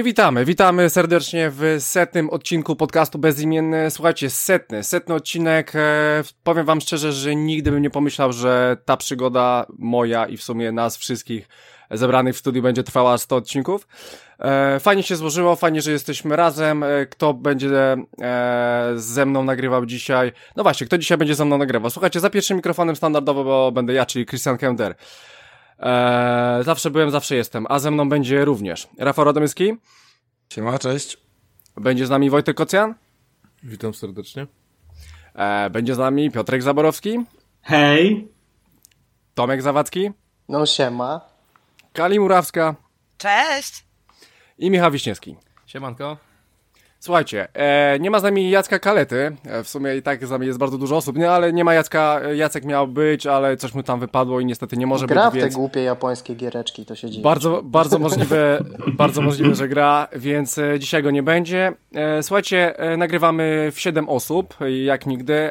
i witamy, witamy serdecznie w setnym odcinku podcastu Bezimienny. Słuchajcie, setny, setny odcinek. E, powiem wam szczerze, że nigdy bym nie pomyślał, że ta przygoda moja i w sumie nas wszystkich zebranych w studiu będzie trwała 100 odcinków. E, fajnie się złożyło, fajnie, że jesteśmy razem. E, kto będzie ze mną nagrywał dzisiaj? No właśnie, kto dzisiaj będzie ze mną nagrywał? Słuchajcie, za pierwszym mikrofonem standardowo bo będę ja, czyli Christian Kender. E, zawsze byłem, zawsze jestem, a ze mną będzie również Rafał Radomyski. Siema, cześć. Będzie z nami Wojtek Kocjan. Witam serdecznie. E, będzie z nami Piotrek Zaborowski. Hej. Tomek Zawadzki. No siema. Kali Murawska. Cześć. I Michał Wiśniewski. Siemanko. Słuchajcie, e, nie ma z nami Jacka Kalety, e, w sumie i tak z nami jest bardzo dużo osób, nie, ale nie ma Jacka, e, Jacek miał być, ale coś mu tam wypadło i niestety nie może gra być, w więc... te głupie japońskie giereczki, to się dzieje. Bardzo, bardzo możliwe, bardzo możliwe, że gra, więc dzisiaj go nie będzie. Słuchajcie, nagrywamy w 7 osób, jak nigdy.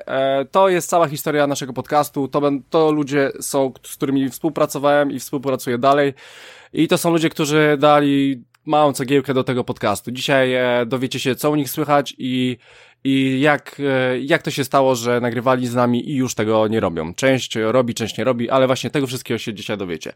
To jest cała historia naszego podcastu, to, to ludzie są, z którymi współpracowałem i współpracuję dalej. I to są ludzie, którzy dali małą cegiełkę do tego podcastu. Dzisiaj e, dowiecie się, co u nich słychać i, i jak, e, jak to się stało, że nagrywali z nami i już tego nie robią. Część robi, część nie robi, ale właśnie tego wszystkiego się dzisiaj dowiecie.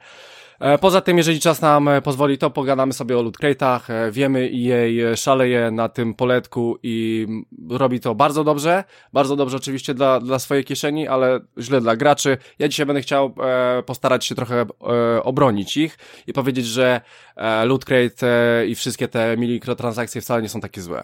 E, Poza tym, jeżeli czas nam e, pozwoli, to pogadamy sobie o Loot Crate'ach. E, Wiemy, jej e, szaleje na tym poletku i mm, robi to bardzo dobrze. Bardzo dobrze oczywiście dla, dla swojej kieszeni, ale źle dla graczy. Ja dzisiaj będę chciał e, postarać się trochę e, obronić ich i powiedzieć, że e, Loot Crate e, i wszystkie te mikrotransakcje wcale nie są takie złe.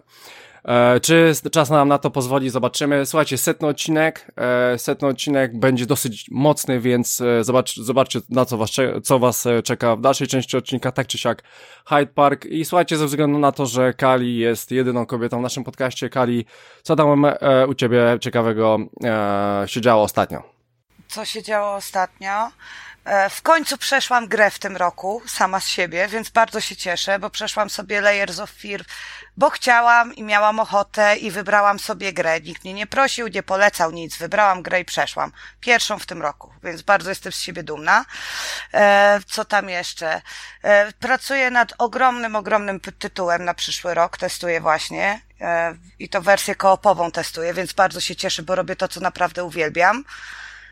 E, czy czas nam na to pozwoli, zobaczymy. Słuchajcie, setny odcinek, e, setny odcinek będzie dosyć mocny, więc e, zobacz, zobaczcie na co was, co was czeka w dalszej części odcinka, tak czy siak Hyde Park. I słuchajcie, ze względu na to, że Kali jest jedyną kobietą w naszym podcaście, Kali, co tam u ciebie ciekawego się działo ostatnio? Co się działo ostatnio? E, W końcu przeszłam grę w tym roku, sama z siebie, więc bardzo się cieszę, bo przeszłam sobie Layers of Fear, bo chciałam i miałam ochotę i wybrałam sobie grę. Nikt mnie nie prosił, nie polecał nic. Wybrałam grę i przeszłam. Pierwszą w tym roku, więc bardzo jestem z siebie dumna. E, co tam jeszcze? E, pracuję nad ogromnym, ogromnym tytułem na przyszły rok. Testuję właśnie. I to wersję koopową testuję, więc bardzo się cieszę, bo robię to, co naprawdę uwielbiam.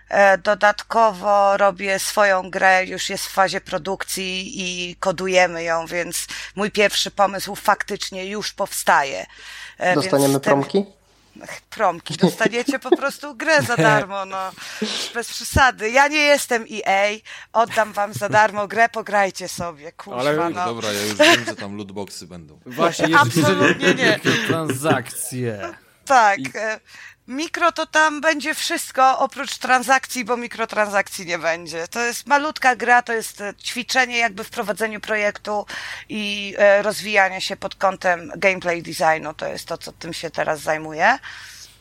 E, Dodatkowo robię swoją grę, już jest w fazie produkcji i kodujemy ją, więc mój pierwszy pomysł faktycznie już powstaje. E, Dostaniemy promki? Promki. Dostaniecie po prostu grę za darmo, no. Bez przesady. Ja nie jestem EA. Oddam wam za darmo grę, pograjcie sobie. Kurwa, Ale- no. Dobra, ja już wiem, że tam lootboxy będą. Właśnie, Absolutnie nie. Transakcje. Tak. e, Mikro to tam będzie wszystko oprócz transakcji, bo mikrotransakcji nie będzie. To jest malutka gra, to jest e, ćwiczenie jakby w prowadzeniu projektu i e, rozwijanie się pod kątem gameplay designu. To jest to, co tym się teraz zajmuję.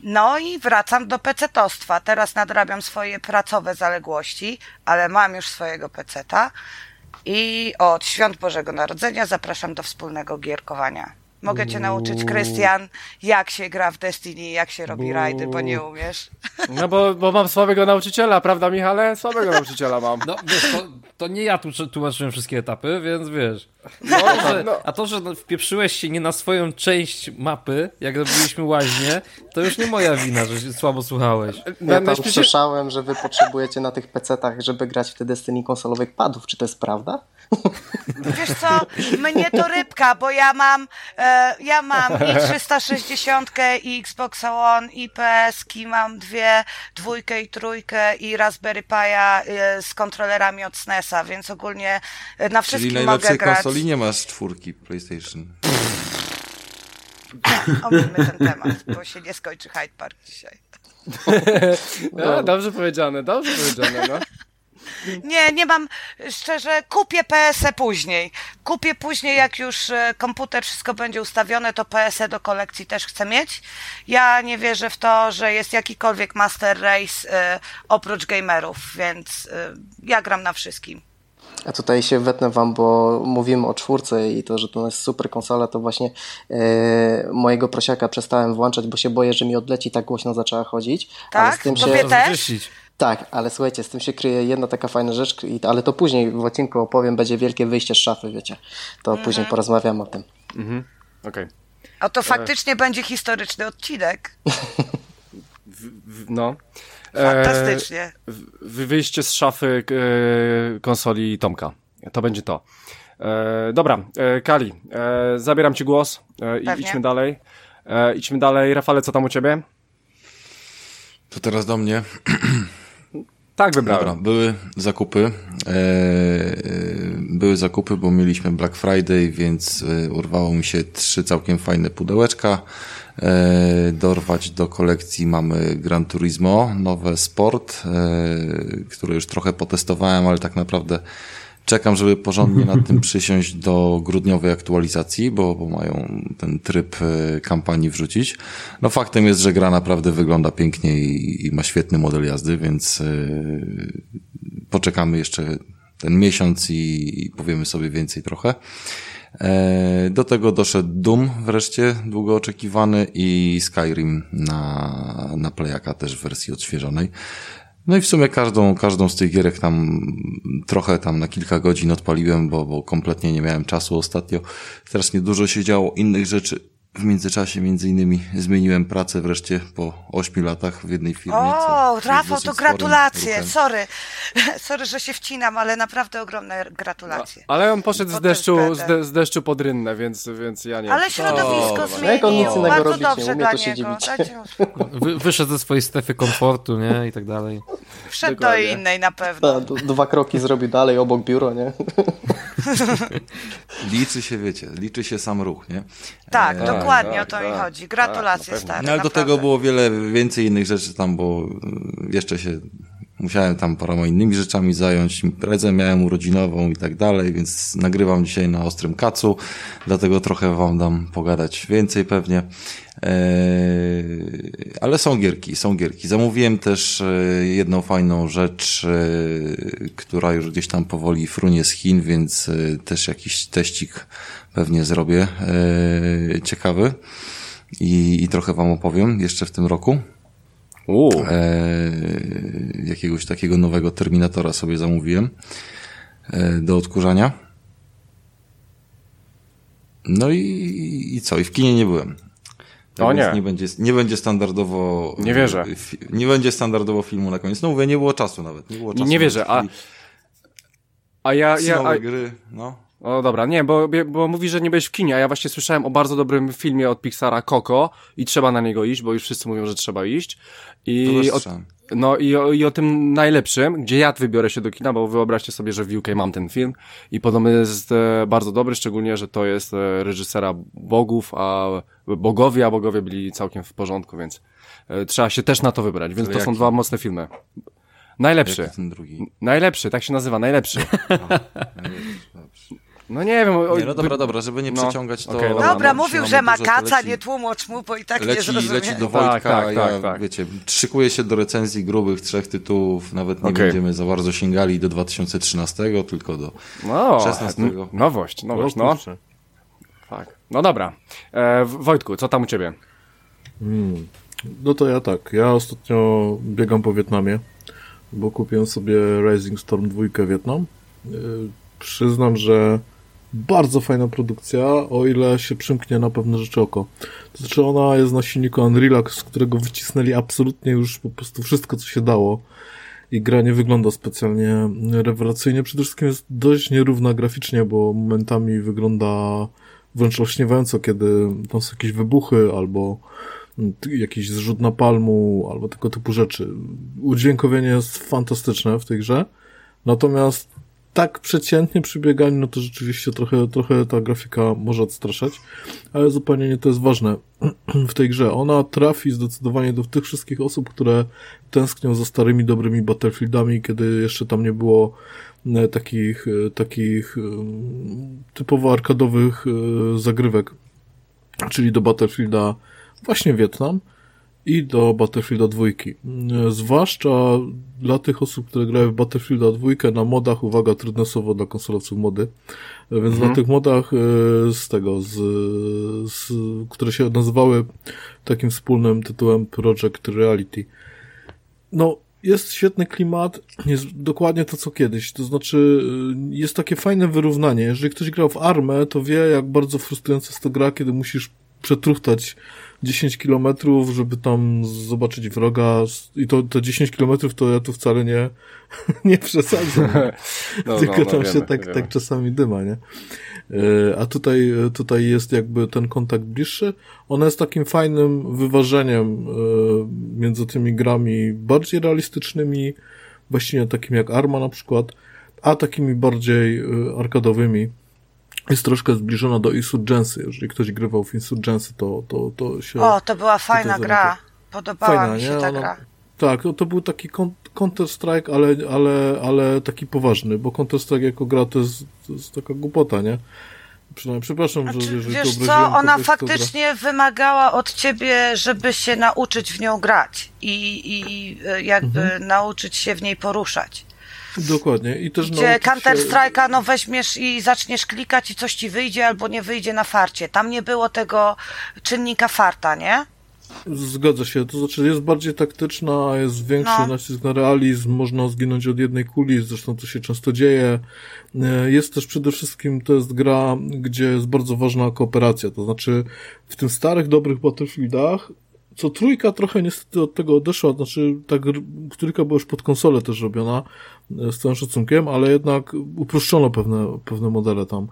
No i wracam do pecetostwa. Teraz nadrabiam swoje pracowe zaległości, ale mam już swojego peceta. I od świąt Bożego Narodzenia zapraszam do wspólnego gierkowania. Mogę cię nauczyć, Krystian, jak się gra w Destiny, jak się robi rajdy, bo nie umiesz. no bo, bo mam słabego nauczyciela, prawda Michale? Słabego nauczyciela mam. No wiesz, to, to nie ja tu tłumaczyłem wszystkie etapy, więc wiesz. No, Że, no. a to, że wpieprzyłeś się nie na swoją część mapy, jak robiliśmy łaźnie, to już nie moja wina, że się słabo słuchałeś. Ja tam słyszałem, że wy potrzebujecie na tych pecetach, żeby grać w te Destiny konsolowych padów. Czy to jest prawda? Wiesz co, mnie to rybka, bo ja mam, e, ja mam i 360, i Xbox One, i PS-ki, mam dwie, dwójkę i trójkę, i Raspberry Pi'a e, z kontrolerami od SNES-a, więc ogólnie e, na Czyli wszystkim mogę najlepszej grać. konsoli nie masz czwórki PlayStation. Omijmy ten temat, bo się nie skończy Hyde Park dzisiaj. No, dobrze powiedziane, dobrze powiedziane, no. Nie, nie mam, szczerze, kupię PS-e później. Kupię później, jak już e, komputer, wszystko będzie ustawione, to PS-e do kolekcji też chcę mieć. Ja nie wierzę w to, że jest jakikolwiek Master Race e, oprócz gamerów, więc e, ja gram na wszystkim. A tutaj się wetnę wam, bo mówimy o czwórce i to, że to jest super konsola, to właśnie e, mojego prosiaka przestałem włączać, bo się boję, że mi odleci, tak głośno zaczęła chodzić. Ale Tak? z tym Tobie się... też? Tak, ale słuchajcie, z tym się kryje jedna taka fajna rzecz, ale to później w odcinku opowiem, będzie wielkie wyjście z szafy, wiecie. To później porozmawiam o tym. Okej. A to faktycznie będzie historyczny odcinek. W- No. Fantastycznie. Wy- Wyjście z szafy e, konsoli Tomka. To będzie to. E, dobra, e, Kali, e, zabieram ci głos e, i idźmy dalej. E, idźmy dalej. Rafale, co tam u ciebie? To teraz do mnie. Tak, wybrałem. Dobra, były zakupy. E, były zakupy, bo mieliśmy Black Friday, więc e, urwało mi się trzy całkiem fajne pudełeczka. E, dorwać do kolekcji mamy Gran Turismo, nowe Sport, które już trochę potestowałem, ale tak naprawdę czekam, żeby porządnie nad tym przysiąść do grudniowej aktualizacji, bo, bo mają ten tryb e, kampanii wrzucić. No faktem jest, że gra naprawdę wygląda pięknie i, i ma świetny model jazdy, więc e, poczekamy jeszcze ten miesiąc i, i powiemy sobie więcej trochę. E, Do tego doszedł Doom wreszcie, długo oczekiwany i Skyrim na, na Playaka też w wersji odświeżonej. No i w sumie każdą, każdą z tych gierek tam trochę tam na kilka godzin odpaliłem, bo, bo kompletnie nie miałem czasu ostatnio. Teraz nie dużo się działo innych rzeczy. W międzyczasie między innymi zmieniłem pracę wreszcie po ośmiu latach w jednej firmie. O, Rafał, to gratulacje. Sorry. Sorry, że się wcinam, ale naprawdę ogromne gratulacje. Ale on poszedł z deszczu, z, de, z deszczu pod rynnę, więc, więc ja nie Ale środowisko O, zmienił. jak on nic innego Bardzo robić nie dobrze umie, dla to się niego. Wy, wyszedł ze swojej strefy komfortu, nie? I tak dalej. Wszedł do Dokładnie. innej na pewno. Ta, dwa kroki zrobił dalej, obok biuro, nie? Liczy się, wiecie, liczy się sam ruch, nie? Tak, E, dokładnie tak, o to mi tak, chodzi. tak, Gratulacje, pewno. stary. No ale do tego było wiele więcej innych rzeczy tam, bo jeszcze się musiałem tam paroma innymi rzeczami zająć. Imprezę miałem urodzinową i tak dalej, więc nagrywam dzisiaj na ostrym kacu, dlatego trochę wam dam pogadać więcej pewnie. Eee, ale są gierki, są gierki. Zamówiłem też e, jedną fajną rzecz, e, która już gdzieś tam powoli frunie z Chin, więc e, też jakiś teścik pewnie zrobię. E, ciekawy. I, I trochę wam opowiem jeszcze w tym roku. Uuu, E, jakiegoś takiego nowego Terminatora sobie zamówiłem e, do odkurzania. No i, i co? I w kinie nie byłem. Tak O nie. nie będzie, nie będzie standardowo. Nie wierzę. Nie będzie standardowo filmu na koniec. No mówię, nie było czasu nawet. Nie, było czasu nie wierzę, a- a ja... Ja a, gry, no. O dobra, nie, bo, bo mówi, że nie byłeś w kinie, a ja właśnie słyszałem o bardzo dobrym filmie od Pixara, Coco i trzeba na niego iść, bo już wszyscy mówią, że trzeba iść. To I o, no i o, i o tym najlepszym, gdzie ja wybiorę się do kina, bo wyobraźcie sobie, że w UK mam ten film i podobno jest e, bardzo dobry, szczególnie, że to jest e, reżysera bogów, a bogowie, a bogowie byli całkiem w porządku, więc e, trzeba się też na to wybrać, więc Ale to są dwa mocne filmy. Najlepszy. Najlepszy, tak się nazywa, najlepszy. Dobrze. No nie wiem. O, Nie, no dobra, dobra, żeby nie No, przeciągać to. okej, dobra. Dobra, no, mówił, że ma kaca, leci- nie tłumacz mu, bo i tak nie Leci, zrozumie. leci do Tak, Wojtka, tak, ja, tak, tak. wiecie, szykuję się do recenzji grubych trzech tytułów, nawet nie Okej. będziemy za bardzo sięgali do 2013, tylko do... No, 16. n- nowość, nowość, no. Tak. No dobra. E, W- Wojtku, co tam u ciebie? No to ja tak. Ja ostatnio biegam po Wietnamie, bo kupiłem sobie Rising Storm 2 Wietnam. Yy, Przyznam, że bardzo fajna produkcja, o ile się przymknie na pewne rzeczy oko. To znaczy ona jest na silniku Unreal, z którego wycisnęli absolutnie już po prostu wszystko, co się dało. I gra nie wygląda specjalnie rewelacyjnie. Przede wszystkim jest dość nierówna graficznie, bo momentami wygląda wręcz olśniewająco, kiedy tam są jakieś wybuchy albo jakiś zrzut napalmu albo tego typu rzeczy. Udźwiękowienie jest fantastyczne w tej grze, natomiast tak przeciętnie przy bieganiu, no to rzeczywiście trochę, trochę ta grafika może odstraszać, ale zupełnie nie to jest ważne w tej grze. Ona trafi zdecydowanie do tych wszystkich osób, które tęsknią za starymi, dobrymi Battlefieldami, kiedy jeszcze tam nie było e, takich, e, takich em, typowo arkadowych e, zagrywek, czyli do Battlefielda właśnie Wietnam i do Battlefielda 2. E, Zwłaszcza dla tych osób, które grają w Battlefielda 2 na modach, uwaga, trudnosowo dla konsolowców mody, E, więc na tych modach e, z tego, z, z, które się nazywały takim wspólnym tytułem Project Reality. No, jest świetny klimat, jest dokładnie to co kiedyś. To znaczy, jest takie fajne wyrównanie. Jeżeli ktoś grał w armę, to wie, jak bardzo frustrująca jest to gra, kiedy musisz przetruchtać 10 kilometrów, żeby tam zobaczyć wroga i to, to 10 kilometrów to ja tu wcale nie, nie przesadzam. No, Tylko no, no, tam wiemy, się tak, tak czasami dyma, nie? E, a tutaj, tutaj jest jakby ten kontakt bliższy. Ona jest takim fajnym wyważeniem e, między tymi grami bardziej realistycznymi, właściwie takim jak Arma na przykład, a takimi bardziej e, arkadowymi. Jest troszkę zbliżona do Insurgency. Jeżeli ktoś grywał w Insurgency, to, to, to się... O, to była fajna gra. Podobała Fajna, mi się nie? ta Ona... gra. Tak, to, to był taki Counter-Strike, ale, ale, ale taki poważny, bo Counter-Strike jako gra to jest, to jest taka głupota, nie? Przynajmniej, przepraszam, znaczy, że jeżeli Wiesz co, ona faktycznie wymagała od ciebie, żeby się nauczyć w nią grać i, i jakby mhm. nauczyć się w niej poruszać. Dokładnie. I też Gdzie Counter Strike'a no weźmiesz i zaczniesz klikać i coś ci wyjdzie albo nie wyjdzie na farcie. Tam nie było tego czynnika farta, nie? Zgadza się, to znaczy jest bardziej taktyczna, jest większy no. nacisk na realizm, można zginąć od jednej kuli, zresztą to się często dzieje. E, jest też przede wszystkim, to jest gra, gdzie jest bardzo ważna kooperacja, to znaczy w tym starych, dobrych Battlefieldach co trójka trochę niestety od tego odeszła, znaczy ta trójka była już pod konsolę też robiona, z całym szacunkiem, ale jednak uproszczono pewne, pewne modele tam.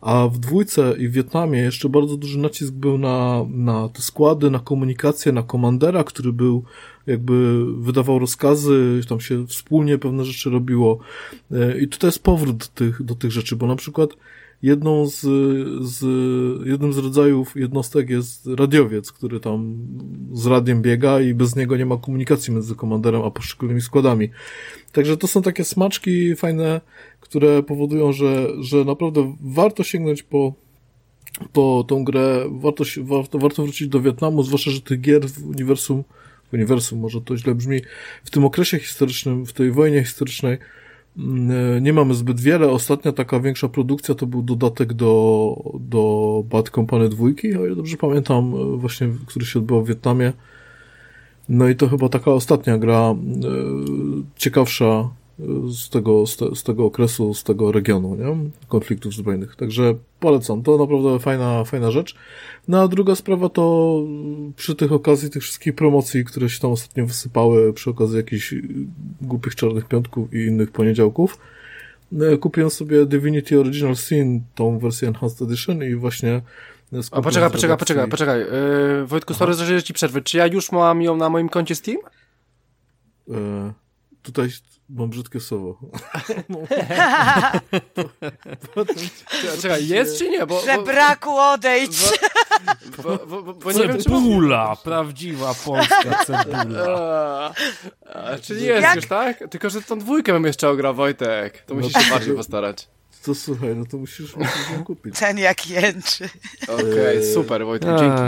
A w dwójce i w Wietnamie jeszcze bardzo duży nacisk był na, na te składy, na komunikację, na komandera, który był jakby wydawał rozkazy, tam się wspólnie pewne rzeczy robiło. E, I tutaj jest powrót do tych, do tych rzeczy, bo na przykład jedną z, z, jednym z rodzajów jednostek jest radiowiec, który tam z radiem biega i bez niego nie ma komunikacji między komanderem a poszczególnymi składami. Także to są takie smaczki fajne, które powodują, że, że naprawdę warto sięgnąć po, po tą grę, warto, warto, warto wrócić do Wietnamu, zwłaszcza, że tych gier w uniwersum, w uniwersum może to źle brzmi, w tym okresie historycznym, w tej wojnie historycznej, nie mamy zbyt wiele. Ostatnia taka większa produkcja to był dodatek do, do Bad Company 2, o ile dobrze pamiętam, e, właśnie, który się odbywał w Wietnamie. No i to chyba taka ostatnia gra, e, ciekawsza z tego, z, te, z, tego okresu, z tego regionu, nie? Konfliktów zbrojnych. Także polecam. To naprawdę fajna, fajna rzecz. No a druga sprawa to przy tych okazji, tych wszystkich promocji, które się tam ostatnio wysypały przy okazji jakichś głupich czarnych piątków i innych poniedziałków, e, kupiłem sobie Divinity Original Sin, tą wersję Enhanced Edition i właśnie a poczekaj, poczekaj, poczekaj, poczekaj. Yy, Wojtku, sorry, że ci przerwę. Czy ja już mam ją na moim koncie Steam? Yy, tutaj Mam brzydkie słowo. No. Czekaj, jest czy nie? Bo, Że braku odejdź. Bo, bo, bo, bo nie wiem, czy cebula, prawdziwa polska cebula. A, czyli jest Jak? już, tak? Tylko, że tą dwójkę bym jeszcze ograł, Wojtek. To musisz się bardziej postarać. To słuchaj, no to musisz, musisz ją kupić. Ten jak jęczy. Okej, okay, super, Wojtek, dzięki.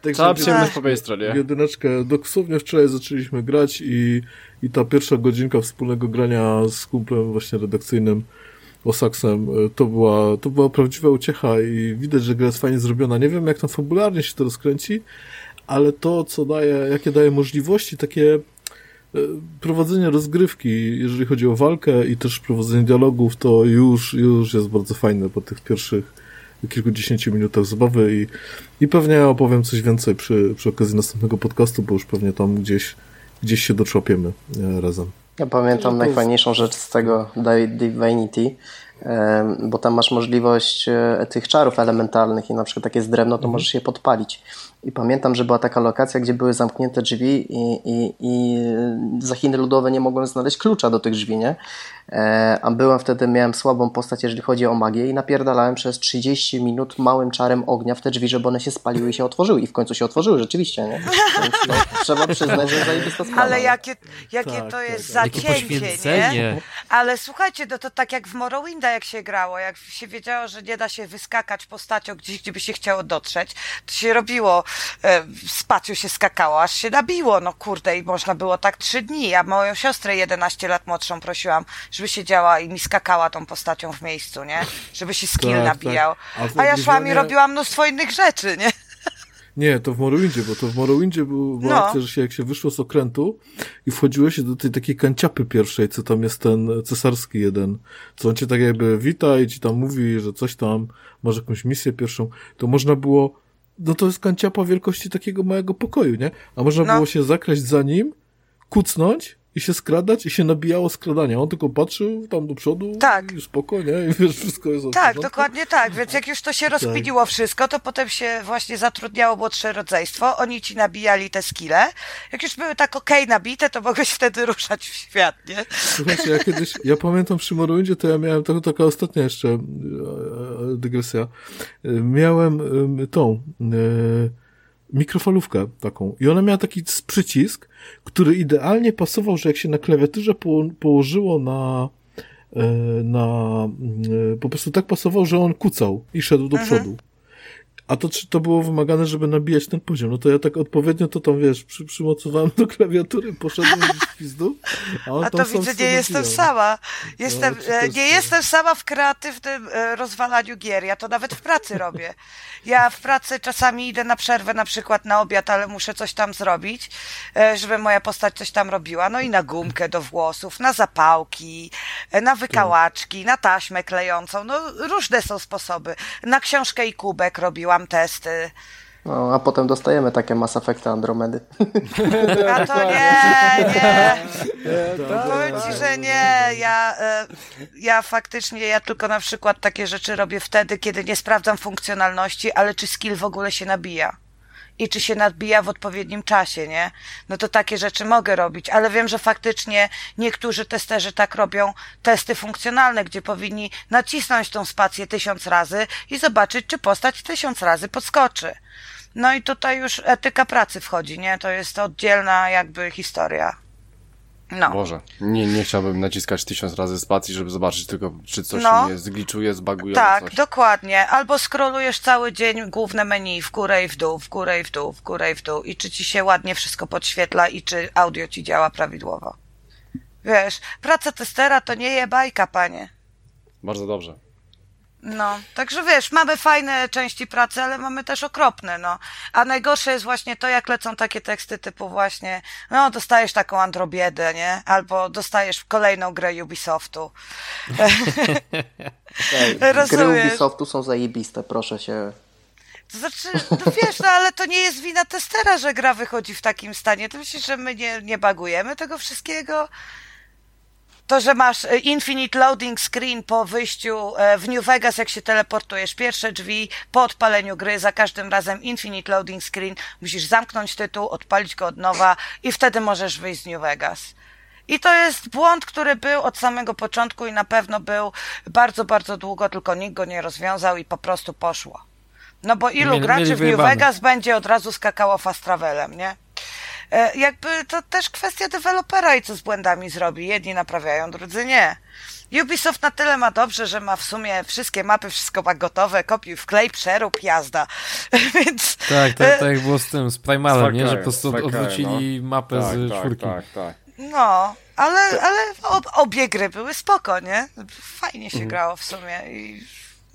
Także Cała przyjemność po mojej stronie. Jedyneczkę, dosłownie wczoraj zaczęliśmy grać i, i ta pierwsza godzinka wspólnego grania z kumplem właśnie redakcyjnym Osaksem, e, to była, to była prawdziwa uciecha i widać, że gra jest fajnie zrobiona. Nie wiem, jak tam fabularnie się to rozkręci, ale to, co daje, jakie daje możliwości, takie e, prowadzenie rozgrywki, jeżeli chodzi o walkę i też prowadzenie dialogów, to już, już jest bardzo fajne po tych pierwszych kilkudziesięciu minutach zabawy i, i pewnie opowiem coś więcej przy, przy okazji następnego podcastu, bo już pewnie tam gdzieś, gdzieś się doczłapiemy e, razem. Ja pamiętam najfajniejszą rzecz z tego Divinity, bo tam masz możliwość e, tych czarów elementalnych i na przykład takie z drewno, to mhm. możesz je podpalić. I pamiętam, że była taka lokacja, gdzie były zamknięte drzwi i, i, i za Chiny Ludowe nie mogłem znaleźć klucza do tych drzwi, nie? E, a byłem wtedy, miałem słabą postać, jeżeli chodzi o magię i napierdalałem przez 30 minut małym czarem ognia w te drzwi, żeby one się spaliły i się otworzyły. I w końcu się otworzyły, rzeczywiście, nie? Więc, no, trzeba przyznać, że zajebista sprawa. Ale jakie, jakie tak, to jest tak, zacięcie, nie? Ale słuchajcie, no to tak jak w Morrowinda jak się grało, jak się wiedziało, że nie da się wyskakać postacią gdzieś, gdzie by się chciało dotrzeć, to się robiło e, spaciu się skakało, aż się nabiło, no kurde, i można było tak trzy dni. Ja moją siostrę 11 lat młodszą prosiłam, żeby siedziała i mi skakała tą postacią w miejscu, nie? Żeby się skill tak, tak. nabijał. Tak. A, A, ja szłam i robiłam mnóstwo innych rzeczy, nie? Nie, to w Morrowindzie, bo to w Morrowindzie był, była No. akcja, że się, jak się wyszło z okrętu i wchodziło się do tej takiej kanciapy pierwszej, co tam jest ten cesarski jeden, co on cię tak jakby wita i ci tam mówi, że coś tam, masz jakąś misję pierwszą, to można było, no to jest kanciapa wielkości takiego małego pokoju, nie? A można No. było się zakraść za nim, kucnąć i się skradać i się nabijało skradania. On tylko patrzył tam do przodu Tak. i spoko, nie? I wiesz, wszystko jest Tak, dokładnie tak. Więc jak już to się rozpiliło wszystko, to potem się właśnie zatrudniało młodsze rodzeństwo. Oni ci nabijali te skille. Jak już były tak okej nabite, to mogłeś wtedy ruszać w świat, nie? Słuchajcie, ja kiedyś, ja pamiętam przy Morrowindzie, to ja miałem taką, taka ostatnia jeszcze e, e, dygresja. E, Miałem em, tą e, mikrofalówkę taką i ona miała taki przycisk, który idealnie pasował, że jak się na klawiaturze poło, położyło na e, na e, po prostu tak pasował, że on kucał i szedł do przodu. A to, czy to było wymagane, żeby nabijać ten poziom? No to ja tak odpowiednio to tam, wiesz, przy, przymocowałem do klawiatury, poszedłem w pizdu, a A to widzę, nie jestem sama. Jestem, No, to też nie jestem sama w kreatywnym e, rozwalaniu gier. Ja to nawet w pracy robię. Ja w pracy czasami idę na przerwę, na przykład na obiad, ale muszę coś tam zrobić, e, żeby moja postać coś tam robiła. No i na gumkę do włosów, na zapałki, na wykałaczki, na taśmę klejącą. No różne są sposoby. Na książkę i kubek robiłam testy. No, a potem dostajemy takie Mass Effecty Andromedy. A to nie, nie. Powiem ci, że nie. Ja, e, ja faktycznie, ja tylko na przykład takie rzeczy robię wtedy, kiedy nie sprawdzam funkcjonalności, ale czy skill w ogóle się nabija. I czy się nabija w odpowiednim czasie, nie? No to takie rzeczy mogę robić, ale wiem, że faktycznie niektórzy testerzy tak robią testy funkcjonalne, gdzie powinni nacisnąć tą spację tysiąc razy i zobaczyć, czy postać tysiąc razy podskoczy. No i tutaj już etyka pracy wchodzi, nie? To jest oddzielna jakby historia. No. Boże, nie, nie chciałbym naciskać tysiąc razy spacji, żeby zobaczyć tylko, czy coś No. nie zgliczuje, zbaguje Tak, coś. dokładnie. Albo scrollujesz cały dzień główne menu w górę i w dół, w górę i w dół, w górę i w dół i czy ci się ładnie wszystko podświetla i czy audio ci działa prawidłowo. Wiesz, praca testera to nie je bajka, panie. Bardzo dobrze. No, także wiesz, mamy fajne części pracy, ale mamy też okropne, no. A najgorsze jest właśnie to, jak lecą takie teksty typu właśnie, no, dostajesz taką androbiedę, nie? Albo dostajesz kolejną grę Ubisoftu. Ej, gry. Ubisoftu są zajebiste, proszę się. To znaczy, no wiesz, no ale to nie jest wina testera, że gra wychodzi w takim stanie. Ty myślisz, że my nie, nie bagujemy tego wszystkiego? To, że masz e, infinite loading screen po wyjściu e, w New Vegas, jak się teleportujesz, pierwsze drzwi po odpaleniu gry, za każdym razem infinite loading screen, musisz zamknąć tytuł, odpalić go od nowa i wtedy możesz wyjść z New Vegas. I to jest błąd, który był od samego początku i na pewno był bardzo, bardzo długo, tylko nikt go nie rozwiązał i po prostu poszło. No bo ilu Mieli- graczy mieli w New. Vegas będzie od razu skakało fast travelem, nie? E, jakby to też kwestia dewelopera i co z błędami zrobi. Jedni naprawiają, drudzy nie. Ubisoft na tyle ma dobrze, że ma w sumie wszystkie mapy, wszystko ma gotowe, kopiuj, wklej, przerób, jazda. Więc Tak, tak, tak jak było z tym, z Primalem, nie? Że po prostu Cry, odwrócili mapę Tak, z tak, czwórki. tak, tak. no, ale, ale ob, obie gry były spoko, nie? Fajnie się grało w sumie i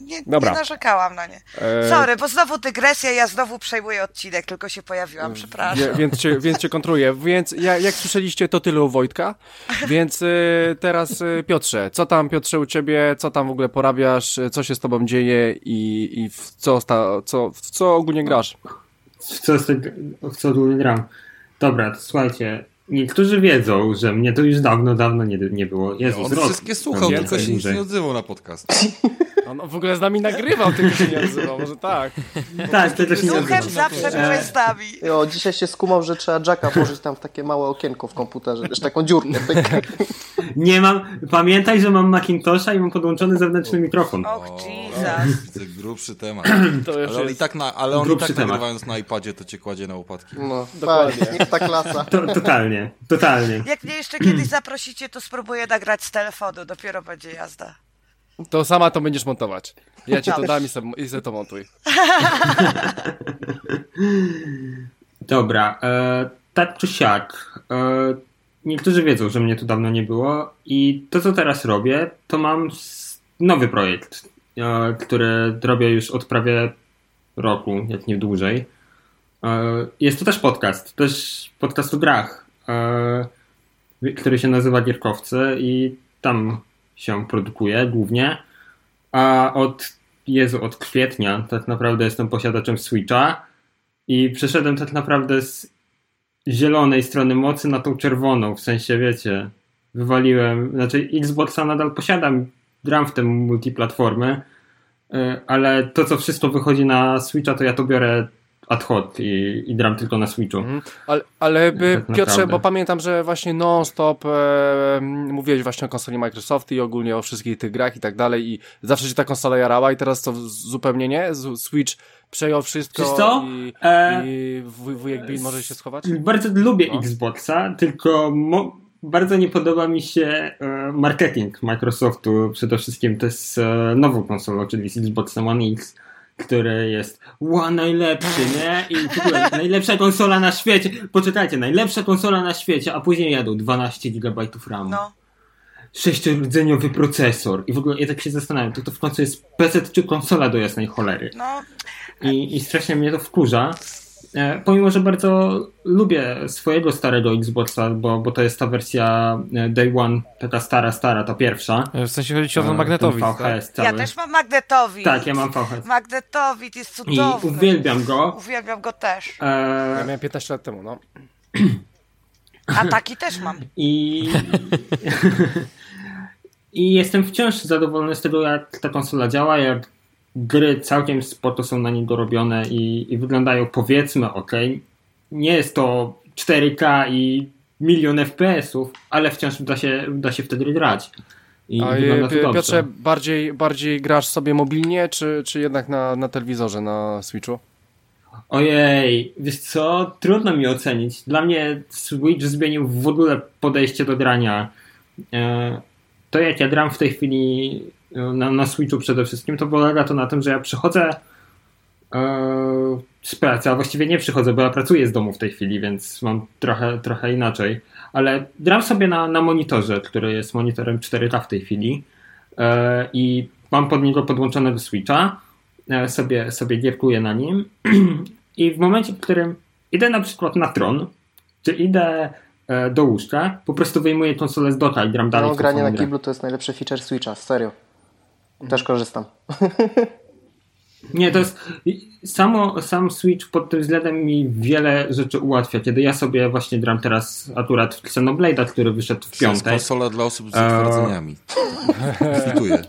nie, Dobra. nie narzekałam na nie. E, Sorry, bo znowu dygresja, ja znowu przejmuję odcinek, tylko się pojawiłam, przepraszam. Wie, więc, cię, więc cię kontruję. Więc ja, jak słyszeliście, to tyle u Wojtka. Więc y, teraz y, Piotrze, co tam Piotrze u ciebie, co tam w ogóle porabiasz, co się z tobą dzieje i, i w, co, sta, co, w co ogólnie grasz? w co, w co tu gram. Dobra, to słuchajcie. Niektórzy wiedzą, że mnie to już dawno, dawno nie, nie było. Jezus, On rok. wszystkie słuchał, tylko się nic nie odzywał na podcast. On w ogóle z nami nagrywał, tylko się nie odzywał, może tak. Tak, to też nie odzywam. zawsze byłeś z nami. O, dzisiaj się skumał, że trzeba jacka włożyć tam w takie małe okienko w komputerze, wiesz, taką dziurkę. Nie mam. Pamiętaj, że mam Macintosha i mam podłączony zewnętrzny mikrofon. Och, Jesus. Widzę grubszy temat. To już Ale on i tak, na, ale on i tak temat. nagrywając na iPadzie to cię kładzie na łopatki. No, Dokładnie. tak, niech ta klasa. To, totalnie, totalnie. Jak mnie jeszcze kiedyś zaprosicie, to spróbuję nagrać z telefonu, dopiero będzie jazda. To sama to będziesz montować. Ja ci to dam i se to montuj. Dobra, e, tak czy siak. E, niektórzy wiedzą, że mnie tu dawno nie było i to, co teraz robię, to mam nowy projekt, e, który robię już od prawie roku, jak nie dłużej. E, jest to też podcast, też podcast o grach, który się nazywa Gierkowcy i tam się produkuje głównie. A od, Jezu, od kwietnia tak naprawdę jestem posiadaczem Switcha i przeszedłem tak naprawdę z zielonej strony mocy na tą czerwoną, w sensie wiecie, wywaliłem, znaczy Xboxa nadal posiadam, gram w te multiplatformy, e, ale to co wszystko wychodzi na Switcha to ja to biorę ad hoc i, i gram tylko na Switchu. Mhm. Ale, ale by, tak Piotrze, bo pamiętam, że właśnie non-stop e, mówiłeś właśnie o konsoli Microsoft i ogólnie o wszystkich tych grach i tak dalej i zawsze się ta konsola jarała i teraz to zupełnie nie? Switch przejął wszystko co? i, e... i wujek Bill może się schować? Bardzo lubię no. Xboxa, tylko bardzo nie podoba mi się e, marketing Microsoftu przede wszystkim. To jest e, nową konsolą, czyli z Xbox One X który jest ła, najlepszy, nie? I ogóle najlepsza konsola na świecie. Poczekajcie, najlepsza konsola na świecie, a później jadą 12 GB RAM. No. Sześciordzeniowy procesor. I w ogóle ja tak się zastanawiam, to, to w końcu jest PC czy konsola do jasnej cholery. No. I, I strasznie mnie to wkurza. E, pomimo, że bardzo lubię swojego starego Xboxa, bo, bo to jest ta wersja e, Day One, taka stara, stara, ta pierwsza. E, w sensie chodzi o ten magnetowid. VHS tak? Ja też mam magnetowid. Tak, ja mam VHS. Magnetowid jest cudowny. I uwielbiam go. Uwielbiam go też. E... Ja miałem 15 lat temu, no. A taki też mam. I... I jestem wciąż zadowolony z tego, jak ta konsola działa, jak gry całkiem spoko są na niego robione i, i wyglądają powiedzmy ok. Nie jest to 4K i milion FPS-ów, ale wciąż da się, da się wtedy grać. I A i, Piotrze, bardziej, bardziej grasz sobie mobilnie, czy, czy jednak na, na telewizorze, na Switchu? Ojej, wiesz co? Trudno mi ocenić. Dla mnie Switch zmienił w ogóle podejście do grania. E, to jak ja gram w tej chwili na, na Switchu przede wszystkim, to polega to na tym, że ja przychodzę e, z pracy, a właściwie nie przychodzę, bo ja pracuję z domu w tej chwili, więc mam trochę, trochę inaczej, ale gram sobie na, na monitorze, który jest monitorem 4K w tej chwili e, i mam pod niego podłączonego Switcha, e, sobie, sobie gierkuję na nim i w momencie, w którym idę na przykład na tron, czy idę do łóżka, po prostu wyjmuję konsolę z dota i gram dalej. No, granie na kiblu to jest najlepszy feature Switcha, serio. Też korzystam. Nie, to jest samo, sam Switch pod tym względem mi wiele rzeczy ułatwia. Kiedy ja sobie właśnie gram teraz akurat w Xenoblade'a, który wyszedł w piątek. To jest konsola dla osób z utwardzeniami. Kwituję.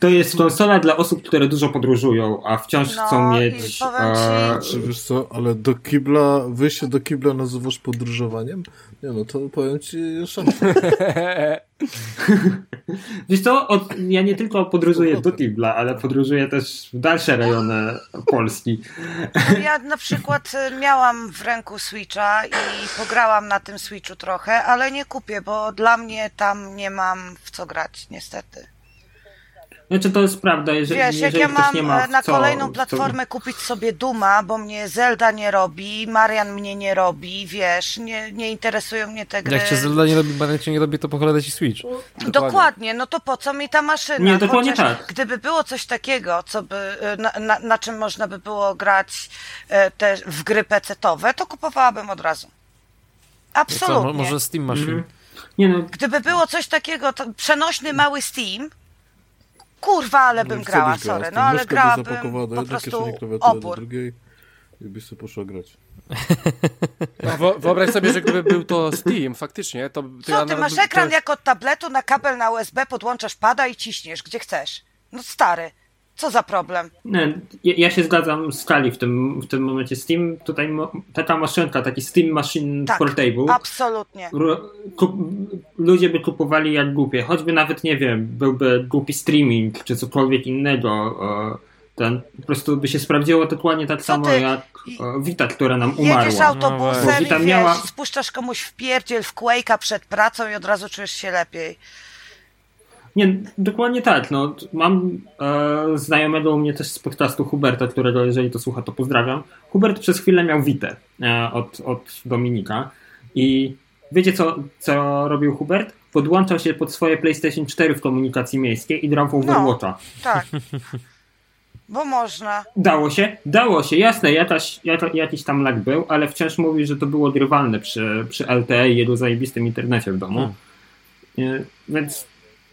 To jest konsola dla osób, które dużo podróżują, a wciąż no, chcą mieć... A... Czy wiesz co, ale do kibla, wyjście do kibla nazywasz podróżowaniem? Nie no, to powiem ci. Wiesz co, od, ja nie tylko podróżuję do Kibla, ale podróżuję też w dalsze rejony Polski. Ja na przykład y, miałam w ręku Switcha i pograłam na tym Switchu trochę, ale nie kupię, bo dla mnie tam nie mam w co grać, niestety. Znaczy to jest prawda, jeżeli, Wiesz, jeżeli jak ja mam nie ma na co, kolejną platformę co... kupić sobie Duma, bo mnie Zelda nie robi, Marian mnie nie robi, wiesz, nie, nie interesują mnie te gry. Jak cię Zelda nie robi, Marian cię nie robi, to pocholera ci Switch. Dokładnie. dokładnie, no to po co mi ta maszyna? Nie, dokładnie Chociaż tak. Gdyby było coś takiego, co by, y, na, na, na czym można by było grać e, te, w gry pecetowe, to kupowałabym od razu. Absolutnie. Co, może Steam Machine. Mhm. Nie no. Gdyby było coś takiego, to przenośny mały Steam, Kurwa, ale bym no, grała, sorry. No ale grałabym po prostu opór. drugiej i byś sobie poszła grać. No, wyobraź sobie, że gdyby był to Steam, faktycznie, to... to Co, ja ty masz ekran jak od tabletu na kabel na USB, podłączasz pada i ciśniesz, gdzie chcesz. No stary. Co za problem? Nie, ja się zgadzam z Kali w tym, w tym momencie. Steam, tutaj taka maszynka, taki Steam Machine tak, Portable. absolutnie. ludzie by kupowali jak głupie. Choćby nawet, nie wiem, byłby głupi streaming, czy cokolwiek innego. Ten, po prostu by się sprawdziło dokładnie tak Co samo ty? jak Vita, która nam umarła. Jedziesz autobusem no, i wiesz, miała... spuszczasz komuś w pierdziel, w Quake'a przed pracą i od razu czujesz się lepiej. Nie, dokładnie tak. No, mam e, znajomego u mnie też z podcastu Huberta, którego jeżeli to słucha, to pozdrawiam. Hubert przez chwilę miał Witę e, od, od Dominika i wiecie co, co robił Hubert? Podłączał się pod swoje PlayStation 4 w komunikacji miejskiej i grał w Overwatcha. No, tak. Bo można. Dało się? Dało się, jasne, ja też, ja to, jakiś tam lag był, ale wciąż mówi, że to było grywalne przy, przy LTE i jego zajebistym internecie w domu. Nie, Więc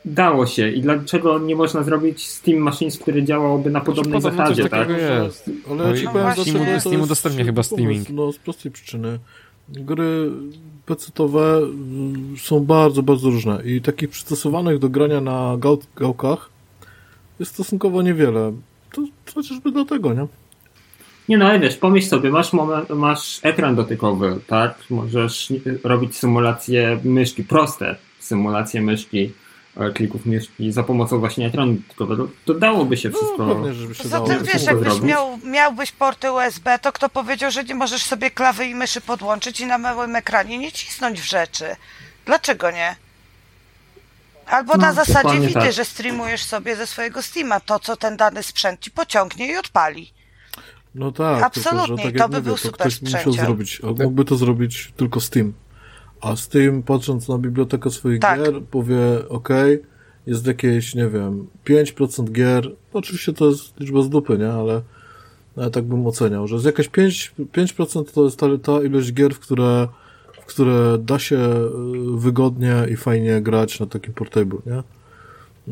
dało się. I dlaczego nie można zrobić Steam Machines, który działałoby na podobnej podobno coś zasadzie, tak? jest. Ale No ja i ci No powiem, Steam- to Steam udostępnia chyba streaming. No, z prostej przyczyny. Gry pecetowe mm, są bardzo, bardzo różne i takich przystosowanych do grania na gał gałkach jest stosunkowo niewiele. To chociażby dlatego, nie? Nie no, ale wiesz, pomyśl sobie, masz, moment, masz ekran dotykowy, tak? Możesz robić symulacje myszki, proste symulacje myszki, klików myszki za pomocą właśnie ekranu dotykowego. To dałoby się wszystko. No, pewnie, żeby się Poza dało. wiesz, jakbyś miał, miałbyś porty USB, to kto powiedział, że nie możesz sobie klawy i myszy podłączyć i na małym ekranie nie cisnąć w rzeczy? Dlaczego nie? Albo na No, zasadzie dokładnie widy, tak. że streamujesz sobie ze swojego Steama to, co ten dany sprzęt ci pociągnie i odpali. No tak, Absolutnie, tylko, tak to by mówię, był to super ktoś musiał zrobić, mógłby to zrobić tylko Steam. A Steam, patrząc na bibliotekę swoich Tak. gier, powie, ok, jest jakieś, nie wiem, 5% gier, no oczywiście to jest liczba z dupy, nie, ale, ale tak bym oceniał, że z jakieś 5%, 5% to jest ta, ta ilość gier, w które, w które da się y, wygodnie i fajnie grać na takim portable, nie? Y,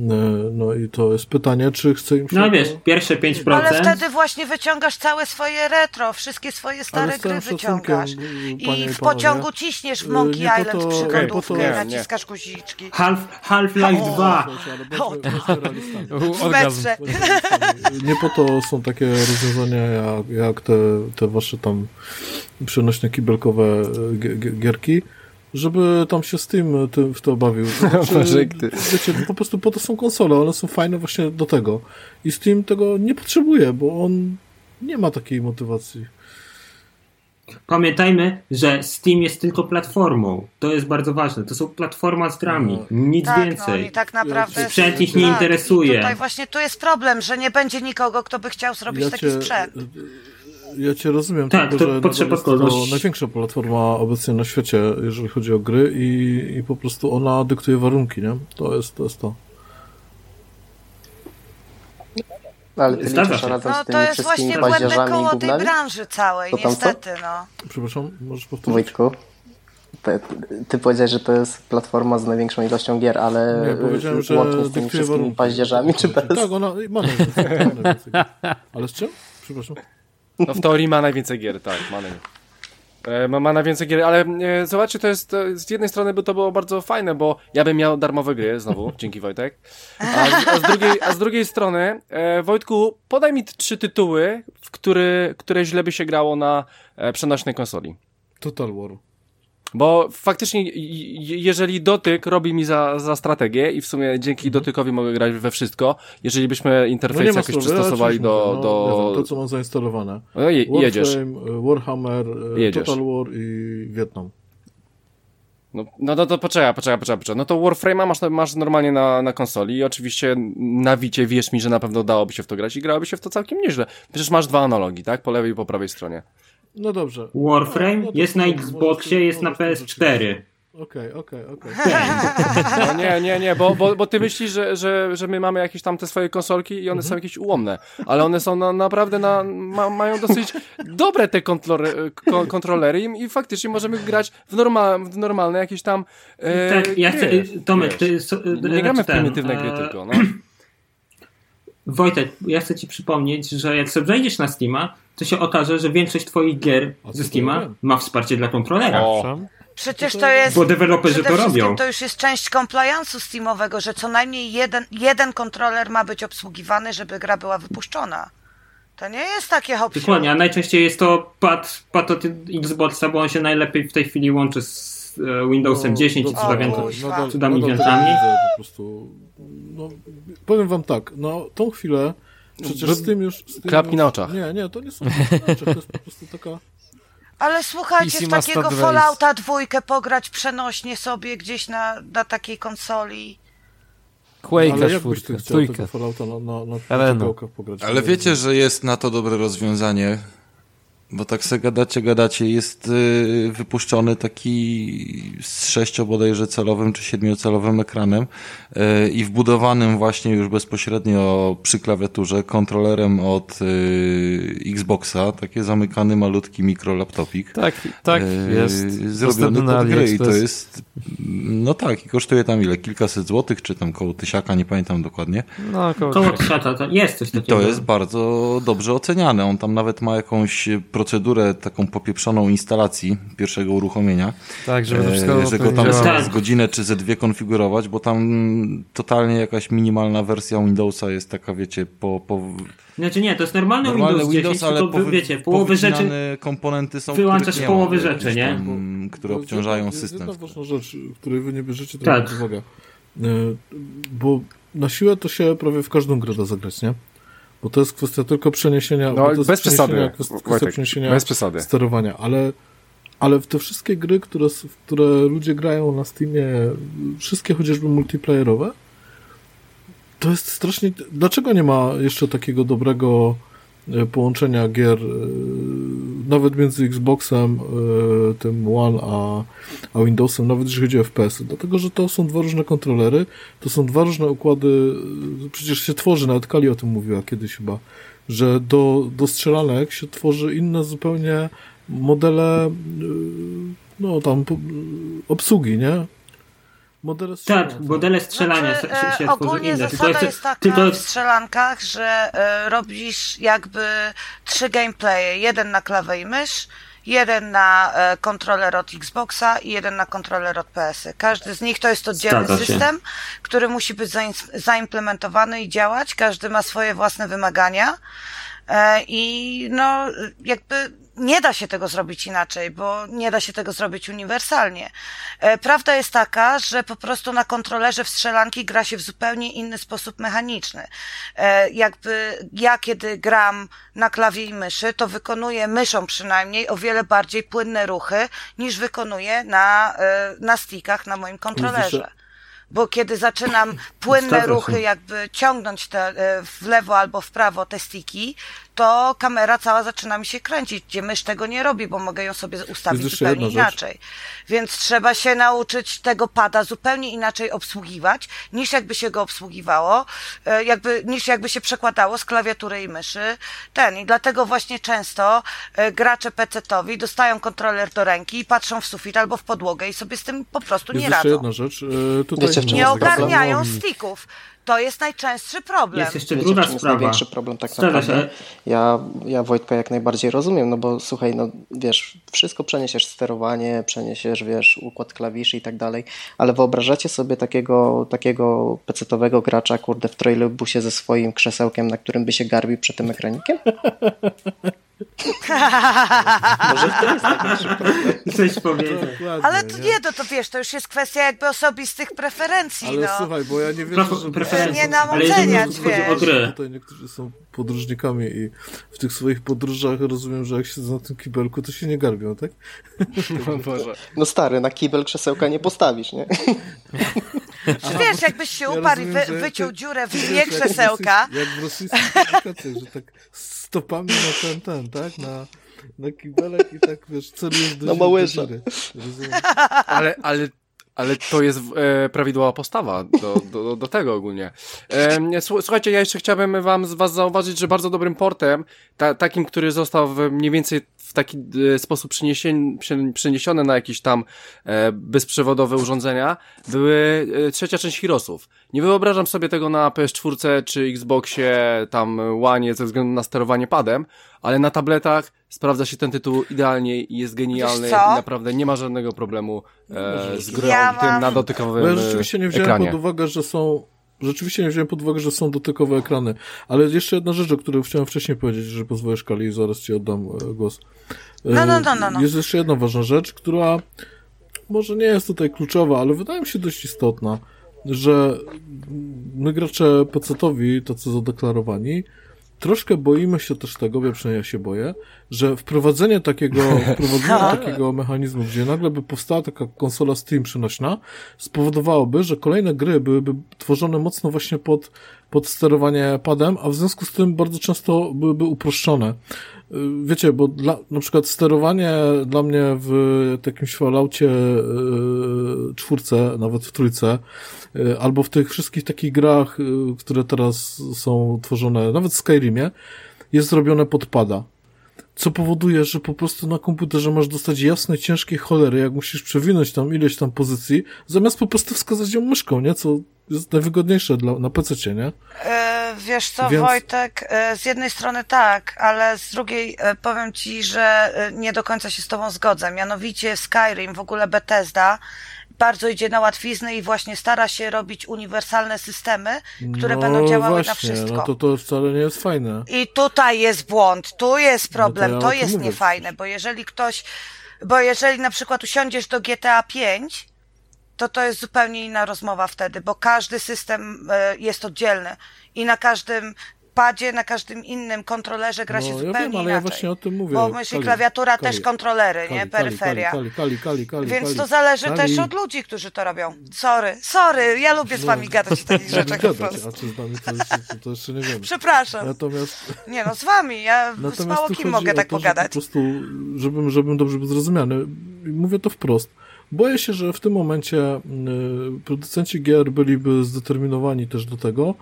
No i to jest pytanie, czy chce im się No wiesz, pierwsze 5%. Ale wtedy właśnie wyciągasz całe swoje retro, wszystkie swoje stare gry wyciągasz. I w pociągu ciśniesz w y, Monkey nie Island to- przygodówkę nie, naciskasz guziczki. Half, Half-Life O. 2. Słuchajcie, ale bądźmy- bądźmy realistami. W Orgazm. metrze. Nie po to są takie rozwiązania jak, jak te, te wasze tam przenośne kibelkowe e, gi- gi- gierki, żeby tam się z tym tym w to bawił. To znaczy, wiecie, po prostu po to są konsole, one są fajne właśnie do tego. I Steam tego nie potrzebuje, bo on nie ma takiej motywacji. Pamiętajmy, że Steam jest tylko platformą. To jest bardzo ważne. To są platforma z grami. Nic Tak, no więcej. i tak naprawdę... Sprzęt ich nie tak, interesuje. I tutaj właśnie tu jest problem, że nie będzie nikogo, kto by chciał zrobić taki sprzęt. Ja cię rozumiem, Tak, tylko, to że potrzeba jest to największa platforma obecnie na świecie, jeżeli chodzi o gry i, i po prostu ona dyktuje warunki, nie? To jest to. Jest to. Ale ty Zdarza liczysz się. razem No z to tymi jest wszystkimi właśnie błędne paździerzami i koło tej gównami? branży całej, To tam co? niestety, no. Przepraszam, możesz powtórzyć? Wojtku, ty, ty powiedziałeś, że to jest platforma z największą ilością gier, ale Nie, powiedziałem, że łącznie z tymi dyktuje wszystkimi warunki. paździerzami, czy bez? Tak, ona ma najwięcej. ma najwięcej. Ale z czym? Przepraszam. No w teorii ma najwięcej gier, tak, ma najwięcej. E, Ma, ma gier, ale e, zobaczcie, to jest e, z jednej strony by to było bardzo fajne, bo ja bym miał darmowe gry, znowu, dzięki Wojtek. A, a, z, drugiej, a z drugiej strony, e, Wojtku, podaj mi trzy tytuły, w który, które źle by się grało na e, przenośnej konsoli. Total War. Bo faktycznie, jeżeli dotyk robi mi za, za strategię i w sumie dzięki dotykowi mogę grać we wszystko, jeżeli byśmy interfejs jakoś sprawy, przystosowali ja do... mówię, do... No, to, co mam zainstalowane. No, je, jedziesz. Warframe, y, Warhammer, y, Jedziesz. Total War i Wietnam. No, no to, to poczekaj, poczekaj, poczekaj, poczekaj. No to Warframe'a masz, masz normalnie na, na konsoli i oczywiście na Wicie wierz mi, że na pewno dałoby się w to grać i grałoby się w to całkiem nieźle. Przecież masz dwa analogi, tak? Po lewej i po prawej stronie. No dobrze. Warframe No, no jest na Xboxie, jest na możesz to PS4. Okej, okej, okej. No nie, nie, nie, bo, bo, bo ty myślisz, że, że, że my mamy jakieś tam te swoje konsolki i one są jakieś ułomne, ale one są na, naprawdę na, ma, mają dosyć dobre te kontrolery, ko, kontrolery i, i faktycznie możemy grać w, normal, w normalne jakieś tam e, Tak, ja chcę, Tomek, ty, so, Nie gramy w ten, prymitywne gry e, tylko, no. Wojtek, ja chcę ci przypomnieć, że jak sobie wejdziesz na Steama, to się okaże, że większość twoich gier ze Steama ma wsparcie dla kontrolera. O. Przecież to jest... Bo deweloperzy to robią. to już jest część compliance'u Steamowego, że co najmniej jeden, jeden kontroler ma być obsługiwany, żeby gra była wypuszczona. To nie jest takie hop Dokładnie, a najczęściej jest to pad, pad od Xboxa, bo on się najlepiej w tej chwili łączy z e, Windowsem 10 i no, cuda O, więcej. kuźwa. nadal- cudami tego widzę Po prostu, no, powiem wam tak, no tą chwilę, przecież z tym już... Z tym klapki już, na oczach. Nie, nie, to nie są klapki na oczach, to jest po prostu taka... Ale słuchajcie, PC w takiego. Fallouta dwójkę pograć przenośnie sobie gdzieś na, na takiej konsoli. Quake'a ale jak byś ty czwórkę, chciał tego trójkę. Fallouta na, na, na, na czołgach pograć? Ale wiecie, że jest na to dobre rozwiązanie. Bo tak se gadacie, gadacie, jest y, wypuszczony taki z sześcio bodajże celowym czy siedmiocelowym ekranem y, i wbudowanym właśnie już bezpośrednio przy klawiaturze kontrolerem od y, Xboxa, taki zamykany malutki mikrolaptopik. Tak, tak, y, jest. Zrobiony na pod gry i to jest, no tak, i kosztuje tam ile? Kilkaset złotych, czy tam koło tysiaka, nie pamiętam dokładnie. No, koło Koło tysiąca, to jest coś takiego. To jest bardzo dobrze oceniane. On tam nawet ma jakąś procedurę taką popieprzoną instalacji pierwszego uruchomienia. Tak, żeby to E, wszystko że go tam z godzinę czy ze dwie konfigurować, bo tam totalnie jakaś minimalna wersja Windowsa jest taka, wiecie, po, po Znaczy nie, to jest normalny, normalny Windows 10, Windows, ale tylko wiecie, połowę rzeczy... komponenty są, wyłączasz nie połowę ma, rzeczy, nie? Tam, które jest obciążają jedna, system. Jedna ważna rzecz, której wy nie bierzecie to Tak. uwagę. E, Bo na siłę to się prawie w każdą grę da zagrać, nie? Bo to jest kwestia tylko przeniesienia. No, bez przesady, Kwestia przeniesienia bez przesady. sterowania, ale, ale w te wszystkie gry, które, w które ludzie grają na Steamie, wszystkie chociażby multiplayerowe, to jest strasznie. Dlaczego nie ma jeszcze takiego dobrego e, połączenia gier, e, nawet między Xboxem, e, tym One, a, a Windowsem, nawet jeżeli chodzi o FPS? Dlatego, że to są dwa różne kontrolery, to są dwa różne układy. Przecież się tworzy, nawet Kali o tym mówiła kiedyś chyba, że do, do strzelanek się tworzy inne zupełnie modele, e, no tam obsługi, nie? Modele strzelania. Tak, modele strzelania Znaczy, się, się e, tworzy ogólnie inne. zasada Tylko jest taka tylko w strzelankach, że e, robisz jakby trzy gameplaye. Jeden na klawę i mysz, jeden na e, kontroler od Xboxa i jeden na kontroler od PS-y. Każdy z nich to jest oddzielny Zgadza się. system, który musi być zaimplementowany i działać. Każdy ma swoje własne wymagania. E, I no, jakby nie da się tego zrobić inaczej, bo nie da się tego zrobić uniwersalnie. E, Prawda jest taka, że po prostu na kontrolerze w strzelanki gra się w zupełnie inny sposób mechaniczny. E, Jakby ja, kiedy gram na klawie i myszy, to wykonuję myszą przynajmniej o wiele bardziej płynne ruchy, niż wykonuję na, e, na stickach na moim kontrolerze. Bo kiedy zaczynam płynne się. ruchy, jakby ciągnąć te w lewo albo w prawo te stiki, to kamera cała zaczyna mi się kręcić, gdzie mysz tego nie robi, bo mogę ją sobie ustawić zupełnie inaczej. Więc trzeba się nauczyć tego pada zupełnie inaczej obsługiwać, niż jakby się go obsługiwało, e, jakby, niż jakby się przekładało z klawiatury i myszy. Ten. I dlatego właśnie często e, gracze PC-towi dostają kontroler do ręki i patrzą w sufit albo w podłogę i sobie z tym po prostu Jest nie jeszcze radzą. jedna rzecz. e, Tutaj Nie ogarniają sticków. To jest najczęstszy problem. jest jeszcze Wiecie, druga sprawa. największy problem tak naprawdę? Ja, ja Wojtka jak najbardziej rozumiem, no bo słuchaj, no wiesz, wszystko przeniesiesz sterowanie, przeniesiesz, wiesz, układ klawiszy i tak dalej, ale wyobrażacie sobie takiego, takiego pecetowego gracza, kurde, w trailerbusie ze swoim krzesełkiem, na którym by się garbił przed tym ekranikiem? Może to jest. Coś powiedzieć. Ale to nie, no to wiesz, to już jest kwestia jakby osobistych preferencji, Ale no. słuchaj, bo ja nie wiem, Pref- że... preferencje. Nie nam Ale jeżeli oceniać, chodzi o wiesz. gry. Tutaj niektórzy są podróżnikami i w tych swoich podróżach rozumiem, że jak siedzą na tym kibelku, to się nie garbią, tak? Boże. No stary, na kibel krzesełka nie postawisz, nie? Czy wiesz, jakbyś się Ja uparł i rozumiem, wy, że wyciął dziurę w Wiesz, dnie jak w krzesełka, Jak w rosyjskich aplikacjach, że tak stopami na ten, ten, tak? Na, na kibelek i tak, wiesz, celujesz do Na małysza. Ale, ale, ale to jest e, prawidłowa postawa do, do, do tego ogólnie. E, słu- słuchajcie, ja jeszcze chciałbym wam was zauważyć, że bardzo dobrym portem, ta, takim, który został w mniej więcej w taki e, sposób przeniesiony na jakieś tam e, bezprzewodowe urządzenia, były e, trzecia część Heroesów. Nie wyobrażam sobie tego na PS4 czy Xboxie, tam One ze względu na sterowanie padem, ale na tabletach sprawdza się ten tytuł idealnie i jest genialny i naprawdę nie ma żadnego problemu e, z grą Ja tym mam- na dotykowym ja e, rzeczywiście nie wziąłem ekranie. pod uwagę, że są. Rzeczywiście nie wziąłem pod uwagę, że są dotykowe ekrany. Ale jeszcze jedna rzecz, o której chciałem wcześniej powiedzieć, że pozwolisz Kali i zaraz ci oddam e, głos. E, No, no, no, no, no. Jest jeszcze jedna ważna rzecz, która może nie jest tutaj kluczowa, ale wydaje mi się dość istotna, że my gracze PC-towi, tacy zadeklarowani, troszkę boimy się też tego, ja przynajmniej ja się boję, że wprowadzenie takiego, wprowadzenie takiego mechanizmu, gdzie nagle by powstała taka konsola Steam przenośna, spowodowałoby, że kolejne gry byłyby tworzone mocno właśnie pod pod sterowanie padem, a w związku z tym bardzo często byłyby uproszczone. Y, Wiecie, bo dla, na przykład sterowanie dla mnie w jakimś Falloutie yy, czwórce, nawet w trójce, yy, albo w tych wszystkich takich grach, yy, które teraz są tworzone, nawet w Skyrimie, jest zrobione pod pada. Co powoduje, że po prostu na komputerze masz dostać jasne, ciężkie cholery, jak musisz przewinąć tam ileś tam pozycji, zamiast po prostu wskazać ją myszką, nie? Co jest najwygodniejsze dla, na PC, nie? E, wiesz co, Więc- Wojtek, e, z jednej strony tak, ale z drugiej e, powiem ci, że e, nie do końca się z tobą zgodzę. Mianowicie Skyrim, w ogóle Bethesda, bardzo idzie na łatwiznę i właśnie stara się robić uniwersalne systemy, które no, będą działały właśnie, na wszystko. No to to wcale nie jest fajne. I tutaj jest błąd, tu jest problem, No to to, ja o tym jest mówię niefajne, bo jeżeli ktoś, bo jeżeli na przykład usiądziesz do GTA 5, to to jest zupełnie inna rozmowa wtedy, bo każdy system e, jest oddzielny i na każdym na każdym innym kontrolerze gra No, się ja zupełnie wiem, ale ja inaczej. właśnie o tym mówię. Bo mysz i Kali, klawiatura Kali, też kontrolery, Kali, nie? Peryferia. Kali, kali, kali, kali, Więc to zależy też od ludzi, którzy to robią. Sorry, sorry, ja lubię z wami gadać o takich rzeczach po No. Prostu. a czy z nami to, to, to jeszcze nie wiem. Przepraszam. Natomiast, Nie no, z wami, ja z mało kim mogę tak to, pogadać. Po prostu, żebym, żebym dobrze był zrozumiany, mówię to wprost. Boję się, że w tym momencie y, producenci gier byliby zdeterminowani też do tego,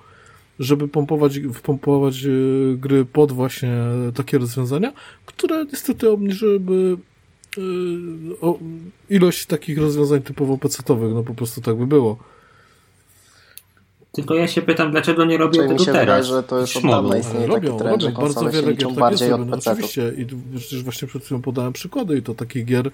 żeby pompować, wpompować y, gry pod właśnie takie rozwiązania, które niestety obniżyłyby o, ilość takich rozwiązań typowo pecetowych, no po prostu tak by było. Tylko ja się pytam, dlaczego nie robią Czyli mi tego się teraz? wydaje, że to już od dawna istnieje taki robią, trend, że robią. Bardzo konsole się wiele gier tak jest. PC-ów. Oczywiście i przecież właśnie przed chwilą podałem przykłady i to takich gier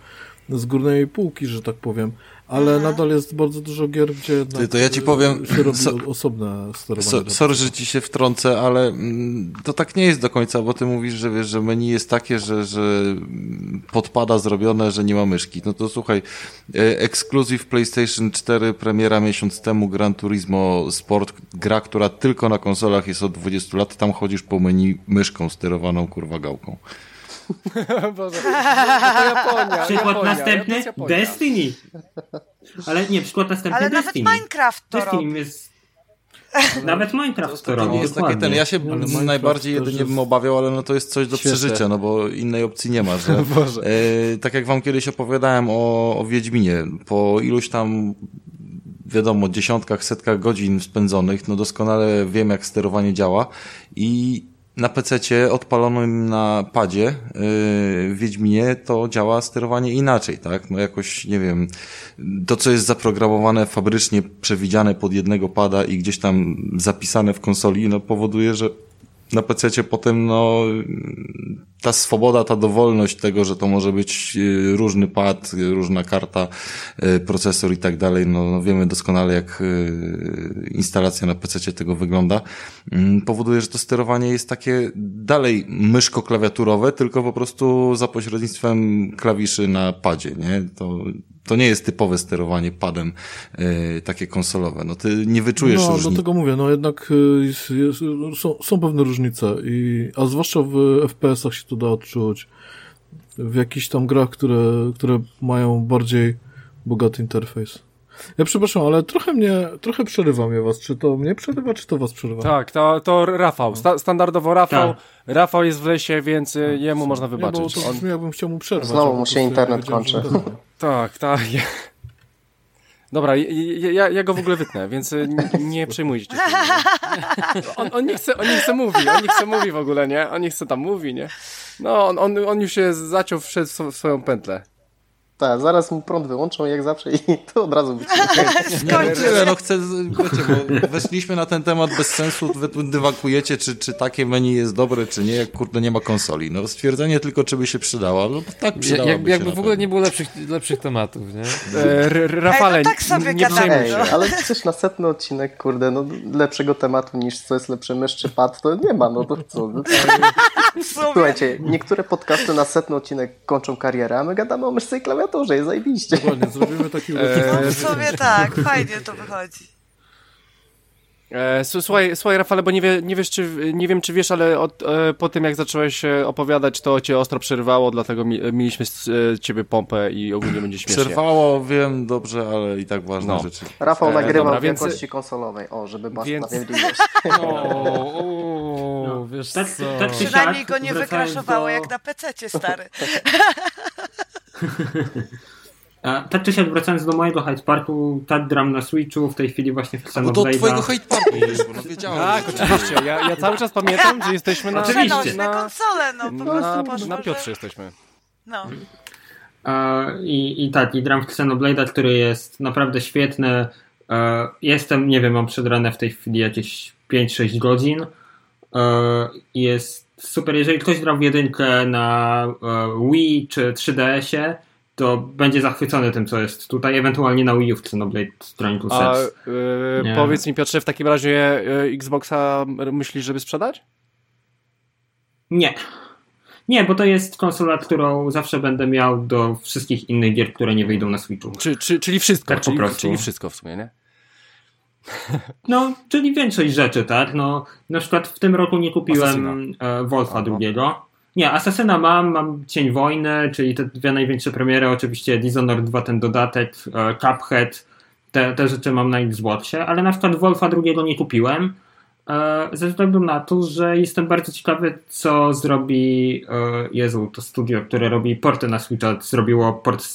z górnej półki, że tak powiem, ale nadal jest bardzo dużo gier, gdzie jednak Ty, to ja ci powiem, się robi so- osobne sterowanie. So, sorry, że ci się wtrącę, ale mm, to tak nie jest do końca, bo ty mówisz, że wiesz, że menu jest takie, że, że podpada zrobione, że nie ma myszki. No to słuchaj, e, Exclusive PlayStation 4, premiera miesiąc temu, Gran Turismo Sport, gra, która tylko na konsolach jest od 20 lat, tam chodzisz po menu myszką sterowaną kurwa gałką. Boże, no to Japonia, Przykład Japonia, następny? jest Japonia. Destiny. Ale nie, przykład następny Ale nawet Destiny. Minecraft to Destiny robi. jest... Nawet Minecraft to To robi, jest takie dokładnie. ten, ja się Ale Minecraft najbardziej jedynie jest bym obawiał, ale no to jest coś do Świetne. przeżycia, no bo innej opcji nie ma, że e, tak jak wam kiedyś opowiadałem o, o Wiedźminie, po iluś tam wiadomo, dziesiątkach, setkach godzin spędzonych, no doskonale wiem jak sterowanie działa i na PC odpalonym na padzie yy, w Wiedźminie to działa sterowanie inaczej, tak? No jakoś, nie wiem, to co jest zaprogramowane fabrycznie, przewidziane pod jednego pada i gdzieś tam zapisane w konsoli, no powoduje, że na PC potem no ta swoboda, ta dowolność tego, że to może być y, różny pad, y, różna karta, y, procesor i tak dalej, no, no wiemy doskonale jak instalacja na PC tego wygląda, mm, powoduje, że to sterowanie jest takie dalej myszko-klawiaturowe, tylko po prostu za pośrednictwem klawiszy na padzie, nie? To, to nie jest typowe sterowanie padem y, takie konsolowe. No ty nie wyczujesz No, różnicy. dlatego mówię, no jednak y, jest, jest, są, są pewne różnice, i, a zwłaszcza w FPS-ach się to da odczuć. W jakichś tam grach, które, które mają bardziej bogaty interfejs. Ja przepraszam, ale trochę mnie, trochę przerywa mnie was. Czy to mnie przerywa, czy to was przerywa? Tak, to, to Rafał. Sta standardowo Rafał. Tak. Rafał jest w lesie, więc y, jemu można Nie, bo wybaczyć. to On, brzmi jakbym chciał mu przerwać. Znowu mu się ja internet kończy. będę. tak, tak. Dobra, ja, ja, ja go w ogóle wytnę, więc y, nie, przejmujcie się. On, on, nie chce, on nie chce mówi, on nie chce mówi w ogóle, nie? On nie chce tam mówi, nie? No, on, on, on już się zaciął wszedł w swoją pętlę. Tak, zaraz mu prąd wyłączą jak zawsze i to od razu nie tyle, no chcę, wiecie, bo weszliśmy na ten temat bez sensu, wy tu dywakujecie, czy, czy takie menu jest dobre, czy nie, jak kurde nie ma konsoli. No stwierdzenie tylko, czy by się przydało, no tak Ja, przydałoby jakby, się jakby na w ogóle nie było lepszych, lepszych tematów, nie? E, Rafale, Ej, no tak sobie nie przejmuj Ej, się. ale coś na setny odcinek, kurde, no lepszego tematu niż co jest lepszy mysz czy pad, to nie ma, no to co? No. Słuchajcie, niektóre podcasty na setny odcinek kończą karierę, a my gadamy o myszce i klawiaturze, jest zajebiście. Dokładnie, zrobimy taki Eee, No w sumie tak, fajnie to wychodzi. E, słuchaj, słuchaj Rafale, bo nie, wie, nie wiesz, czy, nie wiem, czy wiesz, ale od, e, po tym, jak zacząłeś e, opowiadać, to cię ostro przerwało, dlatego mi, e, mieliśmy z e, ciebie pompę i ogólnie będzie śmiesznie. Przerwało, wiem dobrze, ale i tak ważne No. rzeczy. Rafał E, nagrywał dobra, w więc- jakości konsolowej. O, żeby była więc-. O, o, wiesz tak- co? tak się- Przynajmniej go nie wykraszowało do- jak na PC-cie, stary. A, tak czy siak, wracając do mojego Hyde Parku, tak gram na Switchu, w tej chwili właśnie w Xenoblade'a. do twojego hate parku wyszło, no wiedziałem. Tak, oczywiście. Ja, ja cały czas pamiętam, że jesteśmy na... Oczywiście. Przenośne Na, konsole, no po na, prostu poszło, na Piotrze że... jesteśmy. No. I, I tak, i gram w Xenoblade'a, który jest naprawdę świetny. E, Jestem, nie wiem, mam przed ranem w tej chwili jakieś 5-6 godzin. E, Jest super. Jeżeli ktoś grał w jedynkę na e, Wii czy 3DS-ie, to będzie zachwycony tym, co jest tutaj, ewentualnie na Wii U w Xenoblade Chronicles A X. Nie. powiedz mi Piotrze, w takim razie e, Xboxa myślisz, żeby sprzedać? Nie. Nie, bo to jest konsola, którą zawsze będę miał do wszystkich innych gier, które nie wyjdą na Switchu. Czy, czy, czyli wszystko, Tak po czyli, prostu. czyli wszystko w sumie, nie? No, czyli większość rzeczy, tak? No, na przykład w tym roku nie kupiłem Assassina. e, Wolfa Aha. drugiego. Nie, Asasyna mam, mam Cień Wojny, czyli te dwie największe premiery, oczywiście Dishonored 2, ten dodatek, e, Cuphead, te, te rzeczy mam na Xboxie, ale na przykład Wolfa drugiego nie kupiłem, e, ze względu na to, że jestem bardzo ciekawy, co zrobi, Jezu, to studio, które robi porty na Switcha, zrobiło port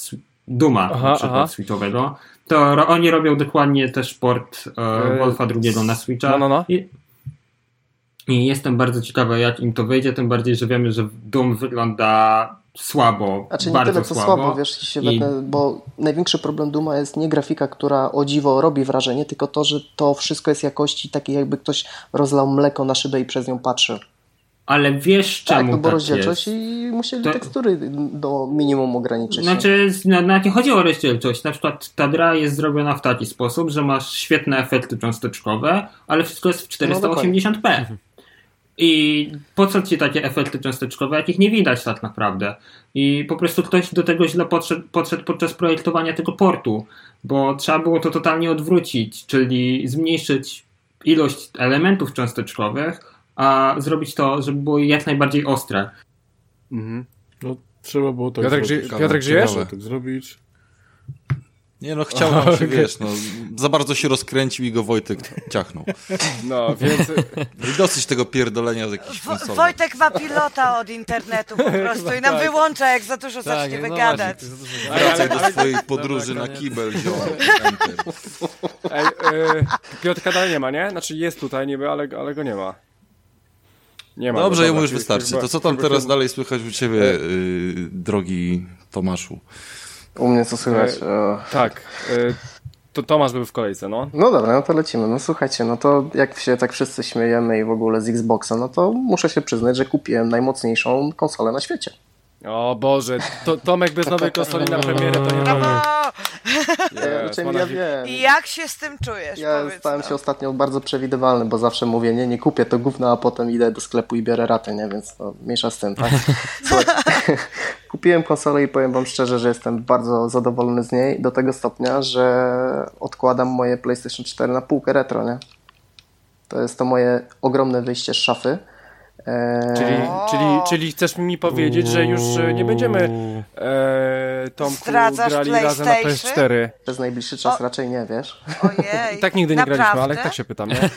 Duma Aha, na przykład aha. Switchowego, to ro, oni robią dokładnie też port e, E, Wolfa drugiego na Switcha. No, no, no. I, I jestem bardzo ciekawy, jak im to wyjdzie, tym bardziej, że wiemy, że Doom wygląda słabo, Znaczy nie bardzo tyle co słabo. słabo, wiesz, się I- bo największy problem Duma jest nie grafika, która o dziwo robi wrażenie, tylko to, że to wszystko jest jakości takiej, jakby ktoś rozlał mleko na szybę i przez nią patrzył. Ale wiesz Tak, czemu no bo tak rozdzielczość jest? i musieli To- tekstury do minimum ograniczyć. Znaczy, no, nawet nie chodzi o rozdzielczość. Na przykład ta gra jest zrobiona w taki sposób, że masz świetne efekty cząsteczkowe, ale wszystko jest w 480p. I po co ci takie efekty cząsteczkowe, jakich nie widać tak naprawdę? I po prostu ktoś do tego źle podszedł, podszedł podczas projektowania tego portu, bo trzeba było to totalnie odwrócić, czyli zmniejszyć ilość elementów cząsteczkowych, a zrobić to, żeby było jak najbardziej ostre. Mhm. No, trzeba było tak Piotrek, zrobić. ży- Piotrek, żyjesz? Tak zrobić. Nie no, chciałem się, wiesz, no, za bardzo się rozkręcił i go Wojtek ciachnął. No, więc... I dosyć tego pierdolenia z jakichś Wo-. Wojtek ma pilota od internetu po prostu i nam tak. wyłącza, jak za dużo zaczniemy no gadać. właśnie, to jest za dużo. Wracaj do swojej podróży Dobra, na kibel. Enter. Ej, e, Piotrka dalej nie ma, nie? Znaczy jest tutaj niby, ale, ale go nie ma. Nie ma Dobrze, jemu już wystarczy. To co tam teraz dalej słychać u ciebie, yy, drogi Tomaszu? U mnie co słychać? E, Tak. e, To Tomasz był w kolejce, no. No dobra, no to lecimy. No słuchajcie, no to jak się tak wszyscy śmiejemy i w ogóle z Xboxa, no to muszę się przyznać, że kupiłem najmocniejszą konsolę na świecie. O Boże, to, Tomek bez nowej konsoli na premierę to nie Znaczy, pana ja wi- wiem. I jak się z tym czujesz? Ja powiedz stałem się ostatnio bardzo przewidywalny, bo zawsze mówię, nie, nie kupię to gówno, a potem idę do sklepu i biorę raty, nie? Więc to mniejsza z tym, tak? Słuchaj, kupiłem konsolę i powiem wam szczerze, że jestem bardzo zadowolony z niej do tego stopnia, że odkładam moje PlayStation 4 na półkę retro, nie? To jest to moje ogromne wyjście z szafy. Eee, Czyli, czyli, czyli chcesz mi powiedzieć, że już e, nie będziemy e, Tomku Zdradzasz grali razem na PlayStation? PS4. przez najbliższy czas O. raczej nie, wiesz? Ojej. Tak nigdy nie Naprawdę? graliśmy, ale tak się pytam, nie?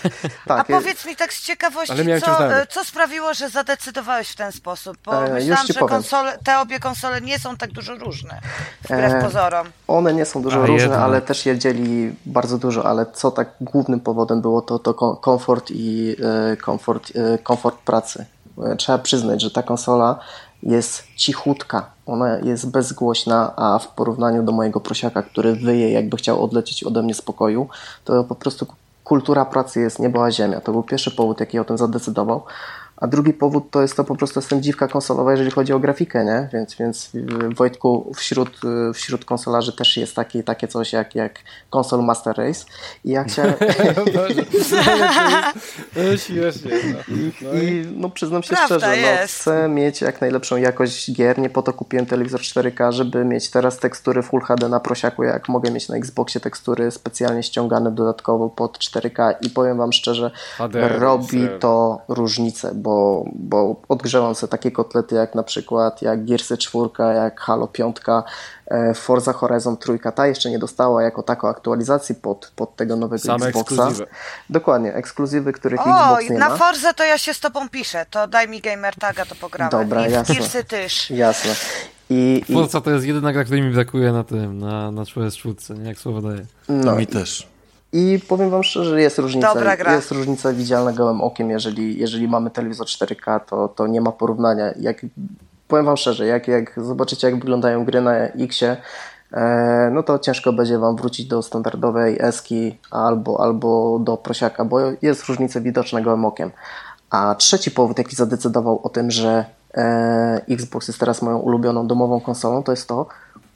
A Tak, powiedz mi tak z ciekawości, co, e, co sprawiło, że zadecydowałeś w ten sposób? Bo E, myślałam, że konsole, te obie konsole nie są tak dużo różne, wbrew E, pozorom. One nie są dużo A, różne, jednak. ale też je dzieli bardzo dużo, ale co tak głównym powodem było, to, to ko- komfort i e, komfort, e, komfort pracy. E, Trzeba przyznać, że ta konsola jest cichutka, ona jest bezgłośna, a w porównaniu do mojego prosiaka, który wyje jakby chciał odlecieć ode mnie z pokoju, to po prostu kultura pracy jest niebo a ziemia. To był pierwszy powód, jaki o tym zadecydował. A drugi powód to jest to po prostu jestem dziwka konsolowa, jeżeli chodzi o grafikę, nie? Więc, więc Wojtku, wśród, wśród konsolarzy też jest taki, takie coś jak, jak konsol Master Race. I ja chciałem... No. No. No i... No przyznam się Prawda szczerze, no, chcę mieć jak najlepszą jakość gier, nie po to kupiłem telewizor 4K, żeby mieć teraz tekstury Full HD na prosiaku, jak mogę mieć na Xboxie tekstury specjalnie ściągane dodatkowo pod 4K i powiem wam szczerze, HDR, robi to różnicę, bo, bo odgrzewam sobie takie kotlety jak na przykład jak Gearsy 4, jak Halo 5, e, Forza Horizon 3, ta jeszcze nie dostała jako taką aktualizacji pod, pod tego nowego Same Xboxa. ekskluzywy. Dokładnie, ekskluzywy, których O, Xbox nie na ma. Forze to ja się z tobą piszę, to daj mi gamer taga, to pogramy. Dobra, I jasne. Gearsy też. Jasne. I, i Forza to jest jedyna gra, której mi brakuje na tym, na, na PS4, nie jak słowo daje. no, Mi też. I powiem wam szczerze, jest różnica. Jest różnica widzialna gołym okiem, jeżeli, jeżeli mamy telewizor 4K, to, to nie ma porównania. Jak, powiem wam szczerze, jak, jak zobaczycie jak wyglądają gry na Xie, e, no to ciężko będzie wam wrócić do standardowej Eski albo, albo do prosiaka, bo jest różnica widoczna gołym okiem. A trzeci powód, jaki zadecydował o tym, że e, Xbox jest teraz moją ulubioną domową konsolą, to jest to,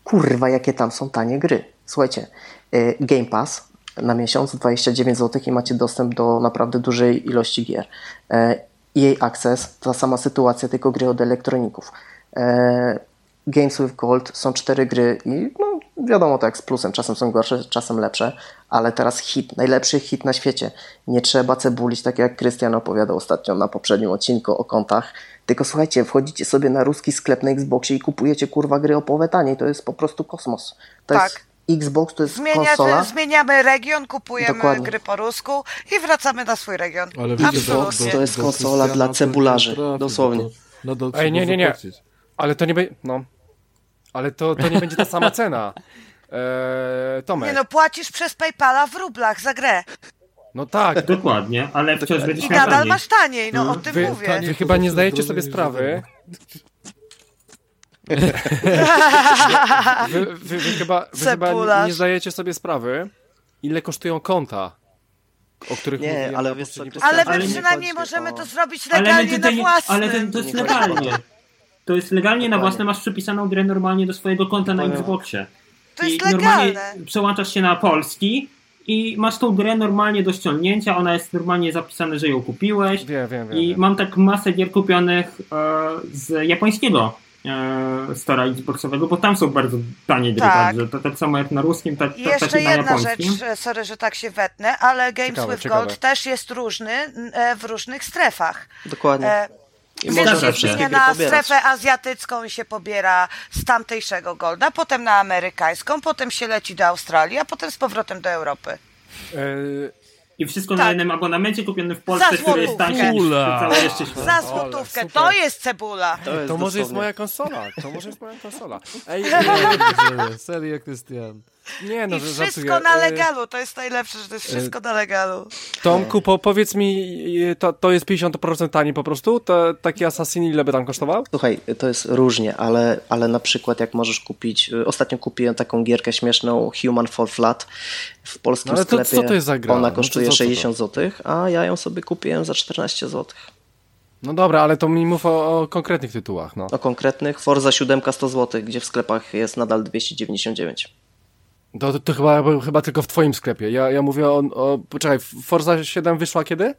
kurwa, jakie tam są tanie gry. Słuchajcie, e, Game Pass na miesiąc 29 zł i macie dostęp do naprawdę dużej ilości gier. E, EA Access, ta sama sytuacja, tylko gry od elektroników. E, Games with Gold są cztery gry i no, wiadomo tak z plusem, czasem są gorsze, czasem lepsze, ale teraz hit, najlepszy hit na świecie. Nie trzeba cebulić, tak jak Krystian opowiadał ostatnio na poprzednim odcinku o kontach, tylko słuchajcie, wchodzicie sobie na ruski sklep na Xboxie i kupujecie kurwa gry o połowę taniej, to jest po prostu kosmos. To Tak. jest Xbox, to jest Zmienia, konsola. zmieniamy region, kupujemy Dokładnie. gry po rusku i wracamy na swój region. Ale Absolutnie. to jest konsola dla cebularzy, dosłownie. Nadal Ej, nie, nie, nie. Ale to nie będzie. No. Ale to, to nie będzie ta sama cena. Eee, Tomek. Nie no, płacisz przez Paypala w rublach za grę. No tak. Dokładnie, ale wciąż będziesz I miał nadal taniej. masz taniej, no o tym Wy, mówię. wy chyba nie zdajecie sobie sprawy. Wy, wy, wy, chyba, wy chyba nie zdajecie sobie sprawy, ile kosztują konta, o których Nie, mówiłem ale na wiesz Ale my Ale nie przynajmniej możemy o- to zrobić legalnie na tutaj, własnym. ale ten, to jest Nie legalnie. To jest legalnie na własne, masz przypisaną grę normalnie do swojego konta na. Xboxie. To jest I normalnie legalne. przełączasz się na polski i masz tą grę normalnie do ściągnięcia, ona jest normalnie zapisane, że ją kupiłeś. Wiem, wiem, wiem. I wiem. mam tak masę gier kupionych e, z japońskiego e, stora Xboxowego, bo tam są bardzo tanie gry, Tak. także to tak samo jak na ruskim, tak, I tak, tak jeszcze i na jedna rzecz, sorry, że tak się wetnę, ale Games Ciekawe, with ciekawe. Gold też jest różny e, w różnych strefach. Dokładnie. E, I Więc można się wszystkie na strefę azjatycką i się pobiera z tamtejszego golda, potem na amerykańską, potem się leci do Australii, a potem z powrotem do Europy. Eee, I wszystko Tak. na jednym abonamencie kupionym w Polsce, który jest tańszy niż cały jeszcze świat. Za złotówkę, to jest cebula. To, jest to może jest moja konsola, to może jest moja konsola. Ej, Serio, Serio, Krystian. Nie no, I że wszystko żartuję. na Eee, legalu, to jest najlepsze, że to jest wszystko na legalu. Tomku, po, powiedz mi, e, to, to jest 50% taniej po prostu? To, taki Assassin ile by tam kosztował? Słuchaj, to jest różnie, ale, ale na przykład jak możesz kupić, y, ostatnio kupiłem taką gierkę śmieszną Human Fall Flat w polskim No ale to sklepie. co to jest za gra? Ona No kosztuje co to? 60 zł, a ja ją sobie kupiłem za 14 zł. No dobra, ale to mi mów o, o konkretnych tytułach, no. O konkretnych Forza 7 100 zł, gdzie w sklepach jest nadal 299. To, to, to chyba, chyba tylko w twoim sklepie. Ja, ja mówię o, o... Poczekaj, Forza 7 wyszła kiedy?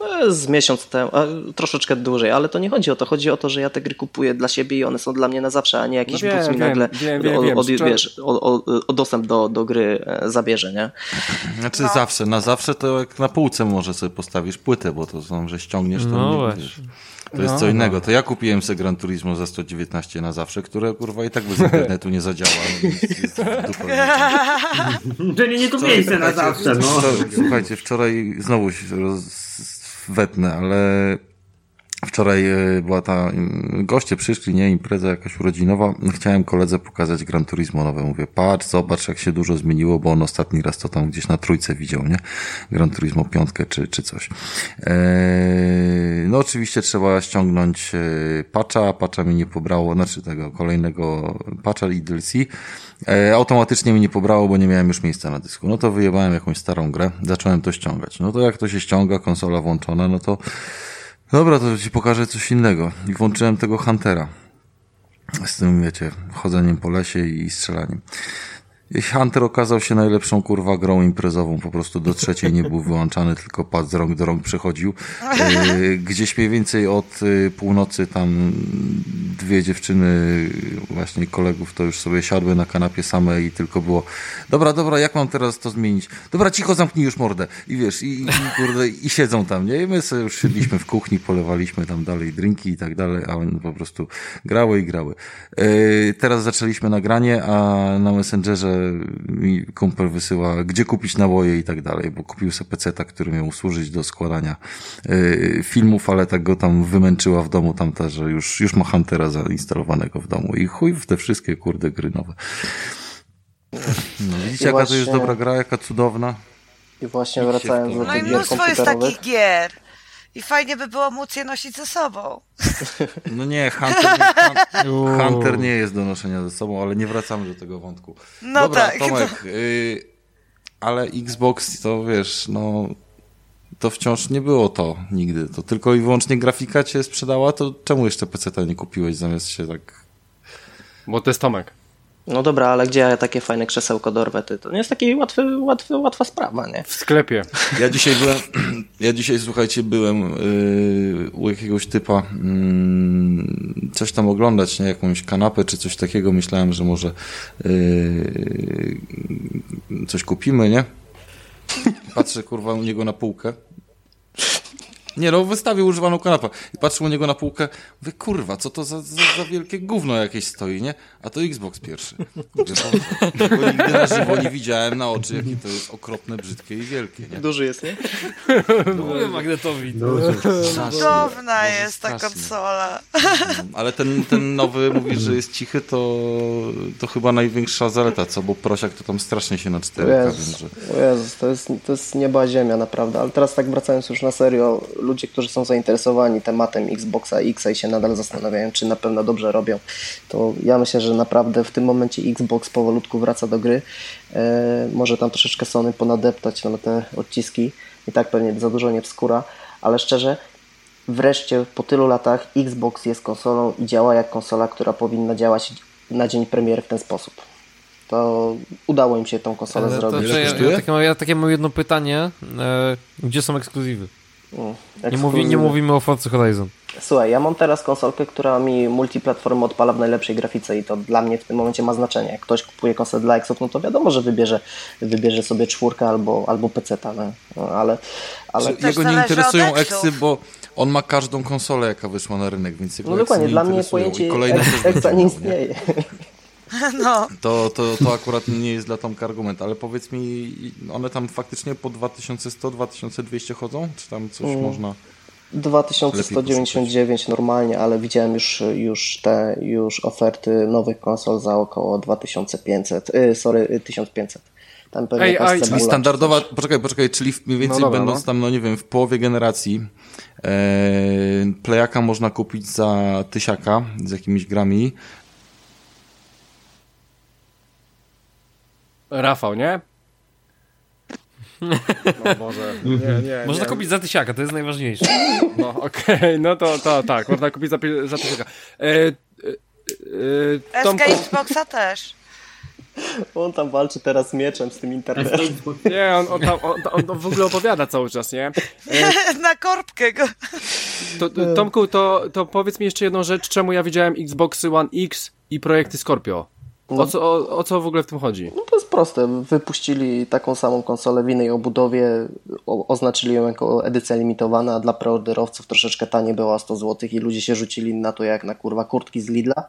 No, Z miesiąc temu, a, troszeczkę dłużej, ale to nie chodzi o to. Chodzi o to, że ja te gry kupuję dla siebie i one są dla mnie na zawsze, a nie jakiś No wiem, mi nagle wiem, wiem, o, wiem. od, Wczoraj- wiesz, o, o, o dostęp do, do gry e, zabierze, nie? Znaczy No. zawsze, na zawsze to jak na półce może sobie postawisz płytę, bo to są, że ściągniesz, to No nie właśnie. wiesz. To jest No, co no. innego. To ja kupiłem sobie Gran Turismo za 119 na zawsze, które kurwa i tak bez internetu nie zadziała. Czyli nie kupiłeś sobie na zawsze, no. Wczoraj, słuchajcie, wczoraj znowu się roz... wetnę, ale wczoraj e, była ta, goście przyszli, nie, impreza jakaś urodzinowa. Chciałem koledze pokazać Gran Turismo nowe. Mówię, patrz, zobacz jak się dużo zmieniło, bo on ostatni raz to tam gdzieś na trójce widział, nie? Gran Turismo piątkę czy, czy coś. Eee, no oczywiście trzeba ściągnąć e, patcha, patcha mi nie pobrało, znaczy tego kolejnego patcha i DLC. E, automatycznie mi nie pobrało, bo nie miałem już miejsca na dysku. No to wyjebałem jakąś starą grę, zacząłem to ściągać. No to jak to się ściąga, konsola włączona, no to Dobra, to ci pokażę coś innego. I włączyłem tego Huntera. Z tym, wiecie, chodzeniem po lesie i strzelaniem. Hunter okazał się najlepszą kurwa grą imprezową. Po prostu do trzeciej nie był wyłączany, tylko padł z rąk do rąk przechodził. E, Gdzieś mniej więcej od e, północy tam dwie dziewczyny właśnie kolegów to już sobie siadły na kanapie same i tylko było dobra, dobra, jak mam teraz to zmienić? Dobra, cicho, zamknij już mordę. I wiesz, i, i kurde, i siedzą tam, nie? I my sobie już siedliśmy w kuchni, polewaliśmy tam dalej drinki i tak dalej, a one po prostu grały i grały. E, Teraz zaczęliśmy nagranie, a na Messengerze mi kumpel wysyła, gdzie kupić naboje i tak dalej, bo kupił sobie peceta, który miał służyć do składania e, filmów, ale tak go tam wymęczyła w domu tamta, że już, już ma Huntera zainstalowanego w domu i chuj w te wszystkie kurde gry nowe. No, widzicie, I jaka to jest dobra gra, jaka cudowna. I właśnie wracając do No tych i gier mnóstwo jest takich gier. I fajnie by było móc je nosić ze sobą. No nie, Hunter nie, Hun- Hunter nie jest do noszenia ze sobą, ale nie wracamy do tego wątku. No Dobra, tak, Tomek, y, ale Xbox to wiesz, no to wciąż nie było to nigdy. To tylko i wyłącznie grafika cię sprzedała, to czemu jeszcze PC-ta nie kupiłeś zamiast się tak... Bo to jest Tomek. No dobra, ale gdzie ja takie fajne krzesełko dorwę? Ty? To nie jest taki łatwy, łatwy, łatwa sprawa, nie? W sklepie. Ja dzisiaj byłem, ja dzisiaj słuchajcie, byłem yy, u jakiegoś typa yy, coś tam oglądać, nie? Jakąś kanapę czy coś takiego. Myślałem, że może yy, coś kupimy, nie? Patrzę kurwa u niego na półkę. Nie no, wystawił używaną kanapę. I patrzę u niego na półkę, mówię, kurwa, co to za, za, za wielkie gówno jakieś stoi, nie? A to Xbox pierwszy. Mówię, "Boże, Bo nigdy na żywo nie widziałem na oczy, jakie to jest okropne, brzydkie i wielkie, nie? Duży jest, nie? Mówię Magnetowi. Strasznie. Cudowna jest ta konsola. Ale ten, ten nowy mówi, że jest cichy, to, to chyba największa zaleta, co? Bo prosiak to tam strasznie się na 4K, więc Jezus, że... Jezus to, jest, to jest nieba ziemia naprawdę, ale teraz tak wracając już na serio, ludzie, którzy są zainteresowani tematem Xboxa X i się nadal zastanawiają, czy na pewno dobrze robią, to ja myślę, że naprawdę w tym momencie Xbox powolutku wraca do gry. E, może tam troszeczkę Sony ponadeptać na te odciski i tak pewnie za dużo nie wskóra, ale szczerze, wreszcie po tylu latach Xbox jest konsolą i działa jak konsola, która powinna działać na dzień premiery w ten sposób. To udało im się tą konsolę Ale to, zrobić. Że ja, ja, takie, mam- ja takie mam jedno pytanie. E, gdzie są ekskluzywy? Mm, Nie, mówi, nie mówimy o Forza Horizon. Słuchaj, ja mam teraz konsolkę, która mi multiplatformę odpala w najlepszej grafice i to dla mnie w tym momencie ma znaczenie. Jak ktoś kupuje konsolę dla Xbox, no to wiadomo, że wybierze, wybierze sobie czwórkę albo, albo PC-ta, no. Ale, ale Że Jego nie interesują eksy, bo on ma każdą konsolę, jaka wyszła na rynek, więc jego no dokładnie, nie dla mnie pojęcie Exa nie będą, nie? No. To, to, to akurat nie jest dla Tomka argument, ale powiedz mi, one tam faktycznie po 2100-2200 chodzą? Czy tam coś Mm. można... 2199 normalnie, ale widziałem już, już te już oferty nowych konsol za około 2500, y, sorry, y, 1500. Tam pewnie Ej, Czyli czy standardowa, poczekaj, poczekaj, czyli mniej więcej No dobra, będąc no. tam, no nie wiem, w połowie generacji e, Playaka można kupić za tysiaka z jakimiś grami. Rafał, nie? No Boże, nie, nie. Można nie. kupić za tysiaka, to jest najważniejsze. No okej, no to, to tak, można kupić za, za tysiąca. E, e, e, Tomku, Xboxa też. On tam walczy teraz z mieczem z tym internetem. Nie, on, on, tam, on, on, on w ogóle opowiada cały czas, nie? Na korbkę go. To, Tomku, to, to powiedz mi jeszcze jedną rzecz, czemu ja widziałem Xboxy One X i projekty Scorpio? O co, o, o co w ogóle w tym chodzi? No jest proste. Wypuścili taką samą konsolę w innej obudowie, o, oznaczyli ją jako edycja limitowana, a dla preorderowców troszeczkę taniej była o 100 zł i ludzie się rzucili na to jak na kurwa kurtki z Lidla.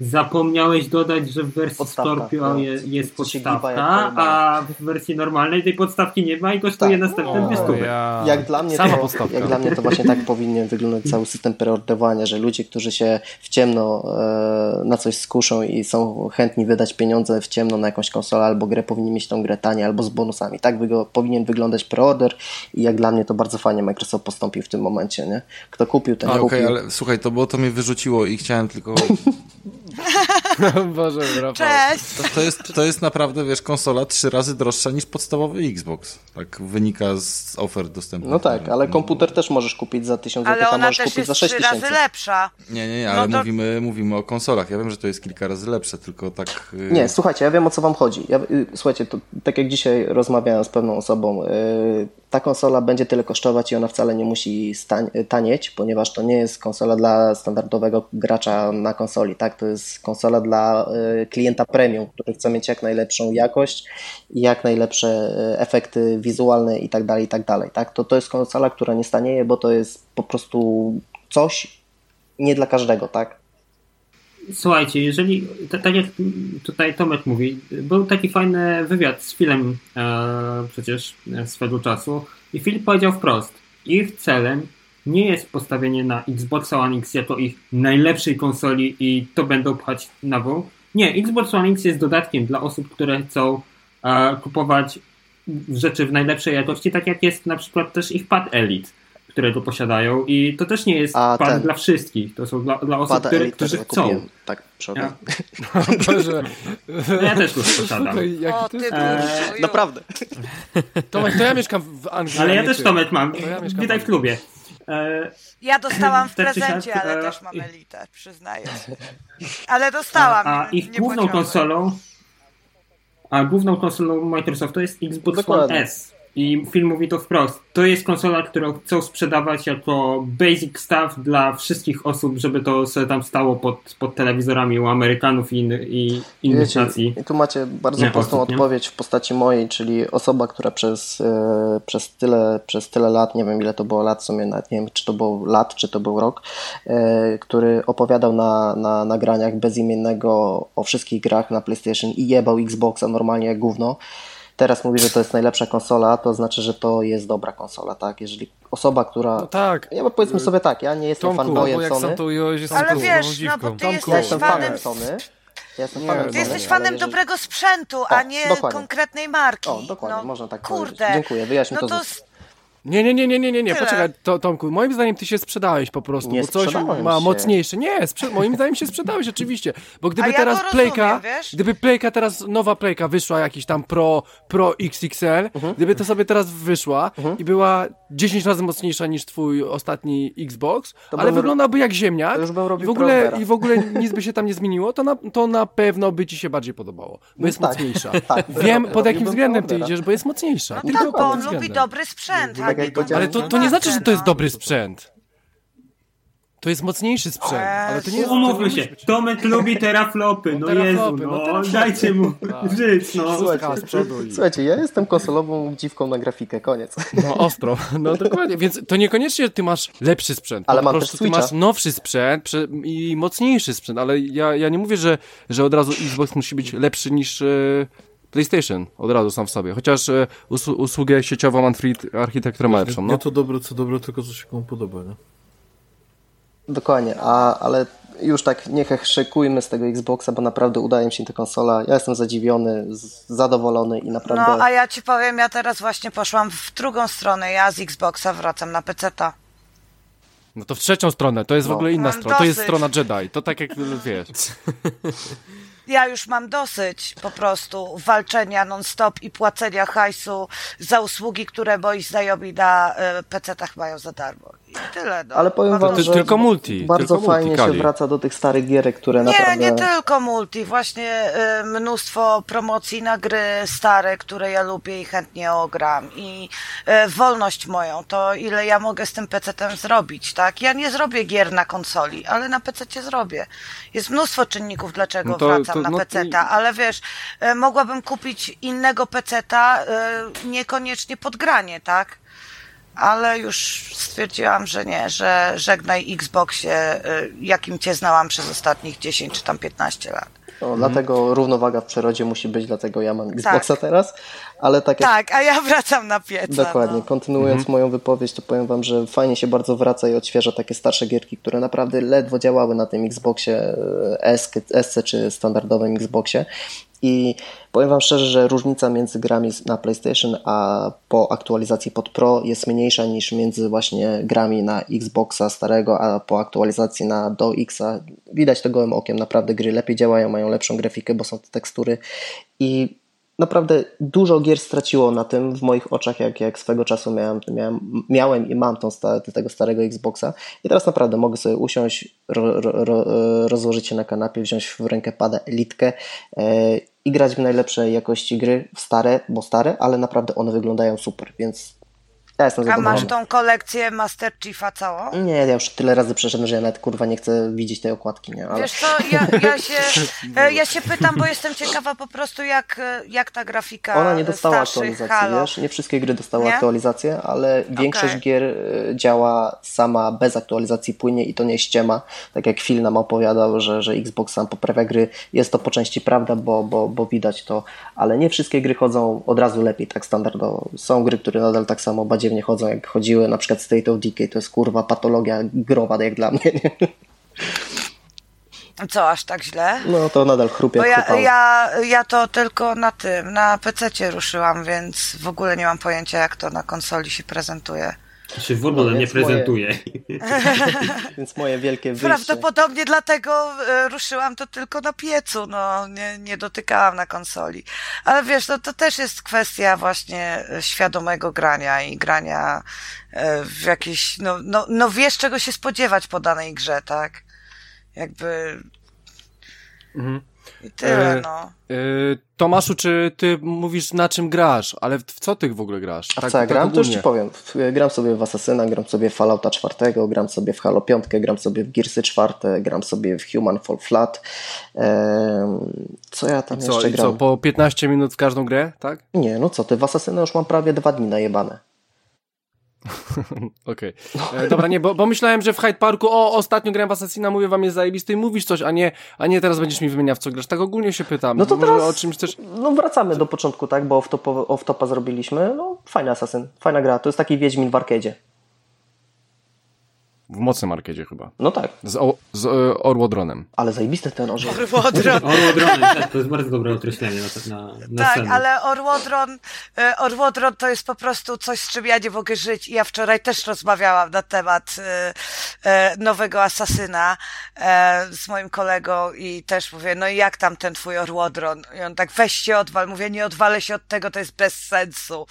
Zapomniałeś dodać, że w wersji Podstawka, Scorpio no. je, jest giba podstawka, a w wersji normalnej tej podstawki nie ma i kosztuje Tak. następne dwie stówy. ja... Jak dla, mnie Sama to, podstawka. jak dla mnie to właśnie tak powinien wyglądać cały system preorderowania, że ludzie, którzy się w ciemno e, na coś skuszą i są chętni wydać pieniądze w ciemno na jakąś konsolę albo grę, powinni mieć tą grę tanie albo z bonusami. Tak wygo, powinien wyglądać preorder i jak dla mnie to bardzo fajnie Microsoft postąpił w tym momencie. Nie? Kto kupił, ten A, kupił. Okej, ale słuchaj, to bo to mnie wyrzuciło i chciałem tylko Boże, Rafał. Cześć! To, to, jest, to jest naprawdę, wiesz, konsola trzy razy droższa niż podstawowy Xbox. Tak wynika z ofert dostępnych. No tak, ale komputer też możesz kupić za 1000 Ale zł, a ona możesz też kupić jest za trzy 6000. razy lepsza. Nie, nie, nie, No ale to- mówimy, mówimy o konsolach. Ja wiem, że to jest kilka razy lepsze, tylko tak... y, Nie, słuchajcie, ja wiem o co wam chodzi. Ja, y, słuchajcie, to, tak jak dzisiaj rozmawiałem z pewną osobą, y, ta konsola będzie tyle kosztować i ona wcale nie musi stań, tanieć, ponieważ to nie jest konsola dla standardowego gracza na konsoli, tak? To jest konsola dla y, klienta premium, który chce mieć jak najlepszą jakość i jak najlepsze y, efekty wizualne i tak dalej, i tak dalej, tak? To, to jest konsola, która nie stanieje, bo to jest po prostu coś nie dla każdego, tak? Słuchajcie, jeżeli, tak jak tutaj Tomek mówi, był taki fajny wywiad z Filem e, przecież e, swego czasu i Phil powiedział wprost, ich celem nie jest postawienie na Xbox One X jako ich najlepszej konsoli i to będą pchać na wół. Nie, Xbox One X jest dodatkiem dla osób, które chcą e, kupować rzeczy w najlepszej jakości, tak jak jest na przykład też ich Pad Elite, którego posiadają i to też nie jest A, pad ten. dla wszystkich, to są dla, dla osób, które, Elite którzy chcą. tak okazji. Ja, Boże. no ja też już posiadam. Słuchaj, O, ty burczu, Naprawdę. Tomek, to ja mieszkam w Anglii. Ale ja też. Tomek mam. To ja Witaj w w klubie. E, Ja dostałam w prezencie, ale też mam elitę, przyznaję. Ale dostałam. a ich główną konsolą a główną konsolą Microsoftu jest Xbox. One S. I film mówi to wprost. To jest konsola, którą chcą sprzedawać jako basic stuff dla wszystkich osób, żeby to sobie tam stało pod, pod telewizorami u Amerykanów i, i innych Wiecie, nacji. i tu macie bardzo Nie, prostą osób, nie? odpowiedź w postaci mojej, czyli osoba, która przez, e, przez, tyle, przez tyle lat, nie wiem ile to było lat, w sumie nawet nie wiem czy to było lat, czy to był rok, e, który opowiadał na, na nagraniach bezimiennego o wszystkich grach na PlayStation i jebał Xboxa normalnie jak gówno. Teraz mówi, że to jest najlepsza konsola, to znaczy, że to jest dobra konsola, tak? Jeżeli osoba, która... No tak. Ja powiedzmy sobie tak, ja nie jestem Tomku, bo fanboyem jak Sony. to ująłeś, Ale wiesz, no bo ty Tomku, jesteś jestem fanem- fanem Sony. Ja jestem Nie, fanem Ty Sony, jesteś fanem jeżeli- dobrego sprzętu, a nie dokładnie. konkretnej marki. O, dokładnie, no, można tak Kurde. powiedzieć. Dziękuję, wyjaśnię no to to z- Nie, nie, nie, nie, nie, nie, nie. Poczekaj, to, Tomku, moim zdaniem ty się sprzedałeś po prostu, Nie bo coś ma się. mocniejsze. Nie, sprze moim zdaniem się sprzedałeś oczywiście, bo gdyby ja teraz rozumiem, Playka, wiesz? gdyby Playka teraz, nowa Playka wyszła jakiś tam Pro, Pro XXL, Mhm. gdyby to sobie teraz wyszła i była 10 razy mocniejsza niż twój ostatni Xbox, To ale wyglądałby jak ziemniak to już bym i w ogóle, i w ogóle nic by się tam nie zmieniło, to na, to na pewno by ci się bardziej podobało, bo jest tak. mocniejsza. Tak, Wiem robiłbym pod jakim względem ty idziesz, bo jest mocniejsza. No Tylko tak, bo pod lubi dobry sprzęt, Tak Ale to, to nie znaczy, że to jest no. dobry sprzęt. To jest mocniejszy sprzęt, ale to nie jest... to Umówmy nie się, Tomek lubi teraflopy, no teraflopy, Jezu, no no, dajcie mu Tak. żyć, no. Słuchajcie, ja jestem konsolową dziwką na grafikę, koniec. No ostro, no dokładnie, więc to niekoniecznie ty masz lepszy sprzęt, Ale po prostu ty masz nowszy sprzęt i mocniejszy sprzęt, ale ja, ja nie mówię, że, że od razu Xbox musi być lepszy niż e, PlayStation, od razu sam w sobie, chociaż e, usłu- usługę sieciową Android architekturę ma lepszą, Nie, no. nie to dobre, co dobre, tylko co się komu podoba, nie? Dokładnie, a, ale już tak nie hehrzykujmy z tego Xboxa, bo naprawdę udaje mi się ta konsola. Ja jestem zadziwiony, zadowolony i naprawdę... No, a ja ci powiem, ja teraz właśnie poszłam w drugą stronę. Ja z Xboxa wracam na PC-ta. No to w trzecią stronę, to jest w No. ogóle inna Mam strona, to jest strona Jedi, to tak jak wiesz. Ja już mam dosyć po prostu walczenia non-stop i płacenia hajsu za usługi, które moi znajomi na y, PC-tach mają za darmo. Tyle. No. Ale powiem wam, ty- że tylko multi, bardzo tylko multi, fajnie Kali. się wraca do tych starych gierek, które Nie, naprawdę... nie tylko multi, właśnie y, mnóstwo promocji na gry stare, które ja lubię i chętnie ogram i y, wolność moją, to ile ja mogę z tym PC-tem zrobić, tak? Ja nie zrobię gier na konsoli, ale na PC-cie zrobię. Jest mnóstwo czynników, dlaczego No to- wracam to- na no i- PC-ta, ale wiesz, y, mogłabym kupić innego PC-ta, y, niekoniecznie pod granie, tak? Ale już stwierdziłam, że nie, że żegnaj Xboxie, y, jakim cię znałam przez ostatnich 10 czy tam 15 lat. No, Dlatego równowaga w przyrodzie musi być, dlatego ja mam Xboxa Tak. teraz. Ale tak jak Tak, a ja wracam na pieca. Dokładnie. No. Kontynuując moją wypowiedź, to powiem wam, że fajnie się bardzo wraca i odświeża takie starsze gierki, które naprawdę ledwo działały na tym Xboxie e, SK, SC czy standardowym Xboxie. I powiem wam szczerze, że różnica między grami na PlayStation a po aktualizacji pod Pro jest mniejsza niż między właśnie grami na Xboxa starego, a po aktualizacji na do Xa. Widać to gołym okiem, naprawdę gry lepiej działają, mają lepszą grafikę, bo są te tekstury i naprawdę dużo gier straciło na tym w moich oczach, jak, jak swego czasu miałem, miałem, miałem i mam tą tego starego Xboxa. I teraz naprawdę mogę sobie usiąść, ro, ro, ro, rozłożyć się na kanapie, wziąć w rękę pada Elitkę e, i grać w najlepszej jakości gry, w stare, bo stare, ale naprawdę one wyglądają super, więc ja jestem A zadowolony. masz tą kolekcję Master Chiefa całą? Nie, ja już tyle razy przeszedłem, że ja nawet kurwa nie chcę widzieć tej okładki, nie? Ale... Wiesz co, ja, ja, się, e, ja się pytam, bo jestem ciekawa po prostu jak, e, jak ta grafika Ona nie dostała aktualizacji, Halo. wiesz? Nie wszystkie gry dostały Nie? aktualizację, ale większość Okej. gier y, działa sama bez aktualizacji płynie i to nie ściema. Tak jak Phil nam opowiadał, że, że Xbox sam poprawia gry. Jest to po części prawda, bo, bo, bo widać to, ale nie wszystkie gry chodzą od razu lepiej, tak standardowo. Są gry, które nadal tak samo badziewnie chodzą, jak chodziły, na przykład State of Decay, to jest kurwa patologia growa, jak dla mnie, nie? Co, aż tak źle? No to nadal chrupie, Bo ja, ja, ja to tylko na tym, na PC ruszyłam, więc w ogóle nie mam pojęcia jak to na konsoli się prezentuje. Się w ogóle No, nie więc moje- prezentuje. Więc moje wielkie wyjście... Prawdopodobnie dlatego e, ruszyłam to tylko na piecu, no nie, nie dotykałam na konsoli. Ale wiesz, no to też jest kwestia właśnie e, świadomego grania i grania e, w jakieś, no, no, no wiesz czego się spodziewać po danej grze, tak? Jakby... Mhm. I tyle, E, no. Yy, Tomaszu, czy ty mówisz na czym grasz? Ale w, co ty w ogóle grasz? A co ja gram? To już ci powiem. Gram sobie w Assassina, gram sobie w Fallouta 4, gram sobie w Halo 5, gram sobie w Gearsy 4, gram sobie w Human Fall Flat. Ehm, co ja tam Co, jeszcze i gram? co, po 15 minut w każdą grę, tak? Nie, no co ty, w Assassina już mam prawie dwa dni najebane. Okej. E, Dobra, nie, bo, bo myślałem, że w Hyde Parku, o, ostatnio grałem w Assassina, mówię wam jest zajebisty i mówisz coś, a nie, a nie teraz będziesz mi wymieniał w co grasz. Tak ogólnie się pytam. No to Może teraz- o czymś też... No wracamy do początku, tak, bo off-topa, off-topa zrobiliśmy. No fajny Assassin, fajna gra. To jest taki Wiedźmin w arcade'zie. W mocnym arcadzie chyba. No tak, Z, o, z e, Orłodronem. ale zajebisty ten orzeł. Orłodron. Orłodrony, tak, to jest bardzo dobre określenie na, na, na Tak, scenę. ale Orłodron, e, Orłodron to jest po prostu coś, z czym ja nie mogę żyć. I ja wczoraj też rozmawiałam na temat e, e, nowego asasyna e, z moim kolegą i też mówię, no i jak tam ten twój Orłodron? I on tak, weź się odwal. Mówię, nie odwalę się od tego, to jest bez sensu.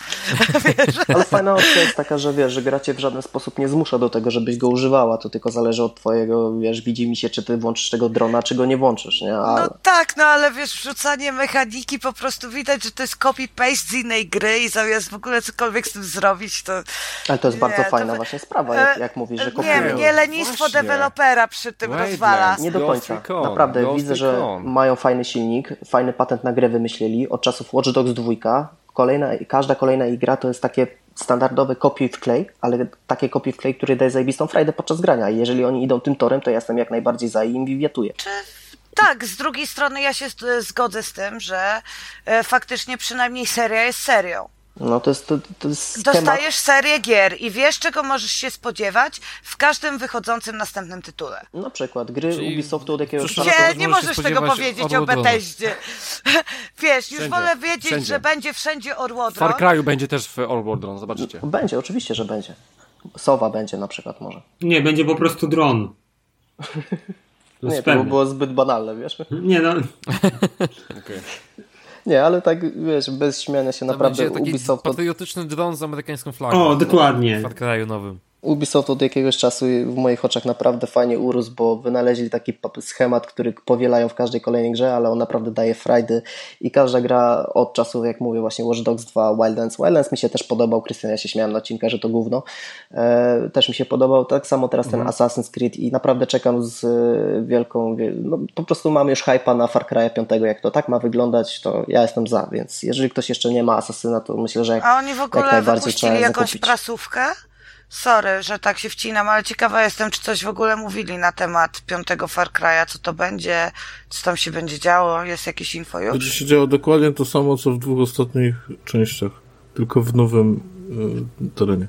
Ale fajna opcja jest taka, że wiesz, że gra cię w żaden sposób nie zmusza do tego, żebyś go używała. To tylko zależy od twojego, wiesz, widzi mi się, czy ty włączysz tego drona, czy go nie włączysz, nie? A... No tak, no ale wiesz, wrzucanie mechaniki po prostu widać, że to jest copy-paste z innej gry i zamiast w ogóle cokolwiek z tym zrobić, to... Ale to jest bardzo Nie, to fajna właśnie sprawa, jak, E, jak mówisz, że Nie, kopiują. mnie lenistwo Właśnie. dewelopera przy tym Wasteland. rozwala. Nie do końca. Naprawdę, Ghost widzę, że mają fajny silnik, fajny patent na grę wymyślili. Od czasów Watch Dogs 2. Kolejna, każda kolejna ich gra to jest takie standardowe kopiuj w klej, ale takie kopiuj w klej, które daje zajebistą frajdę podczas grania. I jeżeli oni idą tym torem, to ja jestem jak najbardziej za i im wiwiatuję. Tak, z drugiej strony ja się zgodzę z tym, że e, faktycznie przynajmniej seria jest serią. No to jest, to, to jest. Dostajesz serię gier i wiesz, czego możesz się spodziewać w każdym wychodzącym następnym tytule. Na przykład gry Czyli Ubisoftu od jakiegoś czasu. Nie, nie możesz tego powiedzieć o Orłodronu. Bethesdzie. Wiesz, już Wszędzie, wolę wiedzieć, wszędzie. że będzie wszędzie W Orłodron. Far Cry'u będzie też w Orłodron, zobaczycie. Będzie, oczywiście, że będzie. Sowa będzie na przykład może. Nie, będzie po prostu dron. Nie, to by było zbyt banalne, wiesz? Nie no, Okej. Nie, ale tak, wiesz, bez śmiania się To naprawdę Ubisoft patriotyczny dron z amerykańską flagą. o, dokładnie. W Far Cry'u nowym. Ubisoft od jakiegoś czasu w moich oczach naprawdę fajnie urósł, bo wynaleźli taki schemat, który powielają w każdej kolejnej grze, ale on naprawdę daje frajdy i każda gra od czasu, jak mówię, właśnie Watch Dogs 2, Wildlands. Wildlands mi się też podobał, Krystian, ja się śmiałem na odcinkach, że to gówno. E, też mi się podobał, tak samo teraz ten Assassin's Creed i naprawdę czekam z e, wielką, wie- no, po prostu mam już hypa na Far Cry 5, jak to tak ma wyglądać, to ja jestem za, więc jeżeli ktoś jeszcze nie ma Assassina, to myślę, że jak, A oni w jak ogóle najbardziej trzeba wypuścili jakąś zakupić. prasówkę Sorry, że tak się wcinam, ale ciekawa jestem, czy coś w ogóle mówili na temat piątego Far Cry'a, co to będzie, co tam się będzie działo, jest jakieś info już? Będzie się działo dokładnie to samo, co w dwóch ostatnich częściach, tylko w nowym y, terenie.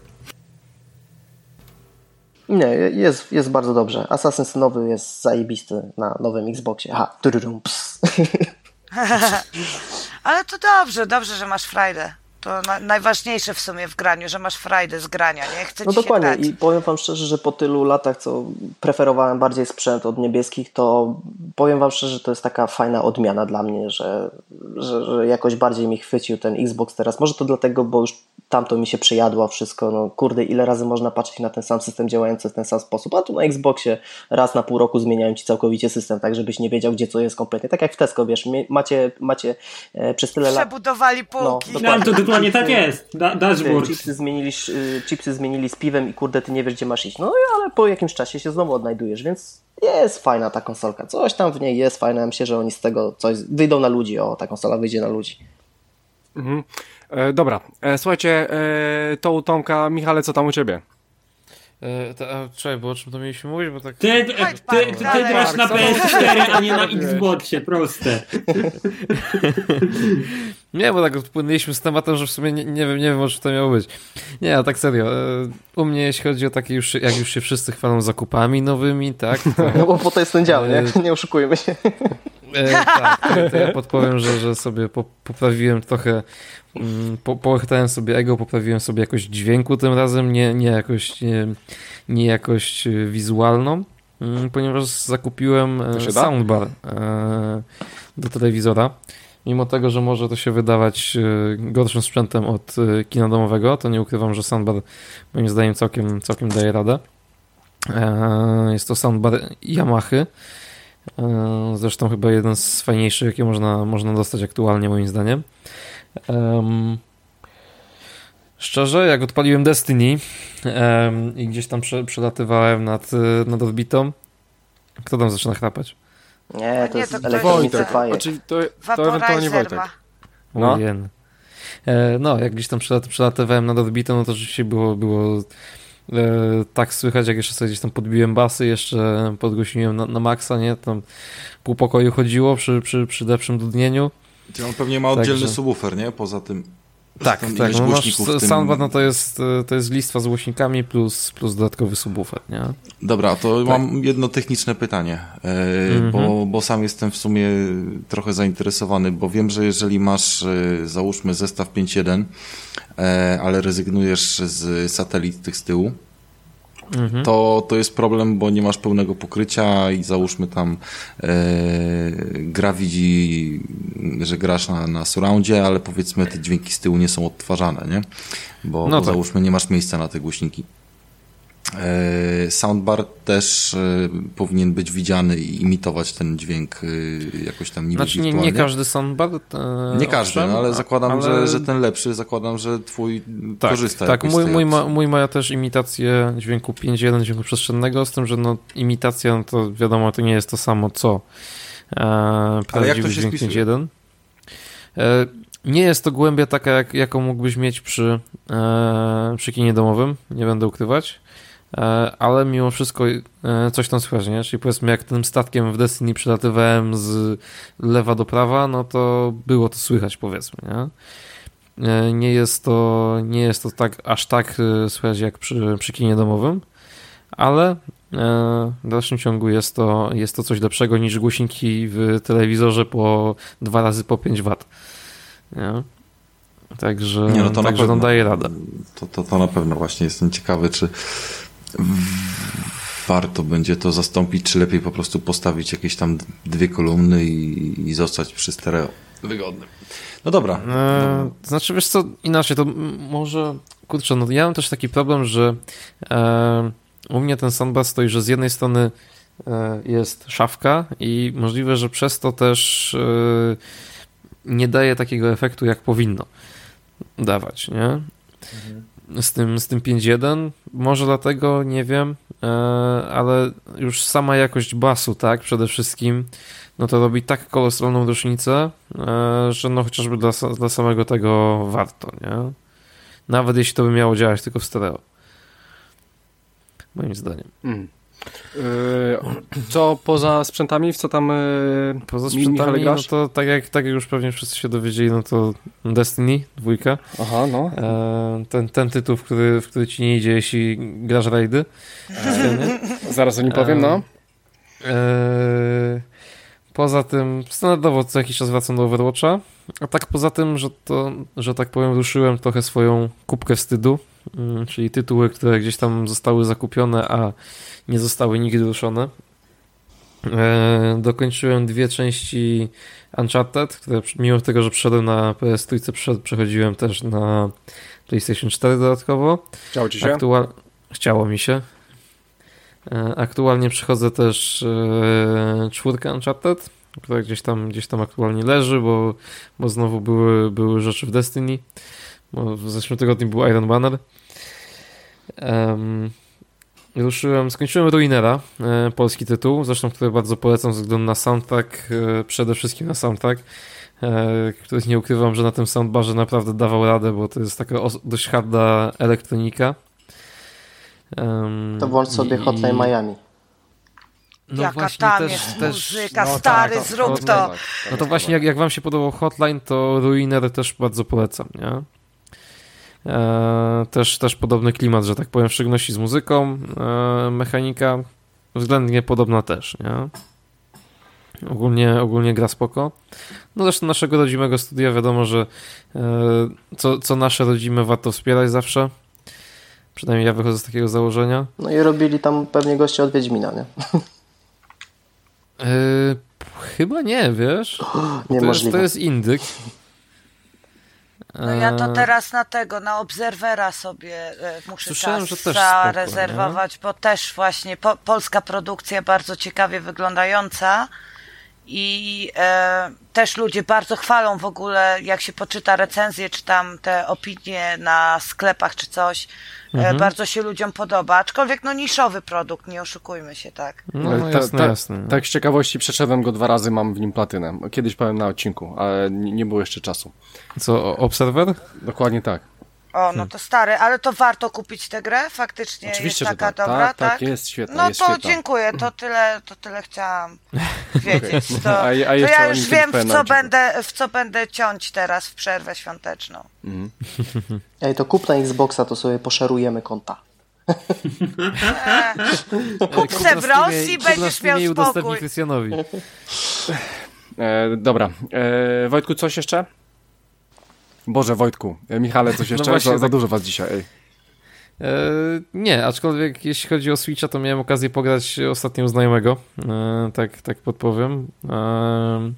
Nie, jest, jest bardzo dobrze. Assassin's nowy jest zajebisty na nowym Xboxie. Ha, tururum, ps. Ale to dobrze, dobrze, że masz frajdę. To na, najważniejsze w sumie w graniu, że masz frajdę z grania, nie? Chcę No ci dokładnie się grać. i powiem wam szczerze, że po tylu latach, co preferowałem bardziej sprzęt od niebieskich, to powiem wam szczerze, że to jest taka fajna odmiana dla mnie, że, że, że jakoś bardziej mi chwycił ten Xbox teraz. Może to dlatego, bo już tamto mi się przejadło wszystko, no kurde, ile razy można patrzeć na ten sam system działający w ten sam sposób, a tu na Xboxie raz na pół roku zmieniają ci całkowicie system, tak żebyś nie wiedział, gdzie co jest kompletnie. Tak jak w Tesco, wiesz, macie, macie e, przez tyle lat... Przebudowali półki. No, No, to dokładnie tak jest. Da dashboard. chipsy, zmienili, y, chipsy zmienili z piwem i kurde, ty nie wiesz, gdzie masz iść. No ale po jakimś czasie się znowu odnajdujesz, więc jest fajna ta konsolka. Coś tam w niej jest fajne. Ja myślę, że oni z tego coś wyjdą na ludzi. O, ta konsola wyjdzie na ludzi. Mhm. E, dobra, e, słuchajcie, e, to u Tomka, Michale, co tam u ciebie? E, czekaj, bo o czym to mieliśmy mówić, bo tak... Ty, ty, ty, ty, grasz na PS4, a nie na Xboxie, proste. Nie, bo tak odpłynęliśmy z tematem, że w sumie nie, nie wiem, nie wiem, o czym to miało być. Nie, a tak serio. e, U mnie, jeśli chodzi o takie już, jak już się wszyscy chwalą zakupami nowymi, tak, to, No bo po to jest ten dział, nie? E, Nie oszukujmy się. E, tak, to, to ja podpowiem, że, że sobie po, poprawiłem trochę, mm, po, połechtałem sobie ego, poprawiłem sobie jakość dźwięku tym razem, nie, nie jakość, nie, nie jakość e, wizualną, mm, ponieważ zakupiłem e, soundbar e, do telewizora. Mimo tego, że może to się wydawać gorszym sprzętem od kina domowego, to nie ukrywam, że soundbar moim zdaniem całkiem, całkiem daje radę. Jest to soundbar Yamahy. E, Zresztą chyba jeden z fajniejszych, jakie można, można dostać aktualnie, moim zdaniem. Em, Szczerze, jak odpaliłem Destiny em, i gdzieś tam prze, przelatywałem nad, e, nad orbitą, kto tam zaczyna chrapać? Nie, to Nie, jest to ktoś- elektronicy Wojtek. Znaczy, to, to ewentualnie Wojtek. No. E, No, jak gdzieś tam przelat, przelatywałem nad orbitą, no to rzeczywiście było, było tak słychać, jak jeszcze sobie gdzieś tam podbiłem basy, jeszcze podgłosiłem na, na maksa, nie? Tam pół pokoju chodziło przy, przy, przy lepszym dudnieniu. On pewnie ma oddzielny Także- subwoofer, nie? Poza tym. Tak, tam tak. ileś No masz soundbar, no to jest, e, to jest listwa z głośnikami plus, plus dodatkowy subwoofer, nie? Dobra, to mam jedno techniczne pytanie, e, Mhm. bo, bo sam jestem w sumie trochę zainteresowany, bo wiem, że jeżeli masz, e, załóżmy, zestaw 5.1, e, ale rezygnujesz z satelit tych z tyłu, Mhm. to, to jest problem, bo nie masz pełnego pokrycia i załóżmy tam e, gra widzi, że grasz na, na surroundzie, ale powiedzmy te dźwięki z tyłu nie są odtwarzane, nie? Bo, No bo tak. załóżmy nie masz miejsca na te głośniki. E, soundbar też e, powinien być widziany i imitować ten dźwięk e, jakoś tam niby Znaczy nie, nie każdy soundbar. Nie każdy, owszem, no, ale zakładam, ale- Że, że ten lepszy, zakładam, że twój Tak, korzysta tak mój, mój, ma, mój ma też imitację dźwięku 5.1, dźwięku przestrzennego, z tym, że no, imitacja, no to wiadomo, to nie jest to samo co e, prawdziwy się dźwięk spisuje? 5.1. E, nie jest to głębia taka, jak, jaką mógłbyś mieć przy, e, przy kinie domowym, nie będę ukrywać, ale mimo wszystko e, coś tam słychać, nie? Czyli powiedzmy, jak tym statkiem w Destiny przelatywałem z lewa do prawa, no to było to słychać, powiedzmy, nie? E, Nie jest to, nie jest to tak, aż tak e, słychać jak przy, przy kinie domowym, ale e, w dalszym ciągu jest to, jest to coś lepszego niż głośniki w telewizorze po dwa razy po 5 W. Nie? Także, Nie, no to na także no pewno. daje radę. To, to, to na pewno właśnie jestem ciekawy, czy warto będzie to zastąpić, czy lepiej po prostu postawić jakieś tam dwie kolumny i, i zostać przy stereo. Wygodnym. No dobra. E, znaczy, wiesz co, inaczej, to może, kurczę, no ja mam też taki problem, że e, u mnie ten soundbar stoi, że z jednej strony e, jest szafka i możliwe, że przez to też e, nie daje takiego efektu, jak powinno dawać, nie? Z tym, z tym 5.1, może dlatego, nie wiem, e, ale już sama jakość basu, tak, przede wszystkim, no to robi tak kolosalną różnicę, e, że no chociażby dla, dla samego tego warto, nie? Nawet jeśli to by miało działać tylko w stereo. moim zdaniem. Mm. Co poza sprzętami, w co tam Poza sprzętami, no to tak jak, tak jak już pewnie wszyscy się dowiedzieli, no to Destiny, dwójka. Aha, no. ten, ten tytuł, w który, w który ci nie idzie, jeśli grasz rajdy. Zaraz o nim powiem, no. Poza tym, standardowo co jakiś czas wracam do Overwatcha, a tak poza tym, że to, że tak powiem, ruszyłem trochę swoją kubkę wstydu, czyli tytuły, które gdzieś tam zostały zakupione, a nie zostały nigdy ruszone. E, dokończyłem dwie części Uncharted, które mimo tego, że przeszedłem na PS3, przechodziłem też na PlayStation 4 dodatkowo. Chciało ci się? Aktual... Chciało mi się. E, aktualnie przychodzę też e, czwórkę Uncharted, która gdzieś tam, gdzieś tam aktualnie leży, bo, bo znowu były, były rzeczy w Destiny. Bo w zeszłym tygodniu był Iron Banner. Um, ruszyłem, skończyłem Ruinera, e, polski tytuł, zresztą który bardzo polecam ze względu na soundtrack, e, przede wszystkim na soundtrack, e, który nie ukrywam, że na tym soundbarze naprawdę dawał radę, bo to jest taka dość harda elektronika. Um, to włącz sobie i... Hotline Miami. No Jaka właśnie, tam też, jest też, muzyka, no stary, tak, zrób to. Tak, no to właśnie, jak, jak wam się podobał Hotline, to Ruiner też bardzo polecam, nie? E, też, też podobny klimat, że tak powiem, w szczególności z muzyką. E, mechanika względnie podobna też, nie? Ogólnie, ogólnie gra spoko. No zresztą naszego rodzimego studia wiadomo, że e, co, co nasze rodzime warto wspierać zawsze. Przynajmniej ja wychodzę z takiego założenia. No i robili tam pewnie goście od Wiedźmina, nie? Yy, chyba nie, wiesz? To jest, to jest indyk. No ja to teraz na tego, na Obserwera sobie e, muszę Słyszałem, też zarezerwować, bo też właśnie po, polska produkcja bardzo ciekawie wyglądająca i e, też ludzie bardzo chwalą w ogóle, jak się poczyta recenzje, czy tam te opinie na sklepach, czy coś, e, mhm. bardzo się ludziom podoba, aczkolwiek no niszowy produkt, nie oszukujmy się, tak. No, no jasne, ta, jasne. Tak z ciekawości przeszedłem go dwa razy, mam w nim platynę. Kiedyś powiem na odcinku, ale nie było jeszcze czasu. Co, Observer? Dokładnie tak. O, no to stary, ale to warto kupić tę grę? Faktycznie Oczywiście, jest taka tak. dobra, tak? Tak, jest świetna, No jest to świetna. dziękuję, to tyle, to tyle chciałam wiedzieć. To, a, a to ja już wiem, w co, będę, w co będę ciąć teraz w przerwę świąteczną. Mhm. Ej, to kup na Xboxa, to sobie poszerujemy konta. Kup se w Rosji, będziesz miał spokój. Krystianowi. E, dobra. E, Wojtku, coś jeszcze? Boże, Wojtku, e, Michale, coś no jeszcze? No właśnie, za, za tak. dużo was dzisiaj, ej. E, nie, aczkolwiek jeśli chodzi o Switcha, to miałem okazję pograć ostatnio znajomego, e, tak, tak podpowiem, e,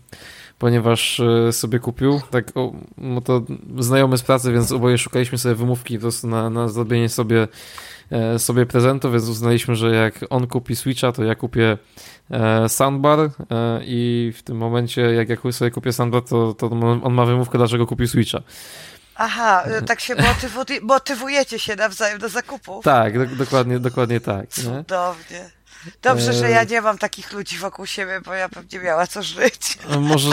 ponieważ sobie kupił, tak, no to znajomy z pracy, więc oboje szukaliśmy sobie wymówki po prostu na, na zrobienie sobie, sobie prezentu, więc uznaliśmy, że jak on kupi Switcha, to ja kupię soundbar i w tym momencie, jak ja sobie kupię soundbar, to, to on ma wymówkę, dlaczego kupił Switcha. Aha, e, tak się motywu- motywujecie się nawzajem do zakupów. Tak, do, dokładnie, dokładnie tak. Cudownie. Nie? Dobrze, że ja nie mam takich ludzi wokół siebie, bo ja pewnie miała co żyć. Może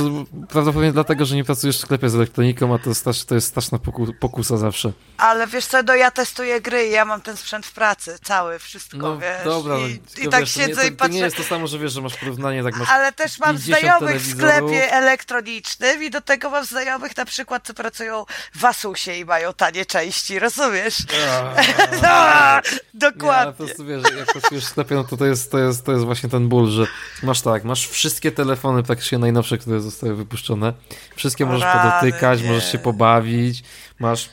prawdopodobnie dlatego, że nie pracujesz w sklepie z elektroniką, a to, jest, to jest straszna poku, pokusa zawsze. Ale wiesz co, no ja testuję gry i ja mam ten sprzęt w pracy, cały, wszystko, no, wiesz. Dobra, I, no, i tak wiesz, siedzę nie, to, i patrzę. To nie jest to samo, że wiesz, że masz porównanie, tak masz Ale też mam znajomych w sklepie elektronicznym i do tego mam znajomych na przykład, co pracują w Asusie i mają tanie części, rozumiesz? Dokładnie. Nie, ale po prostu wiesz, jak pracujesz w sklepie, no to to jest jest, to, jest, to jest właśnie ten ból, że masz tak, masz wszystkie telefony praktycznie najnowsze, które zostały wypuszczone. Wszystkie możesz podotykać, nie. możesz się pobawić, masz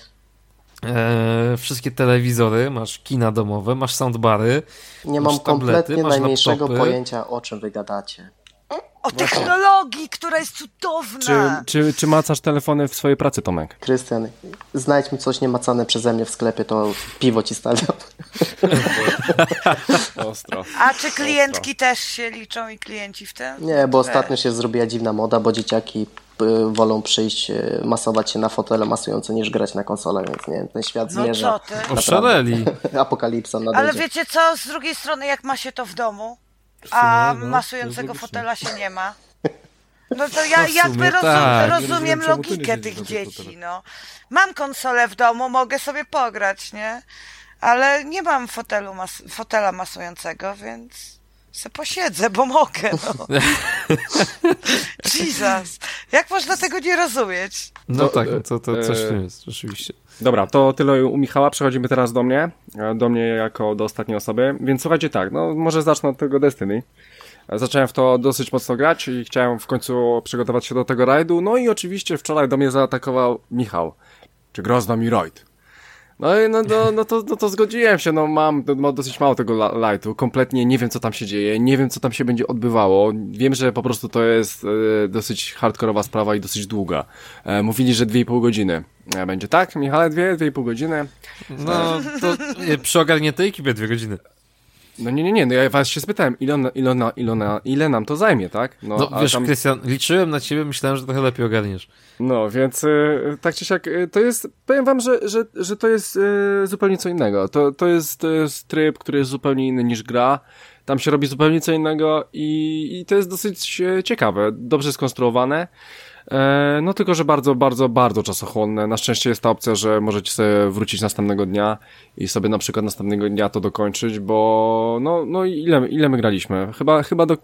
e, wszystkie telewizory, masz kina domowe, masz soundbary. Nie mam tablety, kompletnie najmniejszego laptopy. pojęcia, o czym wy gadacie. O technologii, która jest cudowna. Czy, czy, czy macasz telefony w swojej pracy, Tomek? Krystian, znajdź mi coś niemacane przeze mnie w sklepie, to piwo ci stawiam. Ostro. A czy klientki Ostro. też się liczą i klienci w tym? Nie, bo ostatnio się zrobiła dziwna moda, bo dzieciaki y, wolą przyjść, y, masować się na fotele masujące niż grać na konsolę, więc nie wiem, ten świat no zmierza. No co ty? Oszaleli. Apokalipsa nadejdzie. Ale wiecie co, z drugiej strony jak ma się to w domu, a no, masującego fotela się nie ma. No to ja no jakby rozum, tak. rozumiem nie logikę tych dzieci, no. Mam konsolę w domu, mogę sobie pograć, nie? ale nie mam fotelu mas fotela masującego, więc se posiedzę, bo mogę. No. Jesus, jak można tego nie rozumieć? No To, tak, no to, to coś w e, tym jest, rzeczywiście. Dobra, to tyle u Michała. Przechodzimy teraz do mnie. e, Do mnie jako do ostatniej osoby. Więc słuchajcie tak, no może zacznę od tego Destiny. E, Zacząłem w to dosyć mocno grać i chciałem w końcu przygotować się do tego rajdu. No i oczywiście wczoraj do mnie zaatakował Michał. Czy grozno mi rajd? No i no, no, no, to, no to zgodziłem się, no mam, mam dosyć mało tego lightu, kompletnie nie wiem co tam się dzieje, nie wiem co tam się będzie odbywało, wiem, że po prostu to jest e, dosyć hardkorowa sprawa i dosyć długa. E, mówili, że 2,5 godziny e, będzie, tak Michale? Dwie, 2,5 godziny? No, to nie, przy ogarniętej ekipie dwie godziny. No nie, nie, nie, no ja was się spytałem, ile, ona, ile, ile, ile nam to zajmie, tak? No, a wiesz, tam- Krystian, liczyłem na ciebie, myślałem, że trochę lepiej ogarniesz. No, więc y, tak czy siak, y, to jest, powiem wam, że, że, że to jest y, zupełnie co innego. To, to, jest, to jest tryb, który jest zupełnie inny niż gra. Tam się robi zupełnie co innego i, i to jest dosyć ciekawe, dobrze skonstruowane. E, no tylko, że bardzo, bardzo, bardzo czasochłonne. Na szczęście jest ta opcja, że możecie sobie wrócić następnego dnia i sobie na przykład następnego dnia to dokończyć, bo no, no ile, ile my graliśmy? Chyba, chyba do,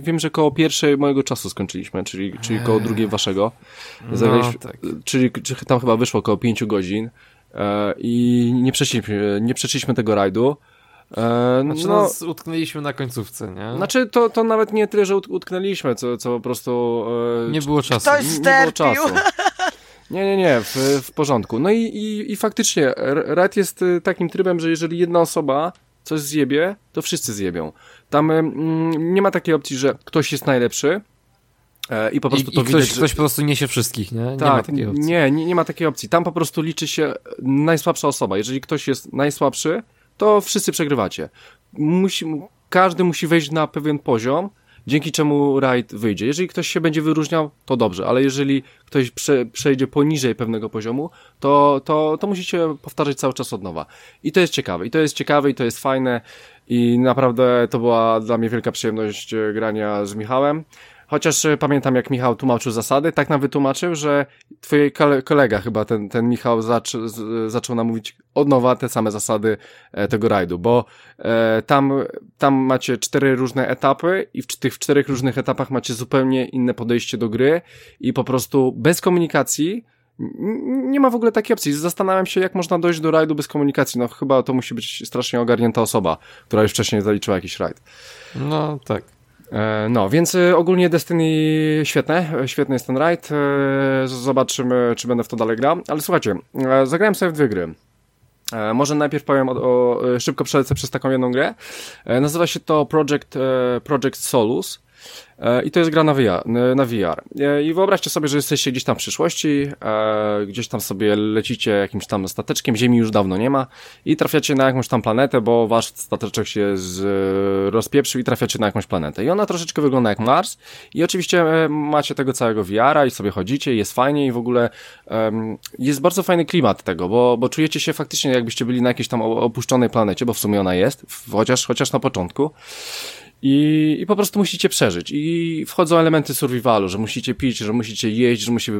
wiem, że koło pierwszej mojego czasu skończyliśmy, czyli, czyli koło drugiej waszego. Zagraliśmy, tak. Czyli czy tam chyba wyszło około 5 godzin e, i nie przeszliśmy, nie przeszliśmy tego rajdu. E, Znaczy, no, nas utknęliśmy na końcówce, nie? znaczy to, to nawet nie tyle, że ut- utknęliśmy, co, co po prostu... E, nie było czasu. Ktoś nie było sterpił. czasu. Nie, nie, nie, w, w porządku. No i, i, i faktycznie r- rajd jest y, takim trybem, że jeżeli jedna osoba coś zjebie, to wszyscy zjebią. Tam mm, nie ma takiej opcji, że ktoś jest najlepszy e, i po prostu I, to i widać, ktoś, że... ktoś po prostu niesie wszystkich, nie? Nie Tak, ma takiej opcji. Nie, nie, nie ma takiej opcji. Tam po prostu liczy się najsłabsza osoba. Jeżeli ktoś jest najsłabszy, to wszyscy przegrywacie. Musi, każdy musi wejść na pewien poziom, dzięki czemu raid wyjdzie. Jeżeli ktoś się będzie wyróżniał, to dobrze, ale jeżeli ktoś prze, przejdzie poniżej pewnego poziomu, to, to, to musicie powtarzać cały czas od nowa. I to jest ciekawe. I to jest ciekawe, i to jest fajne. I naprawdę to była dla mnie wielka przyjemność e, grania z Michałem. Chociaż e, pamiętam, jak Michał tłumaczył zasady, tak nam wytłumaczył, że twój kole- kolega chyba, ten, ten Michał, zac zaczął nam mówić od nowa te same zasady e, tego rajdu, bo e, tam, tam macie cztery różne etapy i w tych czterech różnych etapach macie zupełnie inne podejście do gry i po prostu bez komunikacji nie ma w ogóle takiej opcji. Zastanawiam się, jak można dojść do rajdu bez komunikacji. No chyba to musi być strasznie ogarnięta osoba, która już wcześniej zaliczyła jakiś rajd. No tak. E, No, więc e, ogólnie Destiny świetne, świetny jest ten raid, e, zobaczymy, czy będę w to dalej grał, ale słuchajcie, e, zagrałem sobie w dwie gry. Może najpierw powiem o, o szybko przelecę przez taką jedną grę. Nazywa się to Project, Project Solus. E, I to jest gra na VR. Na VR. E, I wyobraźcie sobie, że jesteście gdzieś tam w przyszłości, e, gdzieś tam sobie lecicie jakimś tam stateczkiem, Ziemi już dawno nie ma i trafiacie na jakąś tam planetę, bo wasz stateczek się e, rozpieprzył i trafiacie na jakąś planetę. I ona troszeczkę wygląda jak Mars i oczywiście e, macie tego całego VR-a i sobie chodzicie, jest fajnie i w ogóle jest bardzo fajny klimat tego, bo, bo czujecie się faktycznie jakbyście byli na jakiejś tam opuszczonej planecie, bo w sumie ona jest, chociaż, chociaż na początku. I, I po prostu musicie przeżyć. I wchodzą elementy survivalu, że musicie pić, że musicie jeść, że musi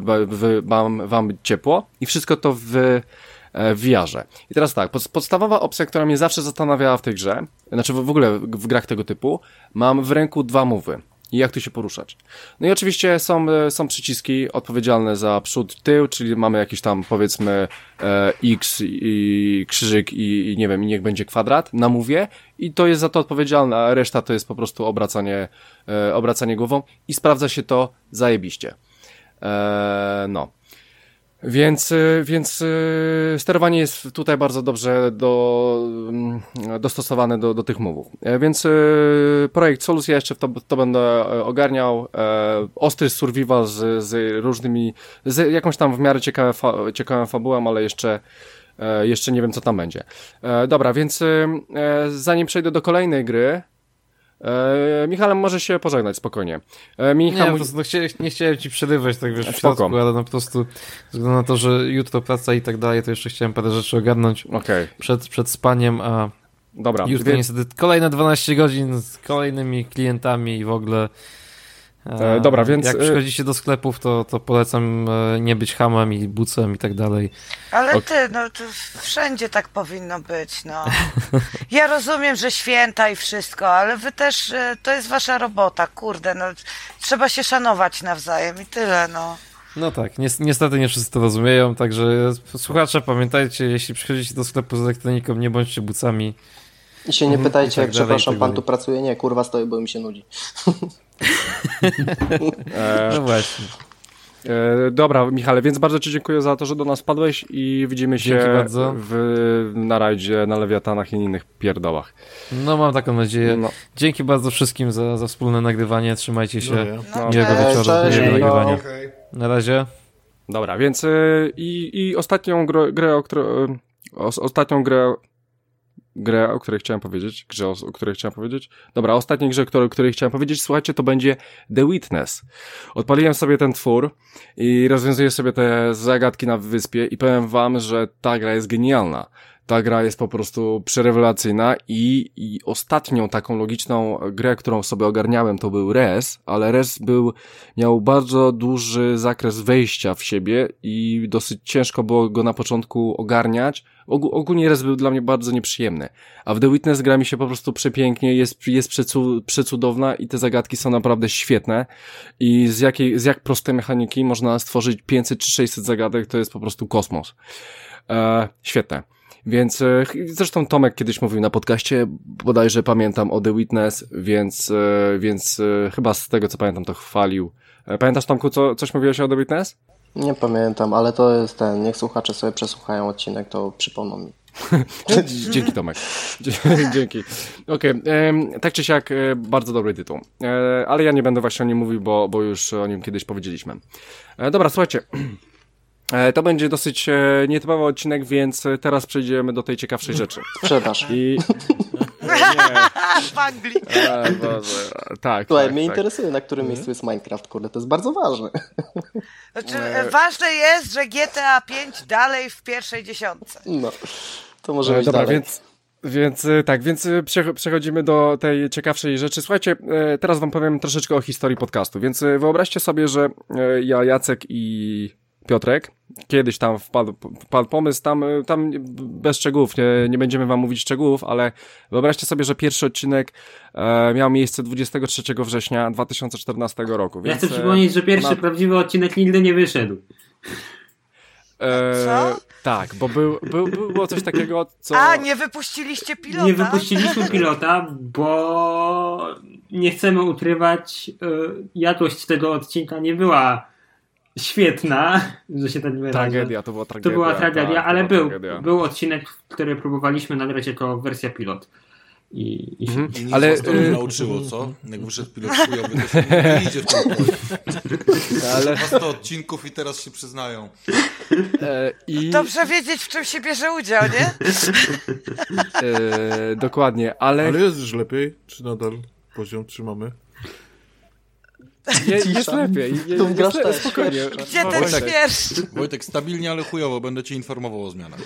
wam, wam być ciepło. I wszystko to w e, w VR-ze. I teraz tak, pod, podstawowa opcja, która mnie zawsze zastanawiała w tej grze, znaczy w, w ogóle w grach tego typu, mam w ręku dwa mowy. I jak tu się poruszać. No i oczywiście są, e, są przyciski odpowiedzialne za przód, tył, czyli mamy jakiś tam powiedzmy e, X i krzyżyk i, i nie wiem, i niech będzie kwadrat na mówie i to jest za to odpowiedzialne, a reszta to jest po prostu obracanie, e, obracanie głową i sprawdza się to zajebiście. E, no. Więc, y, więc y, sterowanie jest tutaj bardzo dobrze do, mm, dostosowane do, do tych mówów. E, Więc y, projekt Solus ja jeszcze to, to będę e, ogarniał. E, Ostry survival z, z różnymi, z jakąś tam w miarę ciekawą, fa, ciekawą fabułą, ale jeszcze jeszcze nie wiem co tam będzie. Dobra, więc zanim przejdę do kolejnej gry, E, Michałem może się pożegnać spokojnie. E, Nie, Michał, po mój- prostu no, chciałem, nie chciałem ci przerywać tak wiesz w Spoko. środku, ale no po prostu ze względu na to, że jutro praca i tak dalej, to jeszcze chciałem parę rzeczy ogarnąć Okej, przed, przed spaniem, a dobra. jutro Wie- niestety kolejne 12 godzin z kolejnymi klientami i w ogóle E, dobra, więc... Jak przychodzicie do sklepów, to, to polecam e, nie być hamem i bucem i tak dalej. Ale ty, no to wszędzie tak powinno być, no. Ja rozumiem, że święta i wszystko, ale wy też, e, to jest wasza robota, kurde, no. Trzeba się szanować nawzajem i tyle, no. No tak, niestety nie wszyscy to rozumieją, także słuchacze, pamiętajcie, jeśli przychodzicie do sklepu z elektroniką, nie bądźcie bucami. I się nie pytajcie, tak jak dalej, przepraszam, tak pan tu pracuje. Nie, kurwa, stoi, bo mi się nudzi. no właśnie. E, dobra, Michale, więc bardzo Ci dziękuję za to, że do nas padłeś i widzimy się w, na rajdzie, na Lewiatanach i innych pierdołach. No mam taką nadzieję. No. Dzięki bardzo wszystkim za, za wspólne nagrywanie. Trzymajcie się. No, no. Miłego wieczoru, cześć, miłego nagrywania. Okay. Na razie. Dobra, więc y, i, i ostatnią grę, grę o której, ostatnią grę grę, o której chciałem powiedzieć, grze, o, o której chciałem powiedzieć. Dobra, ostatniej grze, o której chciałem powiedzieć, słuchajcie, to będzie The Witness. Odpaliłem sobie ten twór i rozwiązuję sobie te zagadki na wyspie i powiem wam, że ta gra jest genialna ta gra jest po prostu przerewelacyjna i, i ostatnią taką logiczną grę, którą sobie ogarniałem, to był Res, ale Res był, miał bardzo duży zakres wejścia w siebie i dosyć ciężko było go na początku ogarniać. Og ogólnie Res był dla mnie bardzo nieprzyjemny, a w The Witness gra mi się po prostu przepięknie, jest, jest przecu przecudowna i te zagadki są naprawdę świetne i z jakiej, z jak prostej mechaniki można stworzyć 500 czy 600 zagadek, to jest po prostu kosmos. E, świetne. Więc e, zresztą Tomek kiedyś mówił na podcaście, bodajże pamiętam o The Witness, więc, e, więc e, chyba z tego co pamiętam to chwalił. Pamiętasz Tomku, co, coś mówiłeś o The Witness? Nie pamiętam, ale to jest ten, niech słuchacze sobie przesłuchają odcinek, to przypomną mi. Dzięki Tomek. Dzięki. Okej, okay. tak czy siak bardzo dobry tytuł. Ale ja nie będę właśnie o nim mówił, bo, bo już o nim kiedyś powiedzieliśmy. Dobra, słuchajcie. E, to będzie dosyć e, nietypowy odcinek, więc e, teraz przejdziemy do tej ciekawszej rzeczy. Sprzedaż. I... w Anglii. E, Boże. Tak, Słuchaj, tak, mnie tak. interesuje, na którym miejscu jest Minecraft, kurde, to jest bardzo ważne. Znaczy, ważne jest, że GTA 5 dalej w pierwszej dziesiątce. No, to może być Dobra, dalej. więc... Więc tak, więc przechodzimy do tej ciekawszej rzeczy. Słuchajcie, teraz wam powiem troszeczkę o historii podcastu. Więc wyobraźcie sobie, że ja, Jacek i Piotrek, kiedyś tam wpadł, wpadł pomysł, tam, tam bez szczegółów, nie, nie będziemy wam mówić szczegółów, ale wyobraźcie sobie, że pierwszy odcinek e, miał miejsce 23 września 2014 roku. Więc, ja chcę przypomnieć, że pierwszy na... prawdziwy odcinek nigdy nie wyszedł. E, Co? Tak, bo był, był, było coś takiego, co... A, nie wypuściliście pilota? Nie wypuściliśmy pilota, bo nie chcemy ukrywać, y, jadłość tego odcinka nie była świetna, że się tak wyrażę. Tragedia, to była tragedia. To była tragedia, tak, ale był, był odcinek, który próbowaliśmy nagrać jako wersja pilot. I, i, mhm. I ale to y... nauczyło, co? Jak wyszedł pilot chujowy, to się nie idzie w tym Ale 100 odcinków i teraz się przyznają. E, i... Dobrze wiedzieć, w czym się bierze udział, nie? E, dokładnie, ale... Ale jest już lepiej? Czy nadal poziom trzymamy? Je, jest lepiej. Je, tu grasz jest, spokojnie. Gdzie ten Wojtek, Wojtek, stabilnie, ale chujowo. Będę cię informował o zmianach.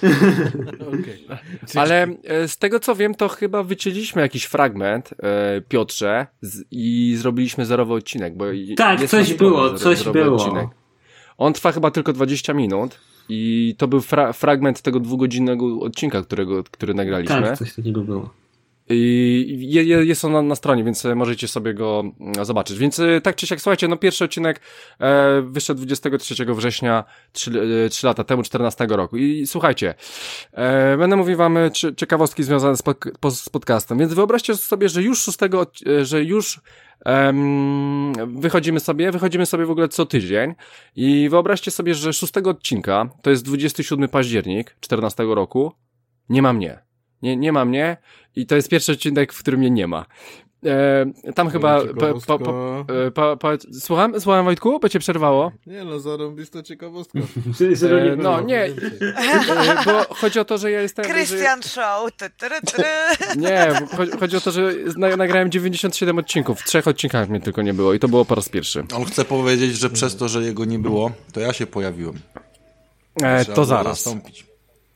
okay. Ale e, z tego co wiem, to chyba wycięliśmy jakiś fragment, e, Piotrze, z, i zrobiliśmy zerowy odcinek. Bo tak, coś było, coś było. Odcinek. On trwa chyba tylko 20 minut. I to był fra fragment tego dwugodzinnego odcinka, którego, który nagraliśmy. Tak, coś takiego było. I jest on na, stronie, więc możecie sobie go mm, zobaczyć. Więc y, tak czy siak, słuchajcie, no pierwszy odcinek e, wyszedł 23 września 3, 3 lata temu, 14 roku. I słuchajcie, e, będę mówił wam e, ciekawostki związane z, z podcastem, więc wyobraźcie sobie, że już 6, e, że już Um, wychodzimy sobie, wychodzimy sobie w ogóle co tydzień i wyobraźcie sobie, że 6 odcinka, to jest 27 październik 14 roku, nie ma mnie. Nie, nie ma mnie i to jest pierwszy odcinek, w którym mnie nie ma. E, tam chyba. Po, po, po, po, słucham? Słucham, Wojtku? Bo cię przerwało? Nie no, zarąbista ciekawostka. e, no, nie. E, bo chodzi o to, że ja jestem. Christian że... Show. Ty, ty, ty. Nie, chodzi, chodzi, o to, że nagrałem 97 odcinków. W trzech odcinkach mnie tylko nie było i to było po raz pierwszy. On chce powiedzieć, że przez to, że jego nie było, to ja się pojawiłem. E, to zaraz. Zastąpić.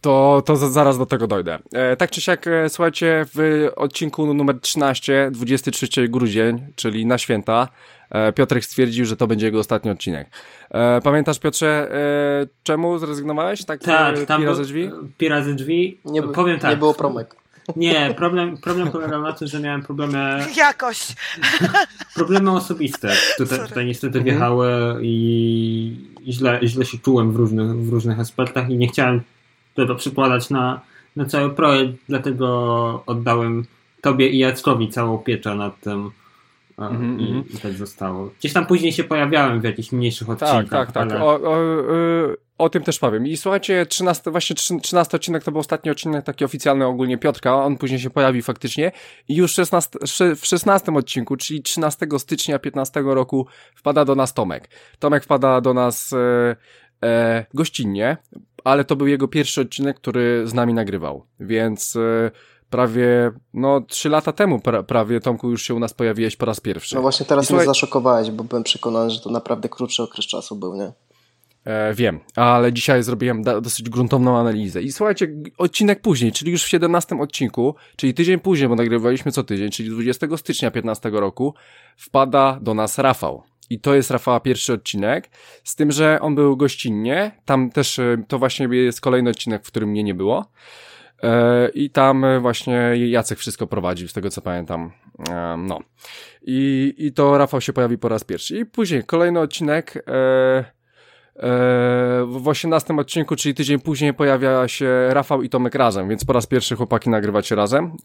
To, to zaraz do tego dojdę. E, tak czy siak, e, słuchajcie, w odcinku numer 13, 23 grudzień, czyli na święta, e, Piotrek stwierdził, że to będzie jego ostatni odcinek. E, pamiętasz, Piotrze, e, czemu zrezygnowałeś? Tak, Tak, tam pi był- razy drzwi? Pi razy drzwi. Nie, Powiem tak. nie było promek. Nie, problem, problem polegał na tym, że miałem problemy, Jakość. problemy osobiste. Tutaj, tutaj niestety wjechały i, i źle, źle się czułem w różnych, w różnych aspektach i nie chciałem tego przekładać na, na cały projekt, dlatego oddałem tobie i Jackowi całą pieczę nad tym e, Mhm, i, i tak zostało. Gdzieś tam później się pojawiałem w jakichś mniejszych Tak, odcinkach. tak, tak. Ale... O, o, y, o tym też powiem. I słuchajcie, 13, właśnie 13 odcinek to był ostatni odcinek taki oficjalny ogólnie Piotrka. On później się pojawi faktycznie. I już 16, szy- w 16 odcinku, czyli 13 stycznia 15 roku wpada do nas Tomek. Tomek wpada do nas e, e, gościnnie, ale to był jego pierwszy odcinek, który z nami nagrywał. Więc e, prawie, no 3 lata temu pra, prawie, Tomku, już się u nas pojawiłeś po raz pierwszy. No właśnie teraz I słuchaj- mnie zaszokowałeś, bo byłem przekonany, że to naprawdę krótszy okres czasu był, nie? E, wiem, ale dzisiaj zrobiłem dosyć gruntowną analizę. I słuchajcie, odcinek później, czyli już w 17 odcinku, czyli tydzień później, bo nagrywaliśmy co tydzień, czyli 20 stycznia 15 roku, wpada do nas Rafał. I to jest Rafała pierwszy odcinek, z tym, że on był gościnnie. Tam też e, to właśnie jest kolejny odcinek, w którym mnie nie było. E, I tam e, właśnie Jacek wszystko prowadził, z tego co pamiętam. No. I, I to Rafał się pojawi po raz pierwszy. I później kolejny odcinek. W 18 odcinku, czyli tydzień później pojawia się Rafał i Tomek razem, więc po raz pierwszy chłopaki nagrywacie razem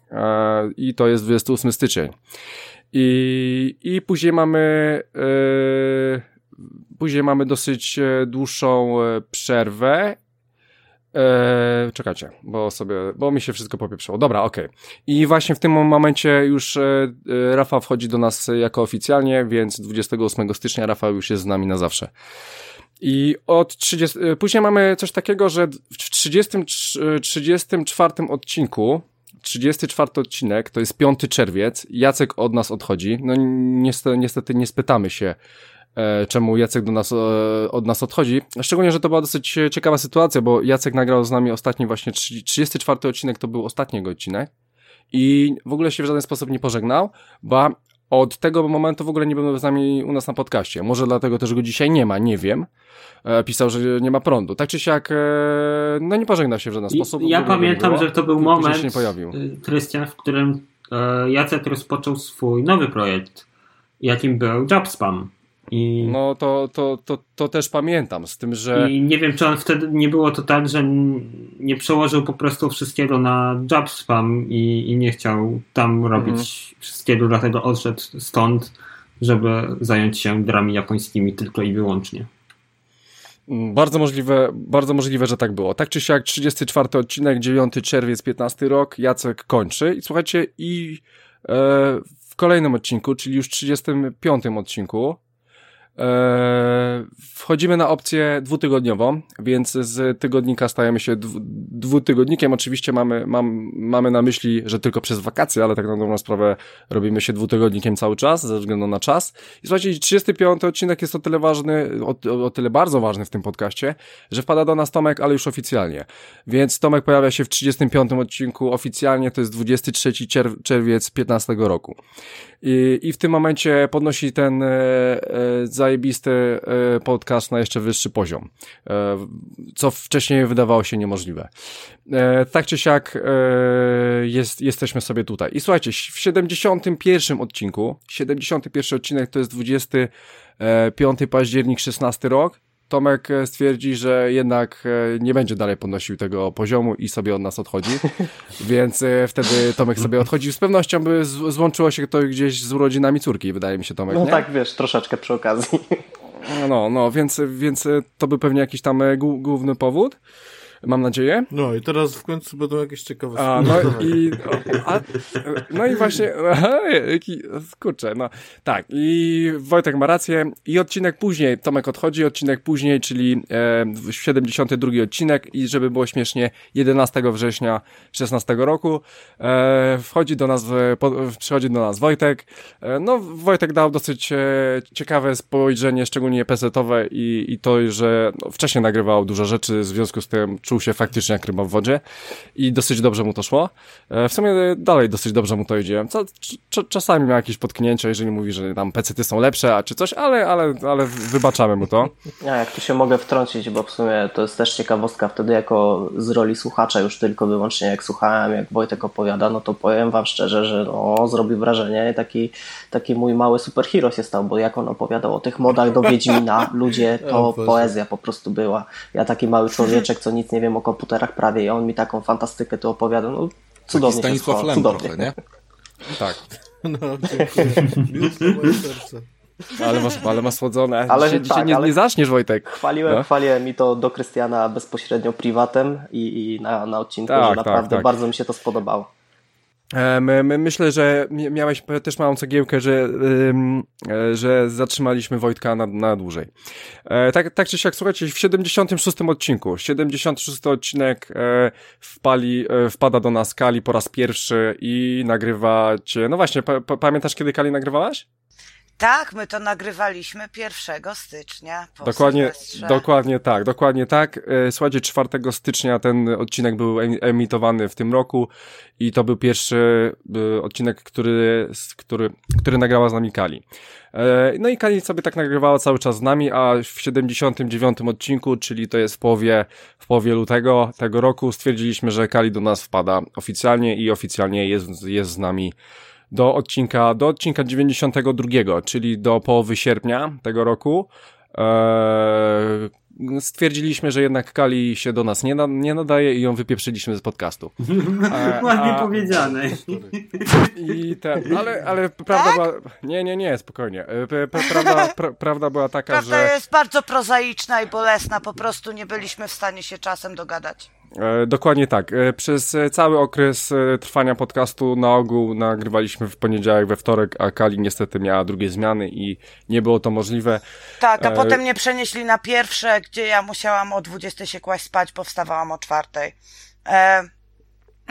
i to jest 28 styczeń. I, i później mamy e, później mamy dosyć e, dłuższą e, przerwę. E, czekajcie, bo sobie, bo mi się wszystko popieprzyło. Dobra, okej. I właśnie w tym momencie już e, Rafał wchodzi do nas jako oficjalnie, więc 28 stycznia Rafał już jest z nami na zawsze. I od 30, y, później mamy coś takiego, że w 30, y, 34 odcinku, 34 odcinek, to jest 5 czerwiec, Jacek od nas odchodzi. No niestety, niestety nie spytamy się, e, czemu Jacek do nas, e, od nas odchodzi. Szczególnie, że to była dosyć ciekawa sytuacja, bo Jacek nagrał z nami ostatni właśnie, 30 34 odcinek to był ostatni odcinek i w ogóle się w żaden sposób nie pożegnał, bo od tego momentu w ogóle nie był z nami u nas na podcaście. Może dlatego też go dzisiaj nie ma, nie wiem. E, pisał, że nie ma prądu. Tak czy siak, e, no nie pożegnał się w żaden sposób. Ja pamiętam, było. że to był moment, się nie pojawił. y, Krystian, w którym e, Jacek rozpoczął swój nowy projekt, jakim był JobSpam. I, No to, to, to, to też pamiętam, z tym, że... I nie wiem, czy on wtedy nie było to tak, że nie przełożył po prostu wszystkiego na JobSpam i, i nie chciał tam robić Mhm. wszystkiego, dlatego odszedł stąd, żeby zająć się grami japońskimi tylko i wyłącznie. Mm, Bardzo możliwe, bardzo możliwe, że tak było. Tak czy siak, 34 odcinek, 9 czerwiec, 15 rok, Jacek kończy. I słuchajcie, i e, w kolejnym odcinku, czyli już 35 odcinku, wchodzimy na opcję dwutygodniową, więc z tygodnika stajemy się dwu, dwutygodnikiem. Oczywiście mamy, mam, mamy na myśli, że tylko przez wakacje, ale tak na dobrą sprawę robimy się dwutygodnikiem cały czas, ze względu na czas. I słuchajcie, 35 odcinek jest o tyle ważny, o, o tyle bardzo ważny w tym podcaście, że wpada do nas Tomek, ale już oficjalnie. Więc Tomek pojawia się w 35 odcinku oficjalnie, to jest 23 czerw- czerwiec 15 roku. I, I w tym momencie podnosi ten e, e, zajebisty e, podcast na jeszcze wyższy poziom, e, co wcześniej wydawało się niemożliwe. E, tak czy siak jest, jesteśmy sobie tutaj. I słuchajcie, w 71 odcinku, 71 odcinek to jest 25 październik 16 rok, Tomek e, stwierdzi, że jednak e, nie będzie dalej podnosił tego poziomu i sobie od nas odchodzi. Więc e, wtedy Tomek sobie odchodzi. Z pewnością by złączyło się to gdzieś z urodzinami córki, wydaje mi się, Tomek. No nie? tak, wiesz, troszeczkę przy okazji. No, no, więc, więc to był pewnie jakiś tam głó- główny powód. Mam nadzieję. No i teraz w końcu będą jakieś ciekawe A, sprawy. no i, a, no i właśnie, jaki, kurczę, no tak, i Wojtek ma rację i odcinek później, Tomek odchodzi, odcinek później, czyli e, 72 odcinek i żeby było śmiesznie, 11 września 16 roku e, wchodzi do nas, po, przychodzi do nas Wojtek, e, no Wojtek dał dosyć e, ciekawe spojrzenie, szczególnie pesetowe i, i to, że no, wcześniej nagrywał dużo rzeczy, w związku z tym czuł się faktycznie jak ryba w wodzie i dosyć dobrze mu to szło. E, w sumie dalej dosyć dobrze mu to idzie. Czasami ma jakieś potknięcia, jeżeli mówi, że tam pecety są lepsze, a czy coś, ale, ale, ale wybaczamy mu to. Ja, jak tu się mogę wtrącić, bo w sumie to jest też ciekawostka, wtedy jako z roli słuchacza już tylko wyłącznie jak słuchałem, jak Wojtek opowiada, no to powiem wam szczerze, że no, zrobił wrażenie taki, taki mój mały superhero się stał, bo jak on opowiadał o tych modach do Wiedźmina, ludzie, to poezja po prostu była. Ja taki mały człowieczek, co nic nie wiem o komputerach prawie i on mi taką fantastykę tu opowiadał, no cudownie taki Stanisław Lem trochę, nie? Tak. No, dziękuję. moje serce. Ale masz, ale masz słodzone. Ale dzisiaj, tak, dzisiaj nie, nie zaczniesz, Wojtek. Chwaliłem, no? chwaliłem mi to do Krystiana bezpośrednio privatem i, i na, na odcinku, tak, że tak, naprawdę tak, bardzo mi się to spodobało. E, my, my, myślę, że miałeś też małą cegiełkę, że, yy, że zatrzymaliśmy Wojtka na, na dłużej. E, tak, tak czy siak, słuchajcie, w 76 odcinku, 76 odcinek e, wpali, e, wpada do nas Kali po raz pierwszy i nagrywacie, no właśnie, pa, pa, pamiętasz kiedy Kali nagrywałaś? Tak, my to nagrywaliśmy 1 stycznia. dokładnie, dokładnie tak, dokładnie tak. E, słuchajcie, 4 stycznia ten odcinek był emitowany w tym roku i to był pierwszy e, odcinek, który, który, który nagrała z nami Kali. E, no i Kali sobie tak nagrywała cały czas z nami, a w 79 odcinku, czyli to jest w połowie, w połowie lutego tego roku, stwierdziliśmy, że Kali do nas wpada oficjalnie i oficjalnie jest, jest z nami do odcinka, do odcinka 92, czyli do połowy sierpnia tego roku. Eee, stwierdziliśmy, że jednak Kali się do nas nie, na, nie nadaje i ją wypieprzyliśmy z podcastu. E, Ładnie a... powiedziane. I ten, ale, ale prawda tak? była... Nie, nie, nie, spokojnie. E, prawda, pra, prawda była taka, prawda że... Prawda jest bardzo prozaiczna i bolesna, po prostu nie byliśmy w stanie się czasem dogadać. E, dokładnie tak. E, przez cały okres e, trwania podcastu na ogół nagrywaliśmy w poniedziałek, we wtorek, a Kali niestety miała drugie zmiany i nie było to możliwe. Tak, a e... potem mnie przenieśli na pierwsze, gdzie ja musiałam o 20 się kłaść spać, powstawałam o czwartej. E...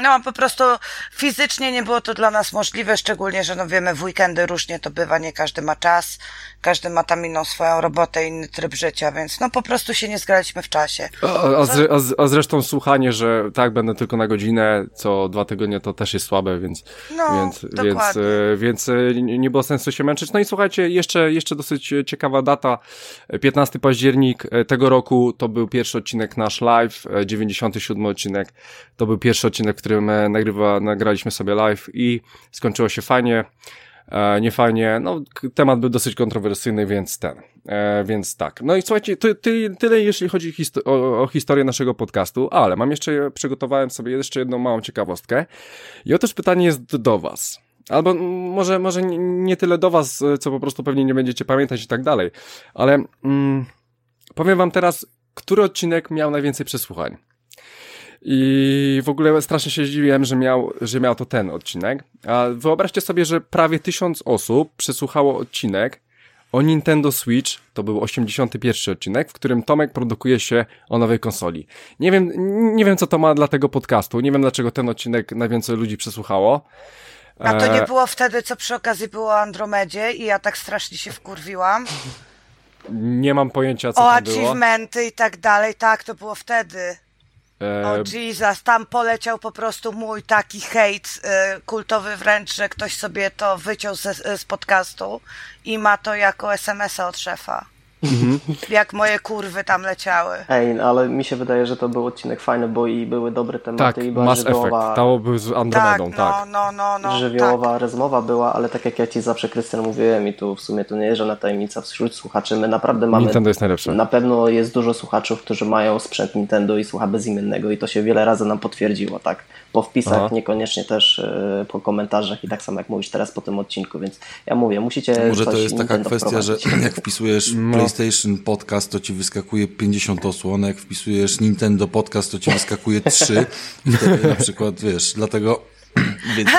No, po prostu fizycznie nie było to dla nas możliwe, szczególnie, że no wiemy, w weekendy różnie to bywa, nie każdy ma czas, każdy ma tam inną swoją robotę, inny tryb życia, więc no po prostu się nie zgraliśmy w czasie. A, a, zre, a, a zresztą słuchanie, że tak, będę tylko na godzinę, co dwa tygodnie, to też jest słabe, więc, no, więc, więc, e, więc e, nie było sensu się męczyć. No i słuchajcie, jeszcze, jeszcze dosyć ciekawa data, 15 październik e, tego roku, to był pierwszy odcinek nasz live, 97 odcinek, to był pierwszy odcinek, w którym nagrywa, nagraliśmy sobie live i skończyło się fajnie. E, nie fajnie, no temat był dosyć kontrowersyjny, więc ten, e, więc tak. No i słuchajcie, ty, ty, tyle jeśli chodzi histo o, o, historię naszego podcastu, ale mam jeszcze, przygotowałem sobie jeszcze jedną małą ciekawostkę i otóż pytanie jest do was. Albo może, może nie tyle do was, co po prostu pewnie nie będziecie pamiętać i tak dalej, ale mm, powiem wam teraz, który odcinek miał najwięcej przesłuchań. I w ogóle strasznie się zdziwiłem, że miał, że miał to ten odcinek. A wyobraźcie sobie, że prawie tysiąc osób przesłuchało odcinek o Nintendo Switch. To był 81 odcinek, w którym Tomek produkuje się o nowej konsoli. Nie wiem, nie wiem co to ma dla tego podcastu. Nie wiem dlaczego ten odcinek najwięcej ludzi przesłuchało. A to nie e, było wtedy, co przy okazji było o Andromedzie i ja tak strasznie się wkurwiłam. Nie mam pojęcia, co o tam było. O achievementy i tak dalej. Tak, to było wtedy. O oh Jesus, tam poleciał po prostu mój taki hejt y, kultowy wręcz, że ktoś sobie to wyciął z, z podcastu i ma to jako SMS-a od szefa. Mhm. Jak moje kurwy tam leciały. Ej, ale mi się wydaje, że to był odcinek fajny, bo i były dobre tematy tak, i była Mass żywiołowa... Effect. To był z Andromedą, tak. tak. No, no, no, żywiołowa tak. rozmowa była, ale tak jak ja ci zawsze, Krystian, mówiłem i tu w sumie to nie jest żadna tajemnica wśród słuchaczy, my naprawdę mamy... Nintendo jest najlepsze. Na pewno jest dużo słuchaczów, którzy mają sprzęt Nintendo i słucha bezimiennego i to się wiele razy nam potwierdziło, tak? Po wpisach, Aha. niekoniecznie też y, po komentarzach i tak samo jak mówisz teraz po tym odcinku, więc ja mówię, musicie Może to jest taka kwestia, że jak wpisujesz no. PlayStation Podcast to ci wyskakuje 50 osłonek, wpisujesz Nintendo podcast, to ci wyskakuje 3 i wtedy na przykład, wiesz, dlatego więc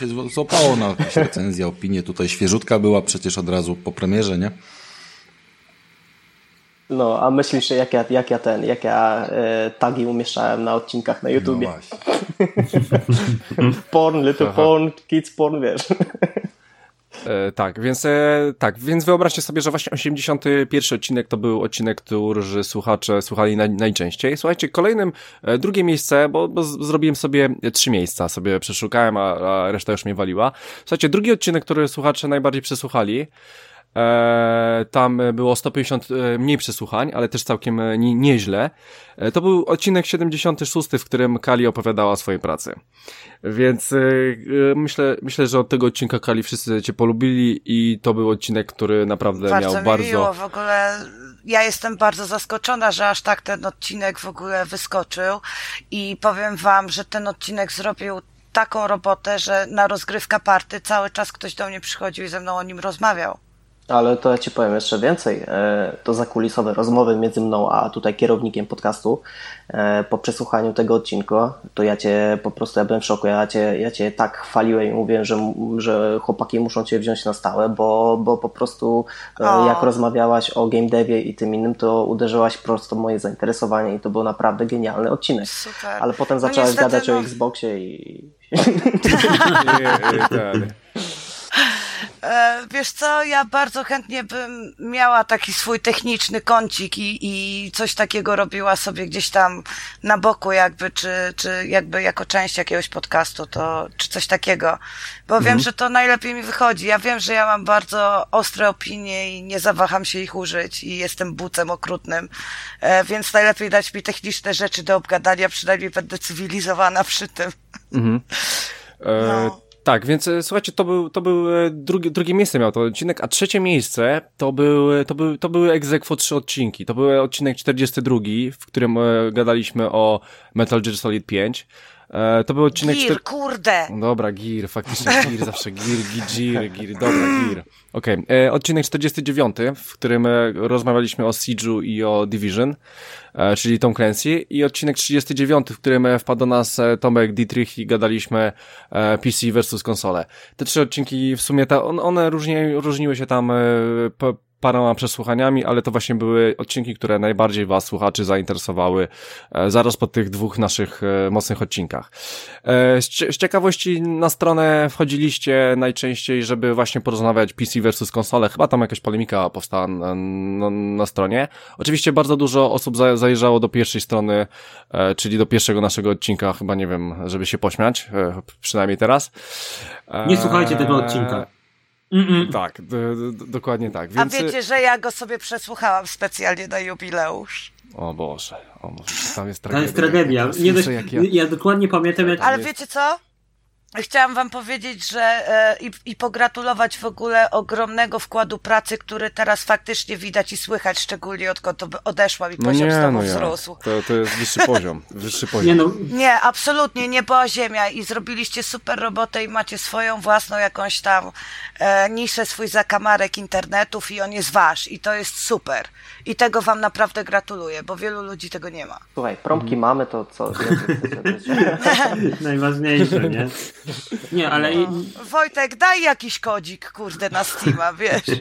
się złapało na jakieś recenzje, opinie. Tutaj świeżutka była przecież od razu po premierze, nie? No, a myślisz, jak ja, jak ja ten, jak ja e, tagi umieszczałem na odcinkach na YouTubie? No porn, little Aha. porn, kids porn, wiesz. E, tak, więc e, tak, więc wyobraźcie sobie, że właśnie 81 odcinek to był odcinek, który słuchacze słuchali naj, najczęściej. Słuchajcie, kolejnym, e, drugie miejsce, bo, bo z, zrobiłem sobie trzy miejsca, sobie przeszukałem, a, a reszta już mnie waliła. Słuchajcie, drugi odcinek, który słuchacze najbardziej przesłuchali, tam było 150 e, mniej przesłuchań, ale też całkiem e, nie, nieźle. To był odcinek 76, w którym Kali opowiadała o swojej pracy. Więc myślę, myślę, że od tego odcinka Kali wszyscy cię polubili i to był odcinek, który naprawdę bardzo miał mi bardzo... Miło. W ogóle ja jestem bardzo zaskoczona, że aż tak ten odcinek w ogóle wyskoczył i powiem wam, że ten odcinek zrobił taką robotę, że na rozgrywka party cały czas ktoś do mnie przychodził i ze mną o nim rozmawiał. Ale to ja Ci powiem jeszcze więcej. E, to zakulisowe rozmowy między mną a tutaj kierownikiem podcastu e, po przesłuchaniu tego odcinka, to ja Cię po prostu, ja byłem w szoku, ja Cię, ja cię tak chwaliłem i mówiłem, że, że chłopaki muszą Cię wziąć na stałe, bo, bo po prostu e, o. jak rozmawiałaś o game devie i tym innym, to uderzyłaś prosto w moje zainteresowanie i to był naprawdę genialny odcinek. Super. Ale potem no zaczęłaś niestety, gadać no... o Xboxie i... E, wiesz co, ja bardzo chętnie bym miała taki swój techniczny kącik i, i coś takiego robiła sobie gdzieś tam na boku jakby, czy, czy jakby jako część jakiegoś podcastu, to, czy coś takiego. Bo mhm. wiem, że to najlepiej mi wychodzi. Ja wiem, że ja mam bardzo ostre opinie i nie zawaham się ich użyć i jestem bucem okrutnym, e, więc najlepiej dać mi techniczne rzeczy do obgadania, przynajmniej będę cywilizowana przy tym. Mhm. E, no. Tak, więc e, słuchajcie, to był, to był e, drugi, drugie miejsce miał to odcinek, a trzecie miejsce to był, to był, to były egzekwo trzy odcinki. To był odcinek 42, w którym e, gadaliśmy o Metal Gear Solid 5. to był odcinek... Gear, czter... kurde! Dobra, Gear, faktycznie Gear, zawsze Gear, Gear, Gear, dobra, Gear. Okej, okay. odcinek 49, w którym rozmawialiśmy o Siege'u i o Division. E, czyli Tom Clancy i odcinek 39, w którym e, wpadł do nas e, Tomek Dietrich i gadaliśmy PC versus konsole. Te trzy odcinki w sumie, ta, one różni, różniły się tam paroma przesłuchaniami, ale to właśnie były odcinki, które najbardziej Was, słuchaczy, zainteresowały e, zaraz po tych dwóch naszych e, mocnych odcinkach. E, z, ciekawości na stronę wchodziliście najczęściej, żeby właśnie porozmawiać PC versus konsole. Chyba tam jakaś polemika powstała na, na, na stronie. Oczywiście bardzo dużo osób za, zajrzało do pierwszej strony, czyli do pierwszego naszego odcinka, chyba nie wiem, żeby się pośmiać, przynajmniej teraz. Nie słuchajcie tego odcinka. Mm-mm. Tak, dokładnie tak. Więc... A wiecie, że ja go sobie przesłuchałam specjalnie na jubileusz. O Boże, o Boże, tam jest tragedia. To jest tragedia. Nie dość, ja... ja dokładnie pamiętam jak... Ale wiecie co? Chciałam wam powiedzieć, że e, i, i pogratulować w ogóle ogromnego wkładu pracy, który teraz faktycznie widać i słychać, szczególnie odkąd odeszłam i no poziom nie, no wzrósł. To, to jest wyższy poziom, wyższy poziom. Nie, no. nie, absolutnie, nie była ziemia i zrobiliście super robotę i macie swoją własną jakąś tam e, niszę, swój zakamarek internetów i on jest wasz i to jest super. I tego wam naprawdę gratuluję, bo wielu ludzi tego nie ma. Słuchaj, promki mhm. mamy, to co? Najważniejsze, nie? Nie, ale... No. Wojtek, daj jakiś kodzik, kurde, na Steama, wiesz?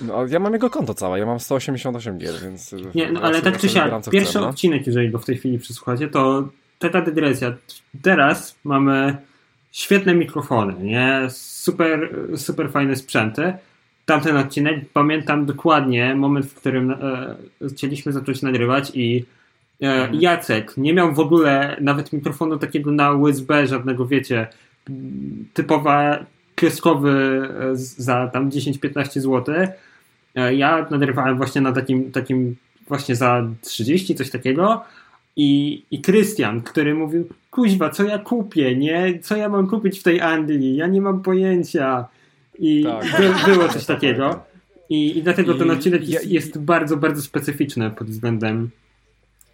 No, ja mam jego konto całe, ja mam 188 gier, więc... Nie, no, ale tak czy siak, pierwszy no. odcinek, jeżeli go w tej chwili przesłuchacie, to taka dygresja. Teraz mamy świetne mikrofony, nie? Super, super fajne sprzęty. Tamten odcinek, pamiętam dokładnie moment, w którym e, chcieliśmy zacząć nagrywać i E. Jacek nie miał w ogóle nawet mikrofonu takiego na USB, żadnego, wiecie, typowa kioskowy e, za tam 10-15 zł. E, ja nagrywałem właśnie na takim, takim właśnie za 30, coś takiego. I, i Krystian, który mówił, kuźwa, co ja kupię, nie? Co ja mam kupić w tej Anglii? Ja nie mam pojęcia. I tak. by, było coś takiego. I, i dlatego I, ten odcinek jest, jest bardzo, bardzo specyficzny pod względem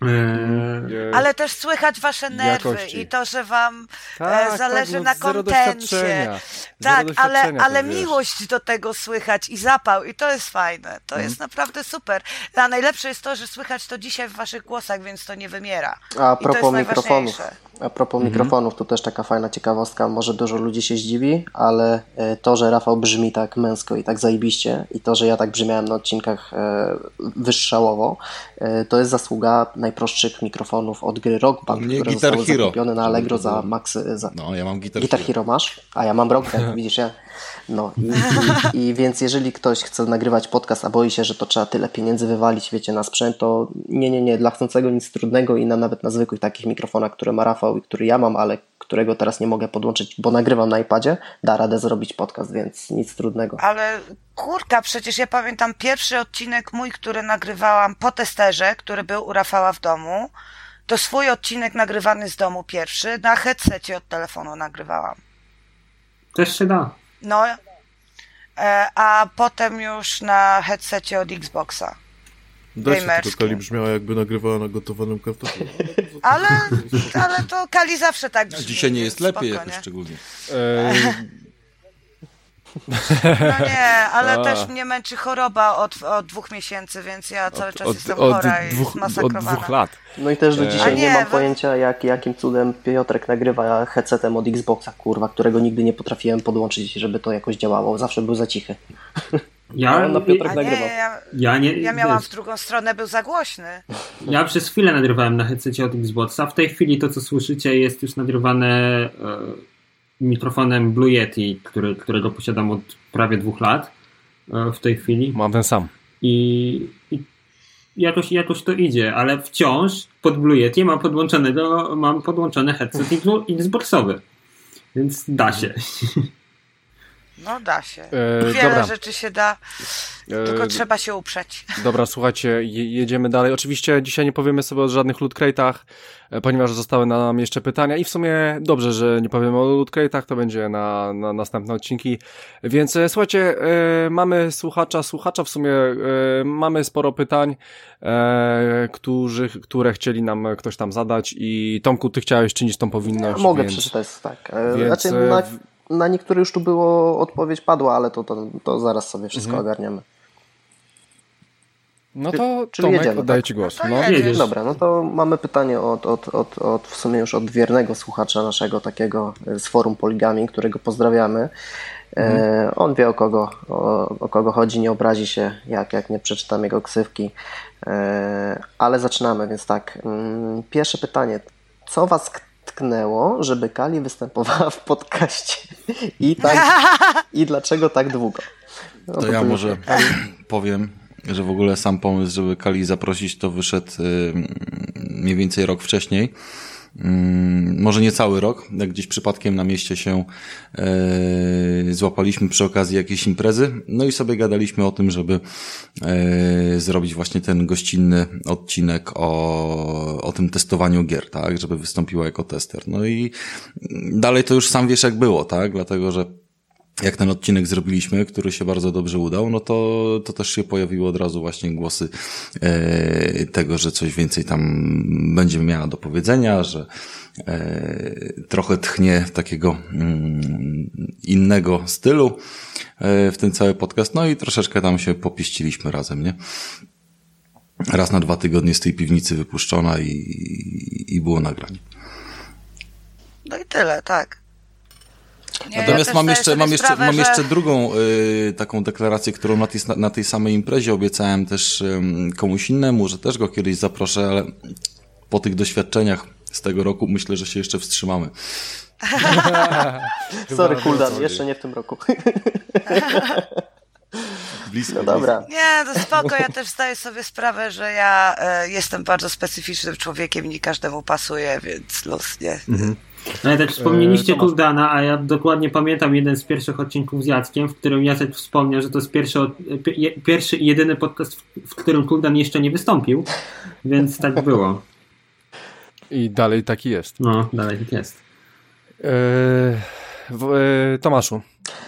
Eee, Ale też słychać wasze nerwy jakości. i to, że wam e, tak, tak, zależy tak, no, na kontencie. Tak, ale, ale miłość do tego słychać i zapał i to jest fajne. To jest naprawdę super. A najlepsze jest to, że słychać to dzisiaj w waszych głosach, więc to nie wymiera. A propos mikrofonów. A propos mhm. mikrofonów, tu też taka fajna ciekawostka. Może dużo ludzi się zdziwi, ale e, to, że Rafał brzmi tak męsko i tak zajebiście i to, że ja tak brzmiałem na odcinkach e, wyższałowo, to jest zasługa najprostszych mikrofonów od gry Rock Band, mnie które Guitar zostały Hero. zakupione na Allegro za max... Za, No, ja mam Guitar, Guitar Hero. Hero masz, a ja mam Rock Band, widzisz, ja... No i, i, i więc jeżeli ktoś chce nagrywać podcast, a boi się, że to trzeba tyle pieniędzy wywalić, wiecie, na sprzęt, to nie, nie, nie, dla chcącego nic trudnego i na, nawet na zwykłych takich mikrofonach, które ma Rafał i który ja mam, ale którego teraz nie mogę podłączyć, bo nagrywam na iPadzie, da radę zrobić podcast, więc nic trudnego. Ale kurka, przecież ja pamiętam pierwszy odcinek mój, który nagrywałam po testerze, który był u Rafała w domu. To swój odcinek nagrywany z domu pierwszy, na headsetie od telefonu nagrywałam. Też się da. No, e, a potem już na headsetie od Xboxa. Dajcie tylko Kali brzmiała jakby nagrywała na gotowanym kartoflu. Ale, ale to Kali zawsze tak A brzmi. dzisiaj nie jest lepiej spoko, jakoś nie? szczególnie. E, No nie, ale A. też mnie męczy choroba od, od dwóch miesięcy, więc ja cały czas od, jestem od, chora i dwóch, od dwóch lat. No i też do dzisiaj nie, nie, mam we- pojęcia, jak, jakim cudem Piotrek nagrywa headsetem od Xboxa, kurwa, którego nigdy nie potrafiłem podłączyć, żeby to jakoś działało. Zawsze był za cichy. Ja, No, na Piotrek A nie, nagrywał. ja, ja, nie, ja miałam wiesz, w drugą stronę, był za głośny. ja przez chwilę nagrywałem na headsetie od Xboxa. W tej chwili to, co słyszycie, jest już nagrywane e, mikrofonem Blue Yeti, który, którego posiadam od prawie dwóch lat e, w tej chwili. Mam ten sam. I, i jakoś, jakoś to idzie, ale wciąż pod Blue Yeti mam podłączonego, mam podłączony headset Xbo- Xboxowy. Więc da się. No da się. E, Wiele dobra. rzeczy się da, E, tylko trzeba się uprzeć. Dobra, słuchajcie, je, jedziemy dalej. Oczywiście dzisiaj nie powiemy sobie o żadnych loot crate'ach, e, ponieważ zostały nam jeszcze pytania i w sumie dobrze, że nie powiemy o loot crate'ach, to będzie na, na następne odcinki. Więc e, słuchajcie, e, mamy słuchacza, słuchacza w sumie e, mamy sporo pytań, e, którzy, które chcieli nam ktoś tam zadać i Tomku, ty chciałeś czynić tą powinność, Mogę więc... przeczytać, tak. E, więc, znaczy, e, na, na niektóre już tu było, odpowiedź padła, ale to, to, to zaraz sobie wszystko Mhm. ogarniemy. No to czyli Tomek, jedziemy, oddaję tak? ci głos. No No. jedziesz. Dobra, no to mamy pytanie od, od, od, od w sumie już od wiernego słuchacza naszego takiego z forum Poligami, którego pozdrawiamy. E, on wie o kogo, o, o kogo chodzi, nie obrazi się, jak, jak nie przeczytam jego ksywki. E, ale zaczynamy, więc tak. Mm, Pierwsze pytanie. Co was tknęło, żeby Kali występowała w podcaście? I, tak, i dlaczego tak długo? No To ja może powiem, że w ogóle sam pomysł, żeby Kali zaprosić, to wyszedł y, mniej więcej rok wcześniej. Mm, Może nie cały rok, jak gdzieś przypadkiem na mieście się e, złapaliśmy przy okazji jakiejś imprezy, no i sobie gadaliśmy o tym, żeby e, zrobić właśnie ten gościnny odcinek o, o tym testowaniu gier, tak, żeby wystąpiła jako tester. No i dalej to już sam wiesz jak było, tak, dlatego, że jak ten odcinek zrobiliśmy, który się bardzo dobrze udał, no to, to też się pojawiły od razu właśnie głosy e, tego, że coś więcej tam będzie miała do powiedzenia, że e, trochę tchnie takiego mm, innego stylu e, w ten cały podcast, no i troszeczkę tam się popieściliśmy razem, nie? Raz na dwa tygodnie z tej piwnicy wypuszczona i, i było nagranie. No i tyle, tak. Nie, ja Natomiast też mam jeszcze, mam jeszcze, sprawę, mam że- jeszcze drugą y, taką deklarację, którą na tej, na tej samej imprezie obiecałem też ym, komuś innemu, że też go kiedyś zaproszę, ale po tych doświadczeniach z tego roku myślę, że się jeszcze wstrzymamy. Sorry, Kuldan, jeszcze nie w tym roku. Blisko. No dobra. Nie, to spoko, ja też zdaję sobie sprawę, że ja e, jestem bardzo specyficznym człowiekiem i nie każdemu pasuje, więc los, nie. Ale tak wspomnieliście E, Tomasz. Kuldana, a ja dokładnie pamiętam jeden z pierwszych odcinków z Jackiem, w którym Jacek wspomniał, że to jest pierwszy, pierwszy i jedyny podcast, w, którym Kuldan jeszcze nie wystąpił, więc tak było. I dalej taki jest. No, dalej tak jest. E, w, e, Tomaszu,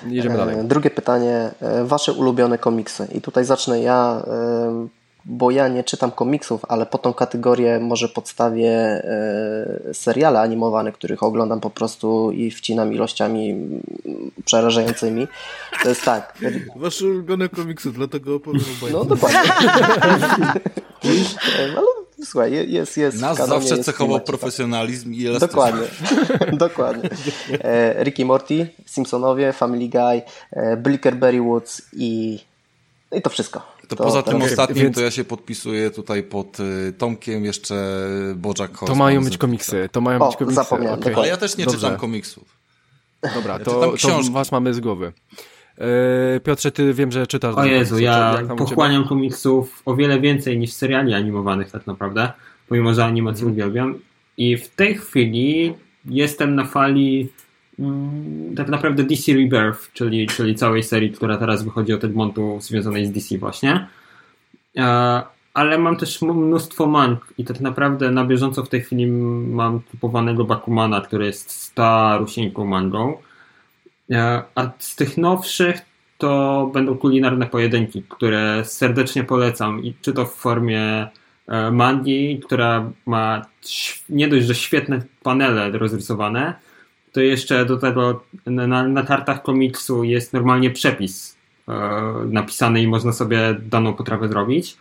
jedziemy dalej. Drugie pytanie. Wasze ulubione komiksy. I tutaj zacznę ja, e, bo ja nie czytam komiksów, ale po tą kategorię może podstawię e, seriale animowane, których oglądam po prostu i wcinam ilościami przerażającymi. To jest tak. Wasze ulubione komiksy, dlatego opowiem o. No dokładnie. Ale słuchaj, je- jest, jest. Nas zawsze jest cechował klimacie, tak. profesjonalizm i elastyczność. Dokładnie, dokładnie. E, Ricky Morty, Simpsonowie, Family Guy, e, Blickerberry Woods i i to wszystko. To, to poza tym ostatnim więc... to ja się podpisuję tutaj pod y, Tomkiem jeszcze Bojack Horseman. To mają być komiksy, to mają o, być komiksy. Zapomniałem, okay. Ale ja też nie Dobrze. czytam komiksów. Dobra, ja to, to was mamy z głowy. E, Piotrze, ty wiem, że czytasz. O Jezu, ja pochłaniam komiksów o wiele więcej niż seriali animowanych tak naprawdę, pomimo, że animację mm. uwielbiam. I w tej chwili jestem na fali tak naprawdę DC Rebirth, czyli, czyli całej serii, która teraz wychodzi od Egmontu związanej z DC właśnie. E, ale mam też mnóstwo mang i tak naprawdę na bieżąco w tej chwili mam kupowanego Bakumana, który jest starusieńką mangą. E, a z tych nowszych to będą kulinarne pojedynki, które serdecznie polecam i czy to w formie e, mangi, która ma nie dość, że świetne panele rozrysowane, to jeszcze do tego na, na kartach komiksu jest normalnie przepis e, napisany i można sobie daną potrawę zrobić.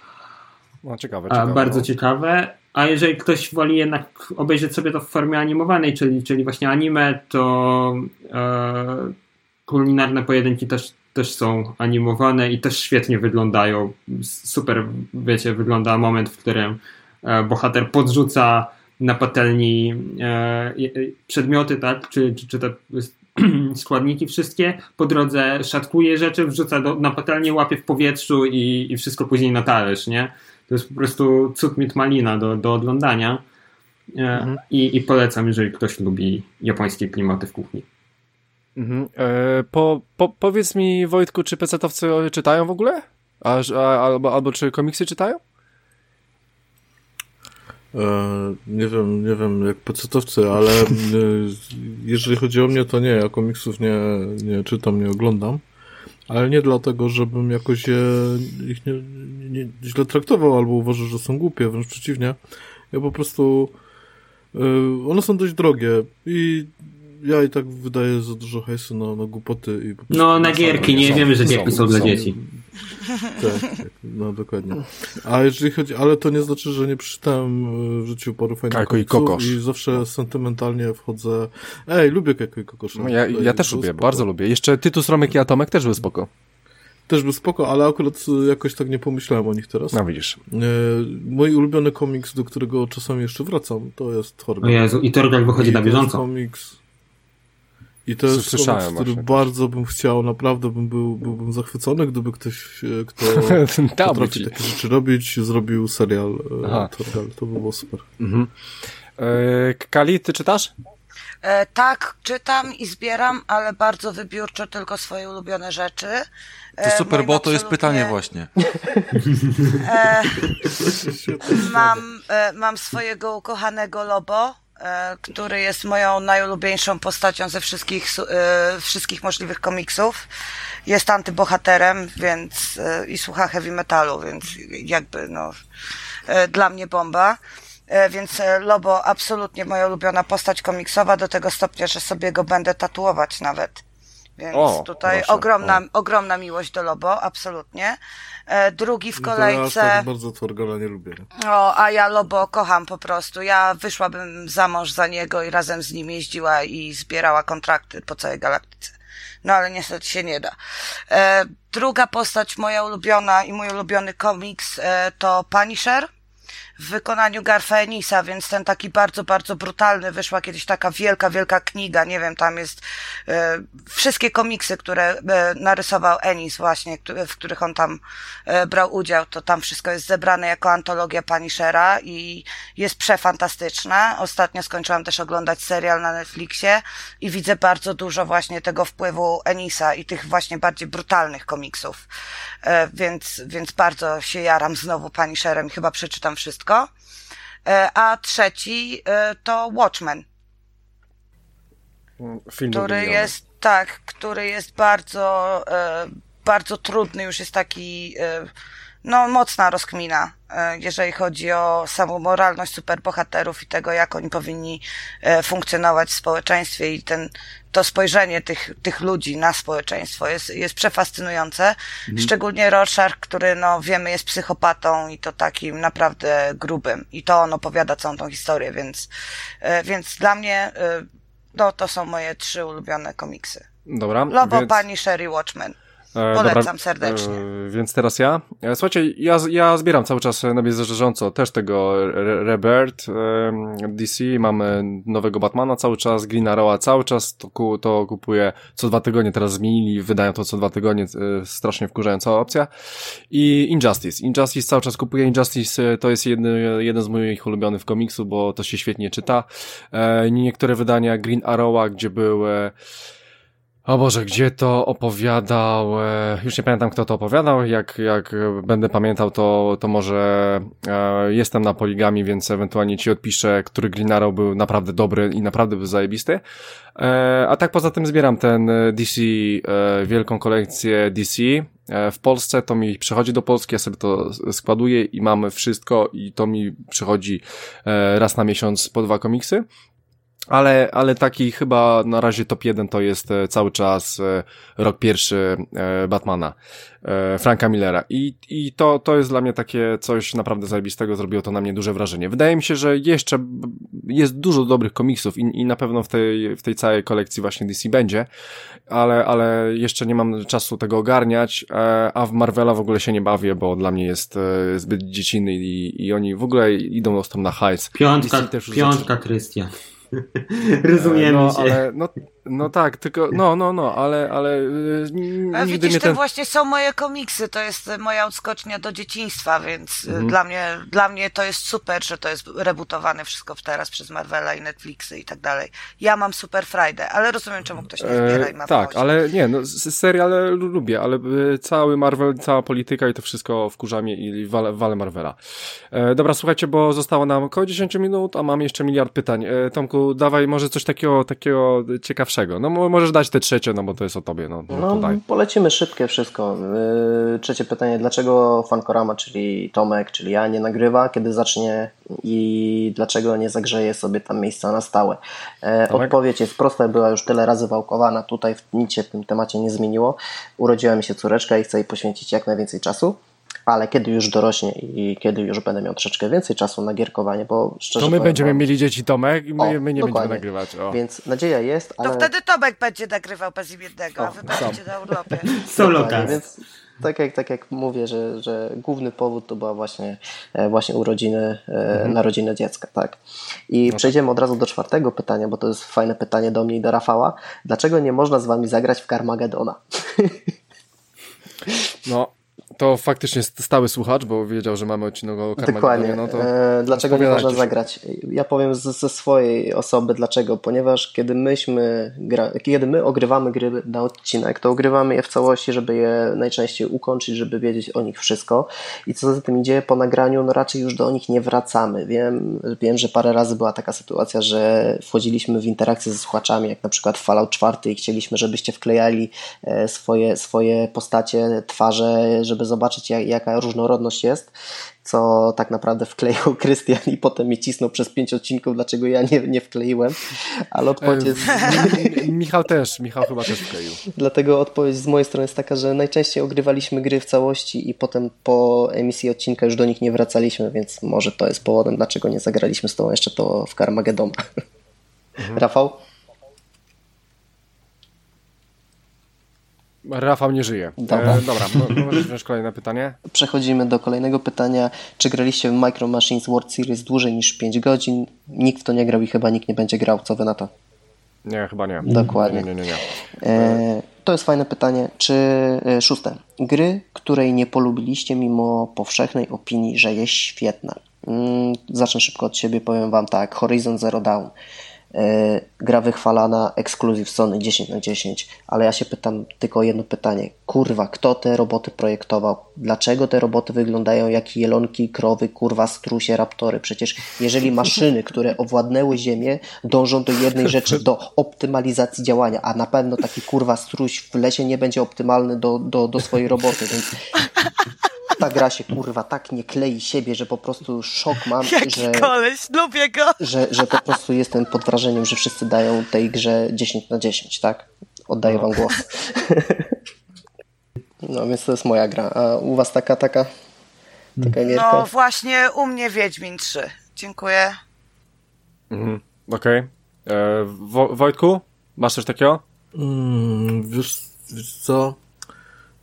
No, ciekawe, ciekawe. Bardzo no. ciekawe. A jeżeli ktoś woli jednak obejrzeć sobie to w formie animowanej, czyli, czyli właśnie anime, to e, kulinarne pojedynki też, też są animowane i też świetnie wyglądają. Super, wiecie, wygląda moment, w którym e, bohater podrzuca na patelni e, przedmioty, tak, czy, czy, czy te składniki wszystkie, po drodze szatkuje rzeczy, wrzuca do, na patelnię, łapie w powietrzu i, i wszystko później na talerz, nie? To jest po prostu cud mit malina do, do oglądania e, mhm. I, i polecam, jeżeli ktoś lubi japońskie klimaty w kuchni. Mhm. E, po, po, powiedz mi, Wojtku, czy pecetowcy czytają w ogóle? A, a, albo, albo czy komiksy czytają? E, nie wiem, nie wiem jak pecetowcy, ale e, jeżeli chodzi o mnie, to nie, ja komiksów nie, nie czytam, nie oglądam. Ale nie dlatego, żebym jakoś je, ich nie, nie, źle traktował albo uważał, że są głupie, wręcz przeciwnie. Ja po prostu. Y, one są dość drogie i ja i tak wydaję za dużo hajsu na, na głupoty. I no, na gierki, nie wiemy, że gierki są, dla dzieci. Tak, tak, no dokładnie. A jeżeli chodzi, ale to nie znaczy, że nie przeczytałem w życiu paru fajnych Kajko i Kokosz. I zawsze sentymentalnie wchodzę. Ej, lubię Kajko i Kokosz. No, ja, ja też lubię, spoko. bardzo lubię. Jeszcze Tytus, Romek i Atomek też był spoko. Też był spoko, ale akurat jakoś tak nie pomyślałem o nich teraz. No widzisz. E, mój ulubiony komiks, do którego czasami jeszcze wracam, to jest Torgal. O Jezu, i Torgal wychodzi I na bieżąco. komiks i to jest komiks, który bardzo bym chciał, naprawdę bym był, byłbym zachwycony, gdyby ktoś, e, kto potrafi takie rzeczy robić, zrobił serial e, Torgal. To by było super. Mhm. E, Kali, ty czytasz? E, tak, czytam i zbieram, ale bardzo wybiórczo tylko swoje ulubione rzeczy. E, to super, bo to jest pytanie właśnie. E, mam, mam swojego ukochanego Lobo, który jest moją najulubieńszą postacią ze wszystkich, e, wszystkich możliwych komiksów. Jest antybohaterem, więc e, i słucha heavy metalu, więc jakby no dla mnie bomba. Więc Lobo absolutnie moja ulubiona postać komiksowa do tego stopnia, że sobie go będę tatuować nawet. Więc o, tutaj proszę, ogromna, o. ogromna miłość do Lobo, absolutnie. E, drugi w kolejce. Ja tak bardzo Tworgola nie lubię. O, a ja Lobo kocham po prostu. Ja wyszłabym za mąż za niego i razem z nim jeździła i zbierała kontrakty po całej galaktyce. No ale niestety się nie da. E, druga postać moja ulubiona i mój ulubiony komiks e, to Punisher w wykonaniu Garfa Enisa, więc ten taki bardzo, bardzo brutalny. Wyszła kiedyś taka wielka, wielka kniga, nie wiem, tam jest e, wszystkie komiksy, które e, narysował Enis właśnie, w których on tam e, brał udział, to tam wszystko jest zebrane jako antologia Punishera i jest przefantastyczne. Ostatnio skończyłam też oglądać serial na Netflixie i widzę bardzo dużo właśnie tego wpływu Enisa i tych właśnie bardziej brutalnych komiksów. E, więc, więc bardzo się jaram znowu Punisherem, chyba przeczytam wszystko. E, a trzeci e, to Watchmen. Film który jest, tak, który jest bardzo, bardzo trudny, już jest taki, no, mocna rozkmina, jeżeli chodzi o samą moralność superbohaterów i tego, jak oni powinni funkcjonować w społeczeństwie i ten, to spojrzenie tych, tych ludzi na społeczeństwo jest, jest przefascynujące. Mhm. Szczególnie Rorschach, który, no, wiemy, jest psychopatą i to takim naprawdę grubym. I to on opowiada całą tą historię, więc, e, więc dla mnie, e, no, to są moje trzy ulubione komiksy. Dobra. Lobo, więc... Pani, Sherry, Watchmen. E, Polecam dobra, serdecznie. E, więc teraz ja. E, słuchajcie, ja, ja zbieram cały czas na bieżąco też tego Rebirth DC, mamy nowego Batmana cały czas, Green Arrow'a cały czas to, to kupuję co dwa tygodnie, teraz zmienili, wydają to co dwa tygodnie, strasznie wkurzająca opcja. I Injustice. Injustice cały czas kupuję. Injustice to jest jedny, jeden z moich ulubionych komiksów, bo to się świetnie czyta. Niektóre wydania Green Arrow'a, gdzie były o Boże, gdzie to opowiadał? E, już nie pamiętam, kto to opowiadał. Jak, jak będę pamiętał, to, to może e, jestem na poligami, więc ewentualnie ci odpiszę, który Green był naprawdę dobry i naprawdę był zajebisty. E, a tak poza tym zbieram ten DC, wielką kolekcję DC. W Polsce to mi przychodzi do Polski, ja sobie to składuję i mamy wszystko i to mi przychodzi raz na miesiąc po dwa komiksy. Ale, ale taki chyba na razie top 1 to jest e, cały czas e, rok pierwszy e, Batmana, Franka Millera. I, i to, to jest dla mnie takie coś naprawdę zajebistego, zrobiło to na mnie duże wrażenie. Wydaje mi się, że jeszcze jest dużo dobrych komiksów i, i na pewno w tej, w tej całej kolekcji właśnie DC będzie, ale, ale jeszcze nie mam czasu tego ogarniać, a w Marvela w ogóle się nie bawię, bo dla mnie jest zbyt dziecinny i, i oni w ogóle idą ostro na hajs. Piątka, piątka, Krystian. Rozumiemy no, się. Ale, no, no tak, tylko, no, no, no, ale, ale y, nigdy widzisz, mnie ten... to właśnie są moje komiksy, to jest moja odskocznia do dzieciństwa, więc y, mhm. dla mnie, dla mnie to jest super, że to jest rebootowane wszystko teraz przez Marvela i Netflixy i tak dalej. Ja mam Super Friday, ale rozumiem, czemu ktoś nie zbiera i ma e, Tak, ale nie, no, seriale lubię, ale y, cały Marvel, cała polityka i to wszystko wkurza mnie i wale, wale Marvela. E, dobra, słuchajcie, bo zostało nam około 10 minut, a mam jeszcze miliard pytań. E, Tomku, dawaj może coś takiego, takiego ciekawszego no możesz dać te trzecie, no bo to jest o tobie. No, no, no polecimy szybkie wszystko. Yy, trzecie pytanie, dlaczego Fankorama, czyli Tomek, czyli ja nie nagrywa, kiedy zacznie i dlaczego nie zagrzeje sobie tam miejsca na stałe? E, odpowiedź jest prosta, była już tyle razy wałkowana, tutaj nic się w tym temacie nie zmieniło. Urodziła mi się córeczka i chcę jej poświęcić jak najwięcej czasu ale kiedy już dorośnie i kiedy już będę miał troszeczkę więcej czasu na gierkowanie, bo szczerze To my będziemy mieli dzieci Tomek i my, o, my nie dokładnie. będziemy nagrywać. O. Więc nadzieja jest, ale... To wtedy Tomek będzie nagrywał bezimiennego, a wy będziecie na urlopie. Solo Więc tak jak, tak jak mówię, że, że główny powód to była właśnie, e, właśnie urodziny, e, mhm. narodziny dziecka, tak. I no przejdziemy tak. od razu do czwartego pytania, bo to jest fajne pytanie do mnie i do Rafała. Dlaczego nie można z wami zagrać w Carmagedona? No, to faktycznie stały słuchacz, bo wiedział, że mamy odcinek o Dokładnie. No to dlaczego nie można zagrać? Ja powiem ze swojej osoby dlaczego. Ponieważ kiedy myśmy gra, kiedy my ogrywamy gry na odcinek, to ogrywamy je w całości, żeby je najczęściej ukończyć, żeby wiedzieć o nich wszystko. I co za tym idzie, po nagraniu no raczej już do nich nie wracamy. Wiem, wiem, że parę razy była taka sytuacja, że wchodziliśmy w interakcję ze słuchaczami, jak na przykład Fallout 4 i chcieliśmy, żebyście wklejali e, swoje, swoje postacie, twarze, żeby zobaczyć jak, jaka różnorodność jest, co tak naprawdę wkleił Krystian i potem mnie cisnął przez pięć odcinków, dlaczego ja nie, nie wkleiłem, ale odpowiedź jest... Michał też, Michał chyba też wkleił. Dlatego odpowiedź z mojej strony jest taka, że najczęściej ogrywaliśmy gry w całości i potem po emisji odcinka już do nich nie wracaliśmy, więc może to jest powodem, dlaczego nie zagraliśmy z tobą jeszcze to w Carmageddon. Mhm. Rafał? Rafał nie żyje. Dobra, e, dobra możesz wziąć kolejne pytanie. Przechodzimy do kolejnego pytania. Czy graliście w Micro Machines World Series dłużej niż 5 godzin? Nikt w to nie grał i chyba nikt nie będzie grał. Co wy na to? Nie, chyba nie. Dokładnie. Nie, nie, nie. E, to jest fajne pytanie. Czy e, szóste. Gry, której nie polubiliście mimo powszechnej opinii, że jest świetna. Mm, zacznę szybko od siebie. Powiem wam tak. Horizon Zero Dawn. E, gra wychwalana, ekskluzyw Sony 10 na 10, ale ja się pytam tylko jedno pytanie. Kurwa, kto te roboty projektował? Dlaczego te roboty wyglądają jak jelonki, krowy, kurwa, strusie, raptory? Przecież jeżeli maszyny, które owładnęły Ziemię, dążą do jednej rzeczy, do optymalizacji działania, a na pewno taki kurwa struś w lesie nie będzie optymalny do, do, do swojej roboty, więc ta gra się kurwa tak nie klei siebie, że po prostu szok mam, Jaki że, koleś, lubię go. Że, że po prostu jestem pod wrażeniem, że wszyscy dają tej grze 10 na 10, tak? Oddaję no. wam głos. No więc to jest moja gra. A u was taka, taka, taka gierka? No właśnie u mnie Wiedźmin 3. Dziękuję. Mhm. Okej. Okay. E, Wo Wojtku? Masz coś takiego? Mm, wiesz, wiesz co?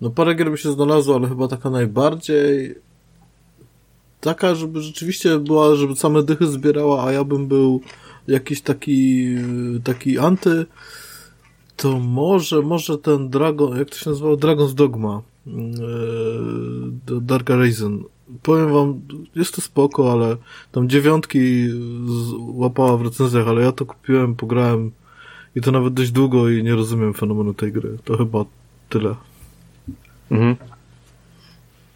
No parę gier by się znalazło, ale chyba taka najbardziej taka, żeby rzeczywiście była, żeby same dychy zbierała, a ja bym był jakiś taki taki anty, to może, może ten Dragon, jak to się nazywało? Dragon's Dogma. Yy, Dark Arisen. Powiem wam, jest to spoko, ale tam dziewiątki łapała w recenzjach, ale ja to kupiłem, pograłem i to nawet dość długo i nie rozumiem fenomenu tej gry. To chyba tyle. Mhm.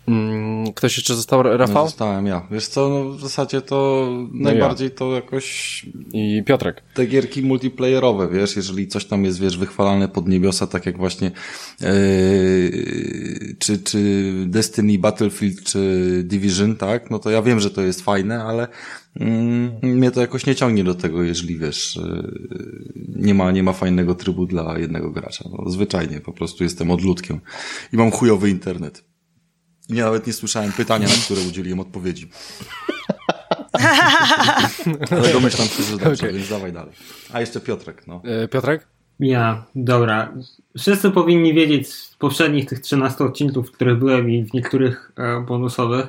Mm, ktoś jeszcze został, Rafał? No, zostałem ja. Wiesz co, no w zasadzie to no najbardziej ja. to jakoś... I Piotrek. Te gierki multiplayerowe, wiesz, jeżeli coś tam jest, wiesz, wychwalane pod niebiosa, tak jak właśnie yy, czy, czy Destiny, Battlefield, czy Division, tak, no to ja wiem, że to jest fajne, ale mm, mnie to jakoś nie ciągnie do tego, jeżeli, wiesz, yy, nie ma, nie ma fajnego trybu dla jednego gracza. No, zwyczajnie, po prostu jestem odludkiem i mam chujowy internet. Ja nawet nie słyszałem pytania, na które udzieliłem odpowiedzi. Ale domyślam się, że dobrze, okay. więc dawaj dalej. A jeszcze Piotrek, no. E, Piotrek? Ja, dobra. Wszyscy powinni wiedzieć z poprzednich tych 13 odcinków, w których byłem i w niektórych e, bonusowych,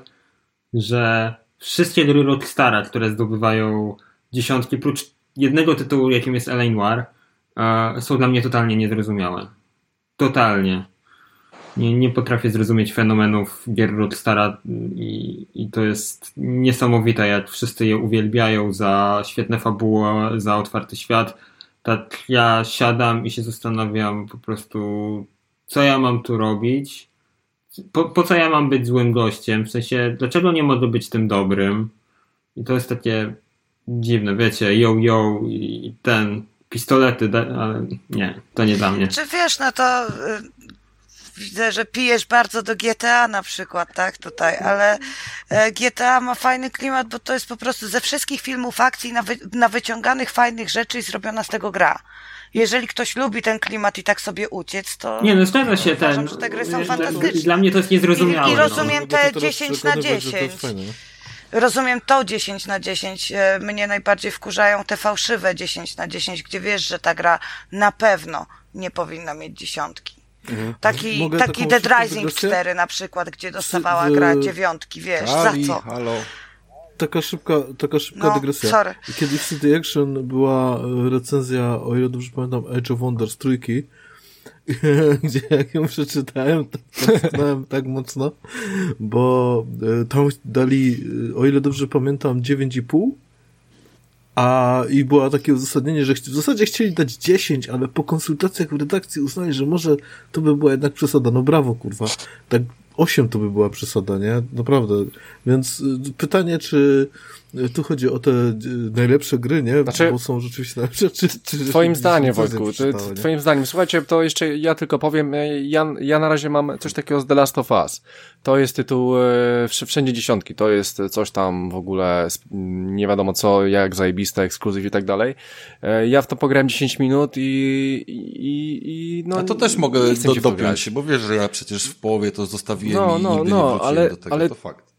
że wszystkie gry Rockstara, które zdobywają dziesiątki, prócz jednego tytułu, jakim jest L.A. Noir, e, są dla mnie totalnie niezrozumiałe. Totalnie nie, nie potrafię zrozumieć fenomenów gier Rockstara i, i to jest niesamowite, jak wszyscy je uwielbiają za świetne fabuły, za otwarty świat. Tak ja siadam i się zastanawiam po prostu, co ja mam tu robić, po, po co ja mam być złym gościem, w sensie, dlaczego nie mogę być tym dobrym. I to jest takie dziwne, wiecie, yo, yo i ten, pistolety, ale nie, to nie dla mnie. Czy wiesz, no to y, widzę, że pijesz bardzo do GTA na przykład, tak, tutaj, ale e, GTA ma fajny klimat, bo to jest po prostu ze wszystkich filmów akcji na, wy, na wyciąganych fajnych rzeczy i zrobiona z tego gra. Jeżeli ktoś lubi ten klimat i tak sobie uciec, to. Nie, no zgadza się uważam, ten. że te gry są fantastyczne. Dla mnie to jest niezrozumiałe. I, i rozumiem no. te 10 na 10. Rozumiem to 10 na 10. E, mnie najbardziej wkurzają te fałszywe 10 na 10, gdzie wiesz, że ta gra na pewno nie powinna mieć dziesiątki. Mhm. Taki, Mogę taki Dead Rising 4 na przykład, gdzie dostawała w... gra dziewiątki, wiesz, Kali, za co? Halo. Taka szybka, taka szybka no, dygresja. Sorry. Kiedy w City Action była recenzja, o ile dobrze pamiętam, Age of Wonders trójki, gdzie jak ją przeczytałem, to potknąłem tak mocno, bo e, tam dali, e, o ile dobrze pamiętam, 9,5 a i było takie uzasadnienie, że w zasadzie chcieli dać 10, ale po konsultacjach w redakcji uznali, że może to by była jednak przesada. No brawo, kurwa. Tak 8 to by była przesada, nie? Naprawdę. Więc y, pytanie, czy tu chodzi o te y, najlepsze gry, nie? Znaczy, Bo są rzeczywiście najlepsze, czy, czy Twoim zdaniem, Wojtku, twoim zdaniem. Słuchajcie, to jeszcze ja tylko powiem, ja, ja na razie mam coś takiego z The Last of Us. To jest tytuł Wszędzie Dziesiątki. To jest coś tam w ogóle nie wiadomo co, jak zajebiste, ekskluzyw i tak dalej. Ja w to pograłem 10 minut i, i, i no... A to też mogę do, dopiąć się, bo wiesz, że ja przecież w połowie to zostawiłem no, i no, nigdy no, nie wróciłem ale, do tego, ale... to fakt.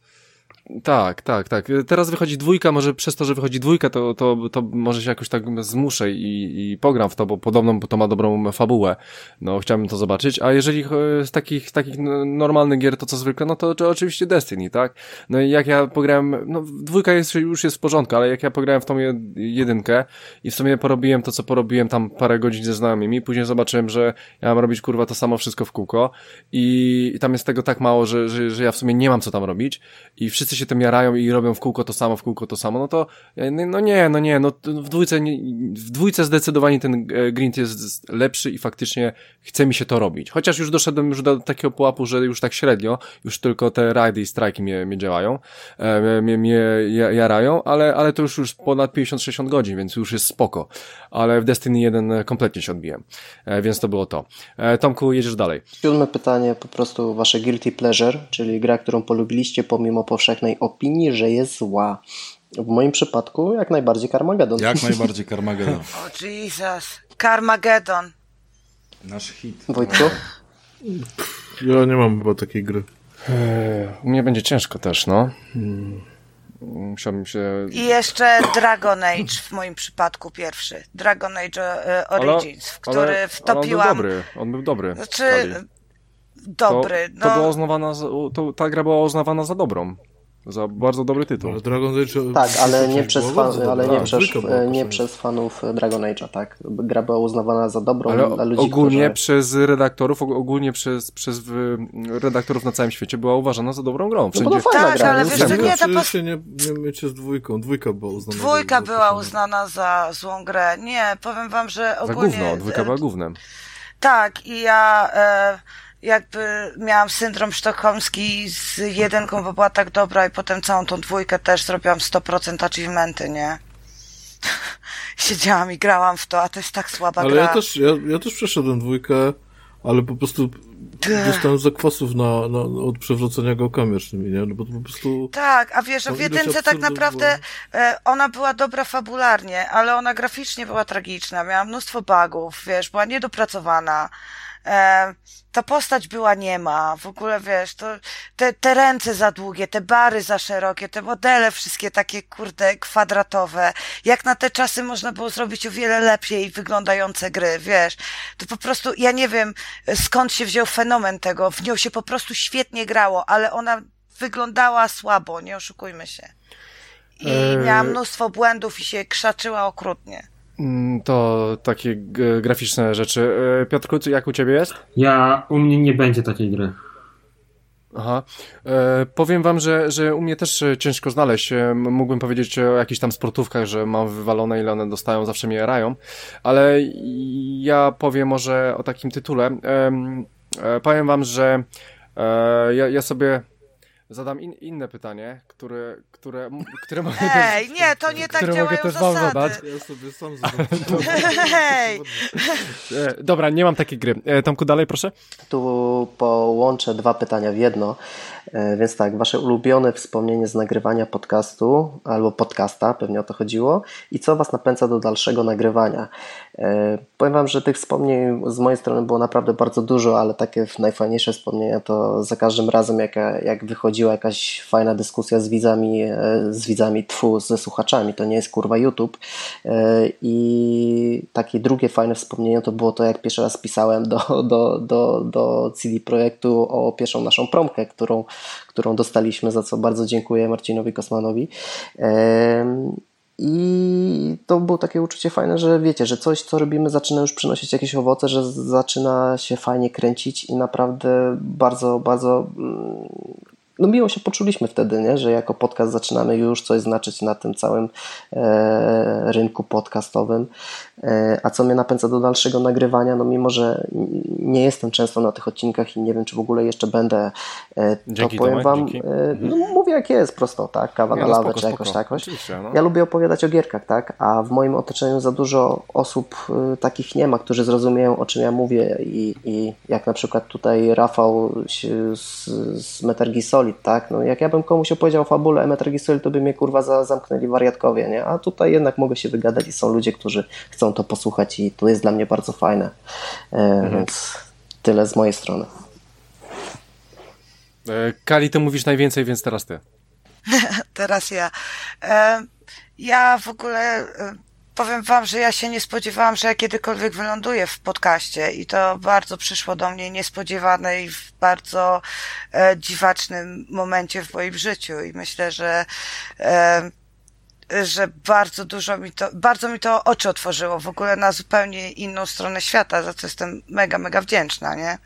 Tak, tak, tak. Teraz wychodzi dwójka, może przez to, że wychodzi dwójka, to, to, to może się jakoś tak zmuszę i, i pogram w to, bo podobno to ma dobrą fabułę. No, chciałbym to zobaczyć. A jeżeli z takich, takich normalnych gier, to co zwykle, no to, to oczywiście Destiny, tak? No i jak ja pograłem, no dwójka jest, już jest w porządku, ale jak ja pograłem w tą jedynkę i w sumie porobiłem to, co porobiłem tam parę godzin ze znajomymi, później zobaczyłem, że ja mam robić kurwa to samo wszystko w kółko i, i tam jest tego tak mało, że, że, że ja w sumie nie mam co tam robić i wszyscy się się tym jarają i robią w kółko to samo, w kółko to samo, no to e, no nie, no nie, no w dwójce, w dwójce zdecydowanie ten e, grind jest lepszy i faktycznie chce mi się to robić. Chociaż już doszedłem już do takiego pułapu, że już tak średnio, już tylko te rajdy i strajki mnie, mnie działają, e, mnie, mnie jarają, ale, ale to już już ponad 50-60 godzin, więc już jest spoko. Ale w Destiny 1 kompletnie się odbiłem. Więc to było to. Tomku, jedziesz dalej. Siódme pytanie, po prostu wasze guilty pleasure, czyli gra, którą polubiliście pomimo powszechnej opinii, że jest zła. W moim przypadku jak najbardziej Carmageddon. Jak najbardziej Carmageddon. O oh, Jesus, Carmageddon. Nasz hit. Wojtku? Ja nie mam chyba takiej gry. U mnie będzie ciężko też, no. Hmm. Musiałbym się... I jeszcze Dragon Age w moim przypadku pierwszy. Dragon Age e, Origins, w który ale, wtopiłam... Ale on był dobry, on był dobry. Znaczy, dobry. To, to no. była uznawana za, to, ta gra była uznawana za dobrą. Za bardzo dobry tytuł. Ale Dragon Age... Tak, ale nie przez, fan, ale nie przez, była nie przez fanów Dragon Age'a, tak. Gra była uznawana za dobrą Ale dla ludzi, ogólnie którzy... przez redaktorów, og- ogólnie przez, przez redaktorów na całym świecie była uważana za dobrą grą. No bo to Wszędzie, fajna Tak, gra, ale nie? wiesz Dwójka nie, Czy pos- się nie, nie mycie z dwójką? Dwójka była uznana Dwójka za, była za uznana za złą grę. Nie, powiem wam, że za ogólnie... gówno, dwójka e, była gównem. Tak, i ja e, jakby miałam syndrom sztokholmski z jedynką, bo była tak dobra i potem całą tą dwójkę też zrobiłam 100% achievementy, nie? Siedziałam i grałam w to, a to jest tak słaba Ale gra. ja też, ja, ja też przeszedłem dwójkę, ale po prostu dostałem zakwasów na, na, od przewrócenia go miecznymi, nie? No bo to po prostu... Tak, a wiesz, To w jedynce tak naprawdę e, ona była dobra fabularnie, ale ona graficznie była tragiczna, miała mnóstwo bugów, wiesz, była niedopracowana. E, ta postać była niema, w ogóle wiesz, to, te, te ręce za długie, te bary za szerokie, te modele wszystkie takie, kurde, kwadratowe. Jak na te czasy można było zrobić o wiele lepiej wyglądające gry, wiesz. To po prostu, ja nie wiem skąd się wziął fenomen tego, w nią się po prostu świetnie grało, ale ona wyglądała słabo, nie oszukujmy się. I Eee. miała mnóstwo błędów i się krzaczyła okrutnie. Mm, To takie graficzne rzeczy. E, Piotrku, jak u ciebie jest? Ja, u mnie nie będzie takiej gry. Aha. E, powiem wam, że, że u mnie też e, ciężko znaleźć. E, mógłbym powiedzieć o jakichś tam sportówkach, że mam wywalone, ile one dostają, zawsze mnie rają. Ale ja powiem może o takim tytule. E, powiem wam, że e, ja, ja sobie zadam in, inne pytanie, które, które, które mogę Ej, nie, to nie tak które mogę działają też wam zasady. zadać. Ja sobie sam zadam. Hej! E, dobra, nie mam takiej gry. E, Tomku, dalej proszę. Tu połączę dwa pytania w jedno. E, Więc tak, wasze ulubione wspomnienie z nagrywania podcastu albo podcasta, pewnie o to chodziło, i co was napędza do dalszego nagrywania? Powiem wam, że tych wspomnień z mojej strony było naprawdę bardzo dużo, ale takie najfajniejsze wspomnienia to za każdym razem, jak, jak wychodziła jakaś fajna dyskusja z widzami, e, z widzami, tfu, ze słuchaczami, to nie jest kurwa YouTube. E, I takie drugie fajne wspomnienie to było to, jak pierwszy raz pisałem do, do, do, do CD Projektu o pierwszą naszą promkę, którą, którą dostaliśmy, za co bardzo dziękuję Marcinowi Kosmanowi. Em, I to było takie uczucie fajne, że wiecie, że coś, co robimy, zaczyna już przynosić jakieś owoce, że zaczyna się fajnie kręcić i naprawdę bardzo, bardzo mm, no miło się poczuliśmy wtedy, nie? że jako podcast zaczynamy już coś znaczyć na tym całym e, rynku podcastowym. E, a co mnie napędza do dalszego nagrywania, no mimo, że nie jestem często na tych odcinkach i nie wiem, czy w ogóle jeszcze będę, e, to Dzięki, powiem Tomek, Wam, e, no, mówię jak jest, prosto, tak, kawa Nie, na no lawę, czy jakoś jakoś. No. Ja lubię opowiadać o gierkach, tak, a w moim otoczeniu za dużo osób y, takich nie ma, którzy zrozumieją, o czym ja mówię i, i jak na przykład tutaj Rafał z, z Metal Gear Solid, tak, no jak ja bym komuś opowiedział fabulę Metal Gear Solid, to by mnie kurwa za, zamknęli wariatkowie, nie, a tutaj jednak mogę się wygadać i są ludzie, którzy chcą to posłuchać i to jest dla mnie bardzo fajne, e, więc tyle z mojej strony. E, Kali, ty mówisz najwięcej, więc teraz ty. Teraz ja. E, ja w ogóle e, powiem wam, że ja się nie spodziewałam, że ja kiedykolwiek wyląduję w podcaście i to bardzo przyszło do mnie niespodziewane i w bardzo e, dziwacznym momencie w moim życiu i myślę, że e, że bardzo dużo mi to, bardzo mi to oczy otworzyło w ogóle na zupełnie inną stronę świata, za co jestem mega, mega wdzięczna, nie?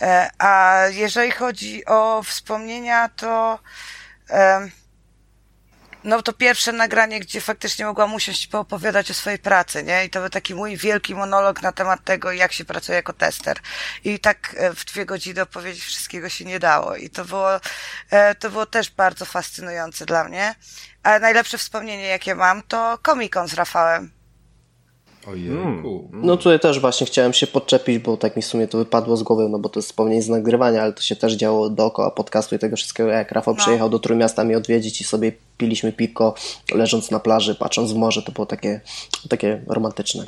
E, A jeżeli chodzi o wspomnienia, to no to pierwsze nagranie, gdzie faktycznie mogłam usiąść i poopowiadać o swojej pracy, nie? I to był taki mój wielki monolog na temat tego, jak się pracuje jako tester. I tak e, w dwie godziny opowiedzieć wszystkiego się nie dało. I to było, e, to było też bardzo fascynujące dla mnie. Ale najlepsze wspomnienie, jakie mam, to Comic-Con z Rafałem. Ojejku. No tutaj też właśnie chciałem się podczepić, bo tak mi w sumie to wypadło z głowy, no bo to jest wspomnienie z nagrywania, ale to się też działo dookoła podcastu i tego wszystkiego, jak Rafał No. przyjechał do Trójmiasta mnie odwiedzić i sobie piliśmy piwko, leżąc na plaży, patrząc w morze, to było takie, takie romantyczne.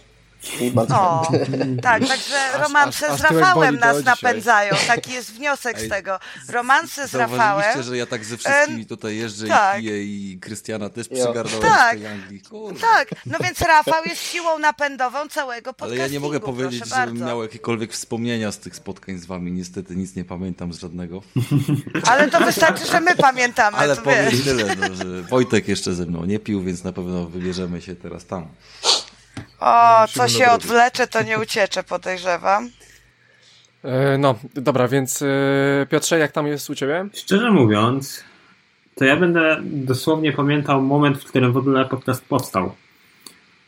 I bardzo O, tak, także romanse aż- aż z tyłek Rafałem nas dzisiaj. napędzają. Taki jest wniosek z Ej, tego. Romanse z Rafałem. że ja tak ze wszystkimi tutaj jeżdżę tak. i piję i Krystiana też Jo. przygarnąłem Tak. z tej Anglii. Kurde. Tak, no więc Rafał jest siłą napędową całego Ale podcastingu. ja nie mogę powiedzieć, żebym bardzo. miał jakiekolwiek wspomnienia z tych spotkań z wami. Niestety nic nie pamiętam z żadnego. Ale to wystarczy, że my pamiętamy, Ale powiem tyle, no, że Wojtek jeszcze ze mną nie pił, więc na pewno wybierzemy się teraz tam. O, Musimy co się nadrobić. odwlecze, to nie uciecze, podejrzewam. E, no, dobra, więc e, Piotrze, jak tam jest u ciebie? Szczerze mówiąc, to ja będę dosłownie pamiętał moment, w którym w ogóle podcast powstał.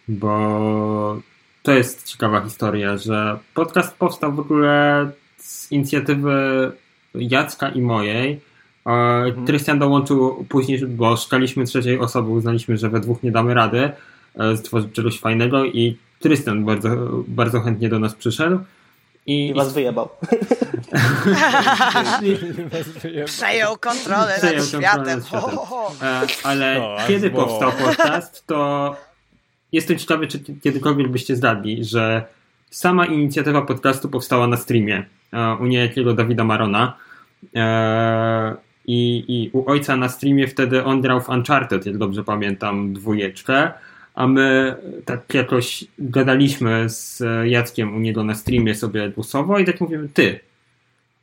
Bo to jest ciekawa historia, że podcast powstał w ogóle z inicjatywy Jacka i mojej. E, Krystian dołączył później, bo szukaliśmy trzeciej osoby, uznaliśmy, że we dwóch nie damy rady stworzyć czegoś fajnego i Krystian bardzo, bardzo chętnie do nas przyszedł. I, I was wyjebał. Przejął kontrolę Przejął nad kontrolę światem. nad światem. Ho, ho, ho. E, ale No, kiedy bo- powstał podcast, to jestem ciekawy, czy kiedykolwiek byście zdali, że sama inicjatywa podcastu powstała na streamie e, u niejakiego Dawida Marona. E, i, I u ojca na streamie wtedy on grał w Uncharted, jak dobrze pamiętam, dwójeczkę. A my tak jakoś gadaliśmy z Jackiem u niego na streamie sobie głosowo i tak mówimy, ty,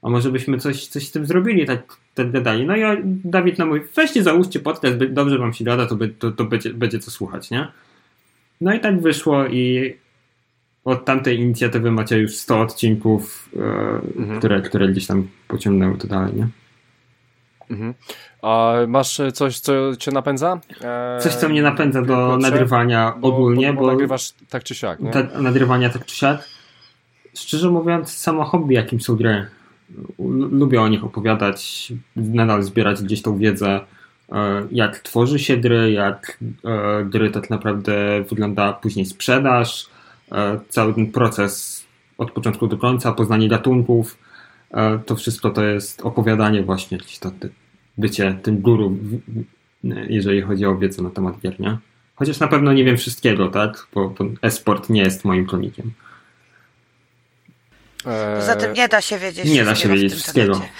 a może byśmy coś, coś z tym zrobili, tak, tak gadali. No i Dawid nam mówi, weźcie załóżcie podcast, dobrze wam się gada, to, by, to, to będzie, będzie co słuchać, nie? No i tak wyszło i od tamtej inicjatywy macie już 100 odcinków, e, które, które gdzieś tam pociągnęły to dalej, nie? Mhm. A masz coś, co cię napędza? E, Coś, co mnie napędza do Piotrze? nagrywania Bo- ogólnie, bo, bo, bo nagrywasz tak czy siak, nie? ta, nagrywania tak czy siak. Szczerze mówiąc, samo hobby, jakim są gry. Lubię o nich opowiadać, nadal zbierać gdzieś tą wiedzę, e, jak tworzy się gry, jak e, gry tak naprawdę wygląda później sprzedaż, e, cały ten proces od początku do końca, poznanie gatunków. To wszystko to jest opowiadanie właśnie, te- bycie tym guru, jeżeli chodzi o wiedzę na temat gier, nie? Chociaż na pewno nie wiem wszystkiego, tak? Bo, bo e-sport nie jest moim klonikiem. E, Poza tym nie da się wiedzieć Nie da się wiedzieć wszystkiego. temacie.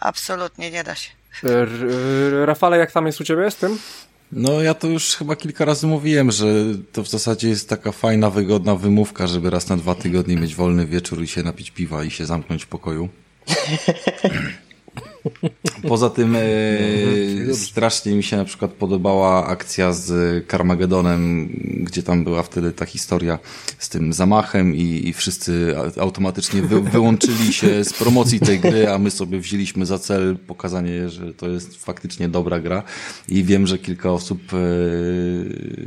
Absolutnie nie da się. R- Rafale, jak tam jest u ciebie z tym? No ja to już chyba kilka razy mówiłem, że to w zasadzie jest taka fajna, wygodna wymówka, żeby raz na dwa tygodnie mieć wolny wieczór i się napić piwa i się zamknąć w pokoju. Poza tym e, strasznie mi się na przykład podobała akcja z Carmagedonem, gdzie tam była wtedy ta historia z tym zamachem i, i wszyscy automatycznie wy, wyłączyli się z promocji tej gry, a my sobie wzięliśmy za cel pokazanie, że to jest faktycznie dobra gra i wiem, że kilka osób e,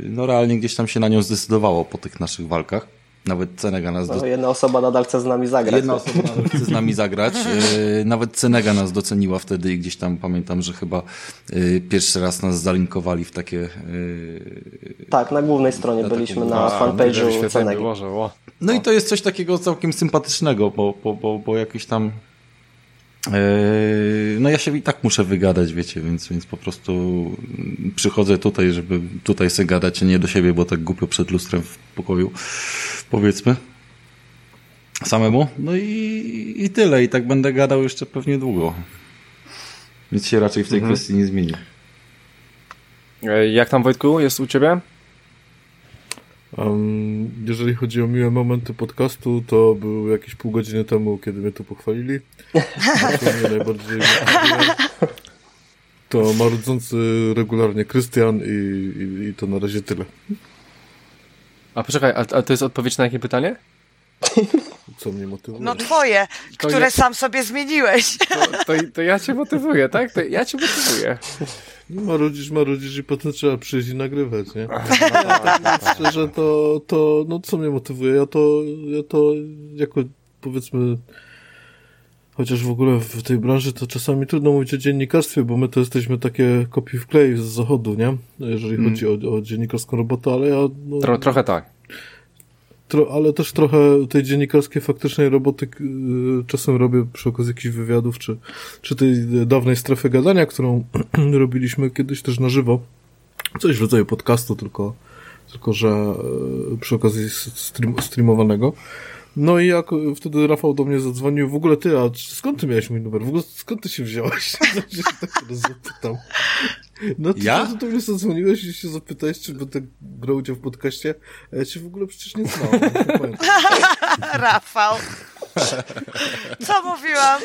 no realnie gdzieś tam się na nią zdecydowało po tych naszych walkach. Nawet Cenega nas No, jedna osoba nadal chce z nami zagrać. Jedna osoba nawet chce z nami zagrać. E, Nawet Cenega nas doceniła wtedy i gdzieś tam pamiętam, że chyba e, pierwszy raz nas zalinkowali w takie. e, Tak, na głównej stronie Na taką- byliśmy na A, fanpage'u Cenegi. No i to jest coś takiego całkiem sympatycznego, bo, bo, bo, bo jakiś tam. E, No ja się i tak muszę wygadać, wiecie, więc, więc po prostu przychodzę tutaj, żeby tutaj sobie gadać, nie do siebie, bo tak głupio przed lustrem w pokoju, powiedzmy. Samemu. No i, i tyle. I tak będę gadał jeszcze pewnie długo. Więc się raczej w tej kwestii nie zmieni. E, Jak tam Wojtku jest u ciebie? Um, jeżeli chodzi o miłe momenty podcastu, to był jakieś pół godziny temu, kiedy mnie tu pochwalili. Mnie najbardziej. To marudzący regularnie Krystian i, i, i to na razie tyle. A poczekaj, a, a to jest odpowiedź na jakie pytanie? Co mnie motywuje? No twoje, To które ja- sam sobie zmieniłeś. To, to, to ja cię motywuję, tak? To ja cię motywuję. Marudzisz, marudzisz i potem trzeba przyjść i nagrywać, nie? Tak Szczerze, to, to, no co mnie motywuje? Ja to, ja to jako, powiedzmy, chociaż w ogóle w tej branży to czasami trudno mówić o dziennikarstwie, bo my to jesteśmy takie kopii w klej z zachodu, nie? Jeżeli chodzi o, o dziennikarską robotę, ale ja... No, Tro, trochę tak. Tro, ale też trochę tej dziennikarskiej faktycznej roboty y, czasem robię przy okazji jakichś wywiadów, czy, czy tej dawnej strefy gadania, którą robiliśmy kiedyś też na żywo. Coś w rodzaju podcastu, tylko, tylko że e, przy okazji stream, streamowanego. No i jak wtedy Rafał do mnie zadzwonił, w ogóle ty, a skąd ty miałeś mój numer? W ogóle skąd ty się wziąłeś? się tak zapytał. No ty ja? do mnie zadzwoniłeś i się zapytałeś, czy będę brał udział w podcaście, a ja cię w ogóle przecież nie znałem. Rafał. Co mówiłam?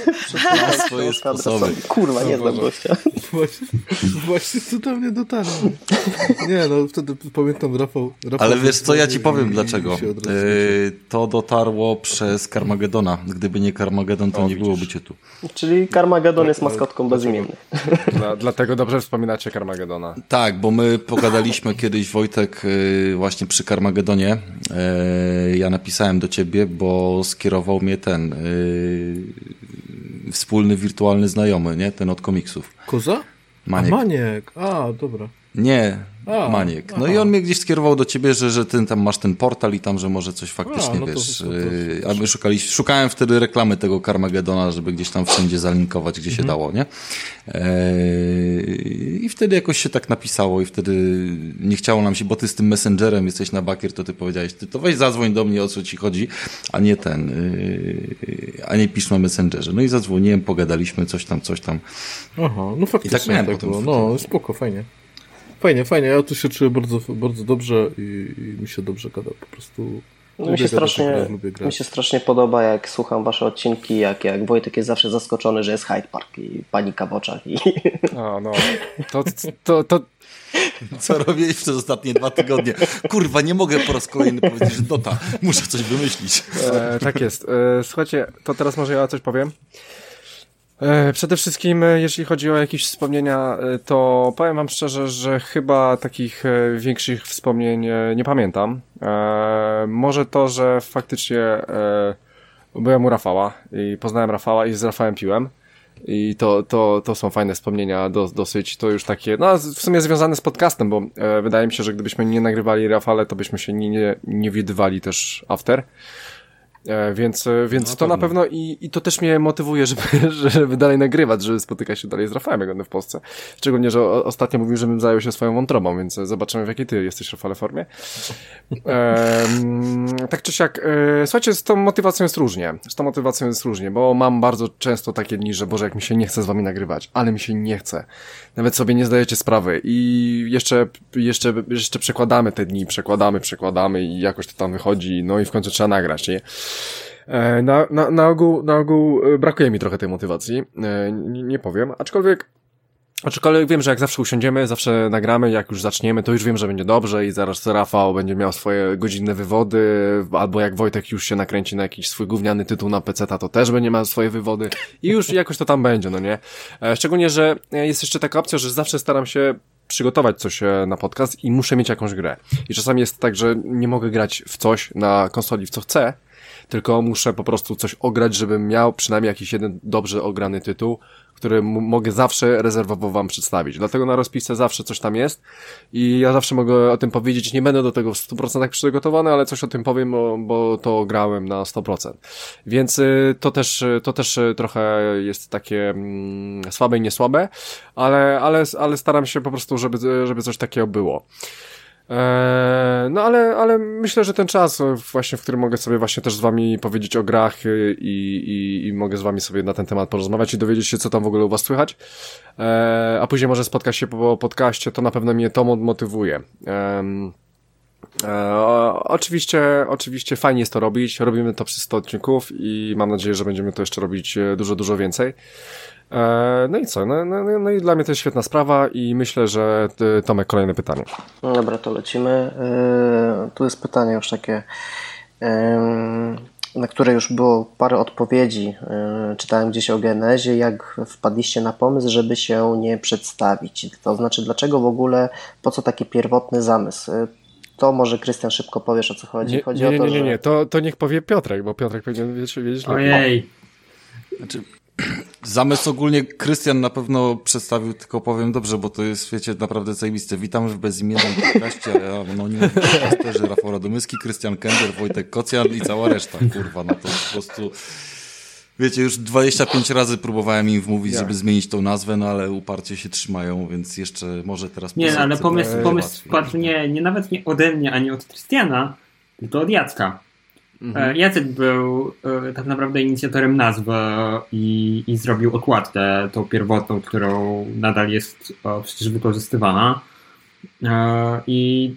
Swoje sposoby. Kurwa, nie znam gościa. Właśnie, właśnie to do mnie dotarło. Nie, no wtedy pamiętam Rafał. Rafał Ale wiesz co, ja ci powiem i- dlaczego. i Yy, to dotarło przez Karmagedona. Gdyby nie Karmagedon, to O, nie widzisz. byłoby cię tu. Czyli Carmageddon jest maskotką. Dla, dlatego dobrze wspominacie Carmagedona. Tak, bo my pogadaliśmy kiedyś, Wojtek, yy, właśnie przy Karmagedonie. Yy, ja napisałem do ciebie, bo skierował mnie ten yy, wspólny wirtualny znajomy, nie? Ten od komiksów. Koza? Maniek. A, Maniek. A, dobra. Nie, A, Maniek. No aha. i on mnie gdzieś skierował do ciebie, że, że ty tam masz ten portal i tam, że może coś faktycznie, A, no to- wiesz. to- to- A my szukali, szukałem wtedy reklamy tego Carmagedona, żeby gdzieś tam wszędzie zalinkować, gdzie Mhm. się dało, nie? Eee, I wtedy jakoś się tak napisało i wtedy nie chciało nam się, bo ty z tym messengerem jesteś na bakier, to ty powiedziałeś, ty to weź zadzwoń do mnie, o co ci chodzi, a nie ten, yy, a nie pisz na messengerze. No i zadzwoniłem, pogadaliśmy, coś tam, coś tam. Aha, no faktycznie I tak miałem tak było. No, spoko, fajnie. Fajnie, fajnie. Ja tu się czuję bardzo, bardzo dobrze i, i mi się dobrze gada. Po prostu No, mi, się strasznie, grać. mi się strasznie podoba, jak słucham wasze odcinki, jak, jak Wojtek jest zawsze zaskoczony, że jest Hyde Park i panika w oczach. I... A, no. To, to, to, Co robiłeś przez ostatnie dwa tygodnie? Kurwa, nie mogę po raz kolejny powiedzieć, że Dota, muszę coś wymyślić. E, tak jest. E, słuchajcie, to teraz może ja coś powiem. E, przede wszystkim, e, jeśli chodzi o jakieś wspomnienia, e, to powiem wam szczerze, że chyba takich większych wspomnień nie pamiętam. Może to, że faktycznie byłem u Rafała i poznałem Rafała i z Rafałem piłem. I to, to, to są fajne wspomnienia, do, dosyć, to już takie, no w sumie związane z podcastem, bo wydaje mi się, że gdybyśmy nie nagrywali Rafale, to byśmy się nie, nie, nie widywali też after. E, więc e, więc Na to na pewno. i, i to też mnie motywuje, żeby, żeby dalej nagrywać, żeby spotykać się dalej z Rafałem, jak będę w Polsce. Szczególnie, że ostatnio mówił, żebym zajął się swoją wątrobą, więc e, zobaczymy, w jakiej ty jesteś, Rafale, formie. Em, tak czy siak, e, słuchajcie, z tą motywacją jest różnie. Z tą motywacją jest różnie, bo mam bardzo często takie dni, że Boże, jak mi się nie chce z wami nagrywać, ale mi się nie chce. Nawet sobie nie zdajecie sprawy i jeszcze, jeszcze, jeszcze przekładamy te dni, przekładamy, przekładamy i jakoś to tam wychodzi, no i w końcu trzeba nagrać, nie? E, Na, na, na, ogół, na ogół e, brakuje mi trochę tej motywacji, nie, nie powiem, aczkolwiek Aczkolwiek wiem, że jak zawsze usiądziemy, zawsze nagramy, jak już zaczniemy, to już wiem, że będzie dobrze i zaraz Rafał będzie miał swoje godzinne wywody, albo jak Wojtek już się nakręci na jakiś swój gówniany tytuł na PC, to też będzie miał swoje wywody i już jakoś to tam będzie, no nie? E, Szczególnie, że jest jeszcze taka opcja, że zawsze staram się przygotować coś na podcast i muszę mieć jakąś grę. I czasami jest tak, że nie mogę grać w coś na konsoli, w co chcę, tylko muszę po prostu coś ograć, żebym miał przynajmniej jakiś jeden dobrze ograny tytuł, który mogę zawsze rezerwowo wam przedstawić. Dlatego na rozpisce zawsze coś tam jest i ja zawsze mogę o tym powiedzieć. Nie będę do tego w 100% przygotowany, ale coś o tym powiem, bo, bo to grałem na 100%. Więc y, to też, y, to też y, trochę jest takie mm, słabe i niesłabe, ale, ale, ale staram się po prostu, żeby, żeby coś takiego było. Eee, No ale, ale myślę, że ten czas e, właśnie, w którym mogę sobie właśnie też z wami powiedzieć o grach e, i, i, i mogę z wami sobie na ten temat porozmawiać i dowiedzieć się, co tam w ogóle u was słychać, eee, a później może spotkać się po podcaście, to na pewno mnie to mo- motywuje. Em, E, oczywiście, oczywiście fajnie jest to robić. Robimy to przez 100 odcinków i mam nadzieję, że będziemy to jeszcze robić dużo, dużo więcej. E, no i co? No, no, no i dla mnie to jest świetna sprawa i myślę, że ty, Tomek, kolejne pytanie. No dobra, to lecimy. Yy, Tu jest pytanie już takie, yy, na które już było parę odpowiedzi. Yy, Czytałem gdzieś o genezie, jak wpadliście na pomysł, żeby się nie przedstawić. To znaczy, dlaczego w ogóle, po co taki pierwotny zamysł? To może Krystian szybko powiesz o co chodzi. Nie, chodzi nie, o nie, to, nie, nie, że... nie. To, to niech powie Piotrek, bo Piotrek powinien wiedzieć, wiedzieć lepiej. Ojej. Znaczy, zamysł ogólnie Krystian na pewno przedstawił, tylko powiem dobrze, bo to jest, wiecie, naprawdę zajebiste. Witamy w bezimiennym podcaście, ale no nie podcasterzy Rafał Radomyski, Krystian Kender, Wojtek Kocjan i cała reszta, kurwa, no to po prostu... Wiecie, już 25 razy próbowałem im wmówić, Ja. żeby zmienić tą nazwę, no ale uparcie się trzymają, więc jeszcze może teraz... Nie, ale pomysł, pomysł wpadł nie, nie nawet nie ode mnie, ani od Krystiana, tylko od Jacka. Mhm. E, Jacek był e, tak naprawdę inicjatorem nazwy i, i zrobił okładkę, tą pierwotną, którą nadal jest e, przecież wykorzystywana. E, I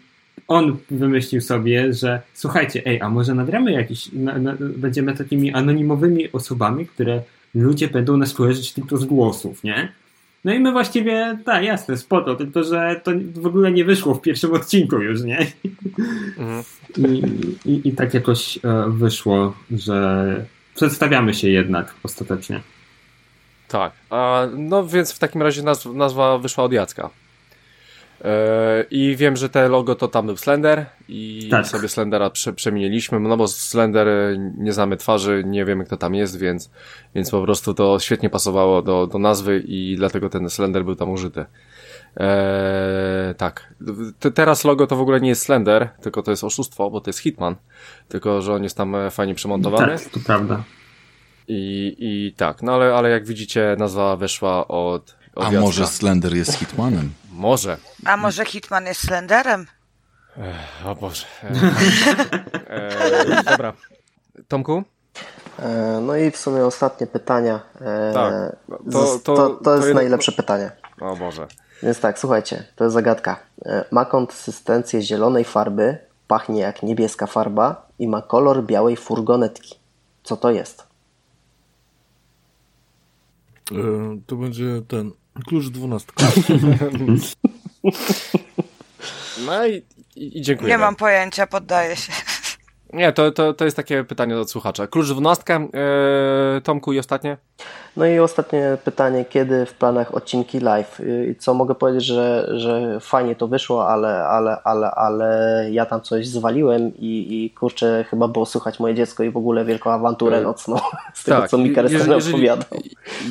on wymyślił sobie, że słuchajcie, ej, a może nagramy jakiś, na, na, będziemy takimi anonimowymi osobami, które ludzie będą nas kojarzyć tylko z głosów, nie? No i my właściwie, tak, jasne, spoko, tylko że to w ogóle nie wyszło w pierwszym odcinku już, nie? Mhm. I, i, I tak jakoś e, wyszło, że przedstawiamy się jednak ostatecznie. Tak. No więc w takim razie nazw, nazwa wyszła od Jacka. I wiem, że te logo to tam był Slender i Tak. sobie Slendera prze, przemieniliśmy, no bo Slender e, nie znamy twarzy, nie wiemy kto tam jest, więc, więc po prostu to świetnie pasowało do, do nazwy i dlatego ten Slender był tam użyty. E, tak. Te, teraz logo to w ogóle nie jest Slender, tylko to jest oszustwo, bo to jest Hitman, tylko że on jest tam e, fajnie przemontowany. Tak, to prawda. I, I tak, no ale, ale jak widzicie, nazwa weszła od. od A Jacka. może Slender jest Hitmanem? Może. A może Hitman jest Slenderem? O Boże. E, dobra. Tomku? E, No i w sumie ostatnie pytania. E, Tak. To, To- to, to- jest jedno- najlepsze pytanie. O Boże. Więc tak, słuchajcie, to jest zagadka. E, Ma konsystencję zielonej farby, pachnie jak niebieska farba i ma kolor białej furgonetki. Co to jest? E, to będzie ten klucz dwunastka. No i, i, i dziękuję. Nie mam pojęcia, poddaję się. Nie, to, to, to jest takie pytanie od słuchacza. Klucz dwunastka, e, Tomku i ostatnie? No i ostatnie pytanie, kiedy w planach odcinki live? Y, Co mogę powiedzieć, że, że fajnie to wyszło, ale, ale, ale, ale ja tam coś zwaliłem i, i kurczę, chyba było słychać moje dziecko i w ogóle wielką awanturę E, nocną z tego, tak, co Mika jeżeli- Restaurat jeżeli- opowiadał.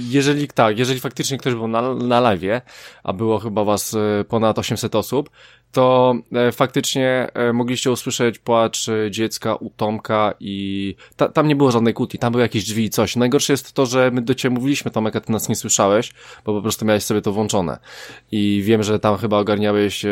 Jeżeli tak, jeżeli faktycznie ktoś był na, na live, a było chyba was e, ponad 800 osób, to e, faktycznie e, mogliście usłyszeć płacz e, dziecka u Tomka i ta, tam nie było żadnej kłótni, tam były jakieś drzwi i coś. Najgorsze jest to, że my do ciebie mówiliśmy, Tomek, a ty nas nie słyszałeś, bo po prostu miałeś sobie to włączone. I wiem, że tam chyba ogarniałeś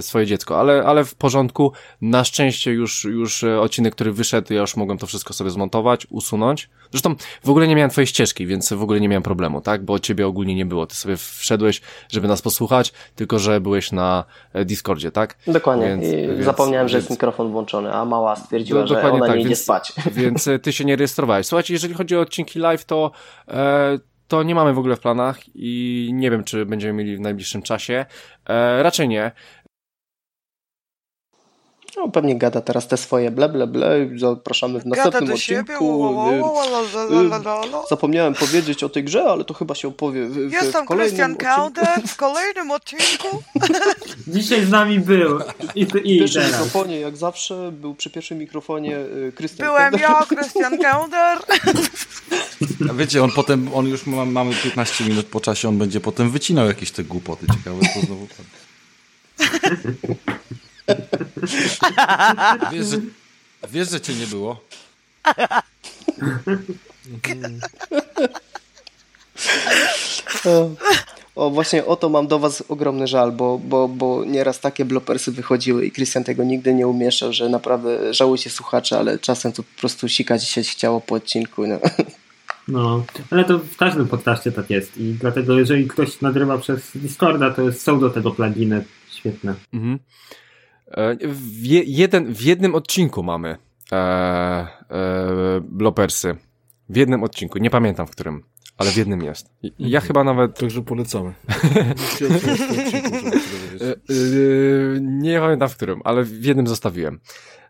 swoje dziecko, ale, ale w porządku. Na szczęście już, już odcinek, który wyszedł, ja już mogłem to wszystko sobie zmontować, usunąć. Zresztą w ogóle nie miałem twojej ścieżki, więc w ogóle nie miałem problemu, tak? Bo ciebie ogólnie nie było. Ty sobie wszedłeś, żeby nas posłuchać, tylko że byłeś na Discordzie, tak? Dokładnie. Więc- więc- zapomniałem, że jest mikrofon włączony, a mała stwierdziła, Do- że ona tak, nie idzie spać. Więc e, ty się nie rejestrowałeś. Słuchajcie, jeżeli chodzi o odcinki live, to e, to nie mamy w ogóle w planach i nie wiem, czy będziemy mieli w najbliższym czasie. E, raczej nie. No, pewnie gada teraz te swoje ble, ble, ble. Zapraszamy w Gada następnym odcinku. Zapomniałem powiedzieć o tej grze, ale to chyba się opowie w, w, Jestem w kolejnym Christian odcinku. Kauder w kolejnym odcinku. Dzisiaj z nami był. I, W i pierwszym teraz. mikrofonie, jak zawsze, był przy pierwszym mikrofonie y, Krystian. Byłem Kender. ja, Christian Kauder. A wiecie, on potem, on już ma, mamy 15 minut po czasie, on będzie potem wycinał jakieś te głupoty. Ciekawe, co znowu... Wiesz, że, wiesz, że cię nie było? O, o, właśnie o to mam do was ogromny żal, bo, bo, bo nieraz takie blopersy wychodziły i Krystian tego nigdy nie umieszczał, że naprawdę żałujcie słuchacze, ale czasem to po prostu sikać się chciało po odcinku. No. No, ale to w każdym podcaście tak jest i dlatego jeżeli ktoś nagrywa przez Discorda, to jest, są do tego pluginy świetne. Mhm. E, w, je, jeden, w jednym odcinku mamy e, e, blopersy. W jednym odcinku. Nie pamiętam w którym, ale w jednym jest. Ja chyba nawet Także polecamy. E, e, nie pamiętam w którym, ale w jednym zostawiłem.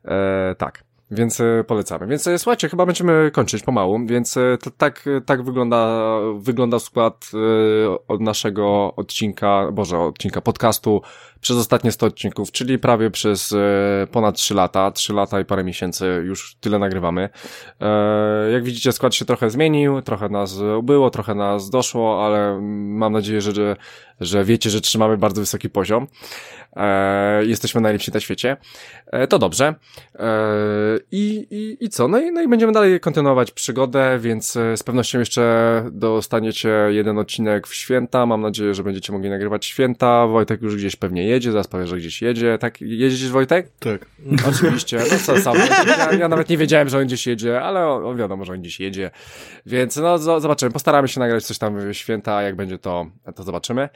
E, tak. Więc e, polecamy. Więc e, słuchajcie, chyba będziemy kończyć pomału, więc e, tak, tak wygląda, wygląda skład e, od naszego odcinka, boże, odcinka podcastu przez ostatnie 100 odcinków, czyli prawie przez e, ponad 3 lata, 3 lata i parę miesięcy już tyle nagrywamy. E, jak widzicie, skład się trochę zmienił, trochę nas ubyło, trochę nas doszło, ale mam nadzieję, że, że wiecie, że trzymamy bardzo wysoki poziom. E, jesteśmy najlepsi na świecie. To dobrze. I, i, I co? No i, no i będziemy dalej kontynuować przygodę, więc z pewnością jeszcze dostaniecie jeden odcinek w święta. Mam nadzieję, że będziecie mogli nagrywać święta. Wojtek już gdzieś pewnie jedzie, zaraz powie, że gdzieś jedzie. Tak, jeździsz Wojtek? Tak. Oczywiście, no co sam. Ja, ja nawet nie wiedziałem, że on gdzieś jedzie, ale on, wiadomo, że on gdzieś jedzie. Więc no zobaczymy. Postaramy się nagrać coś tam w święta, jak będzie to, to zobaczymy.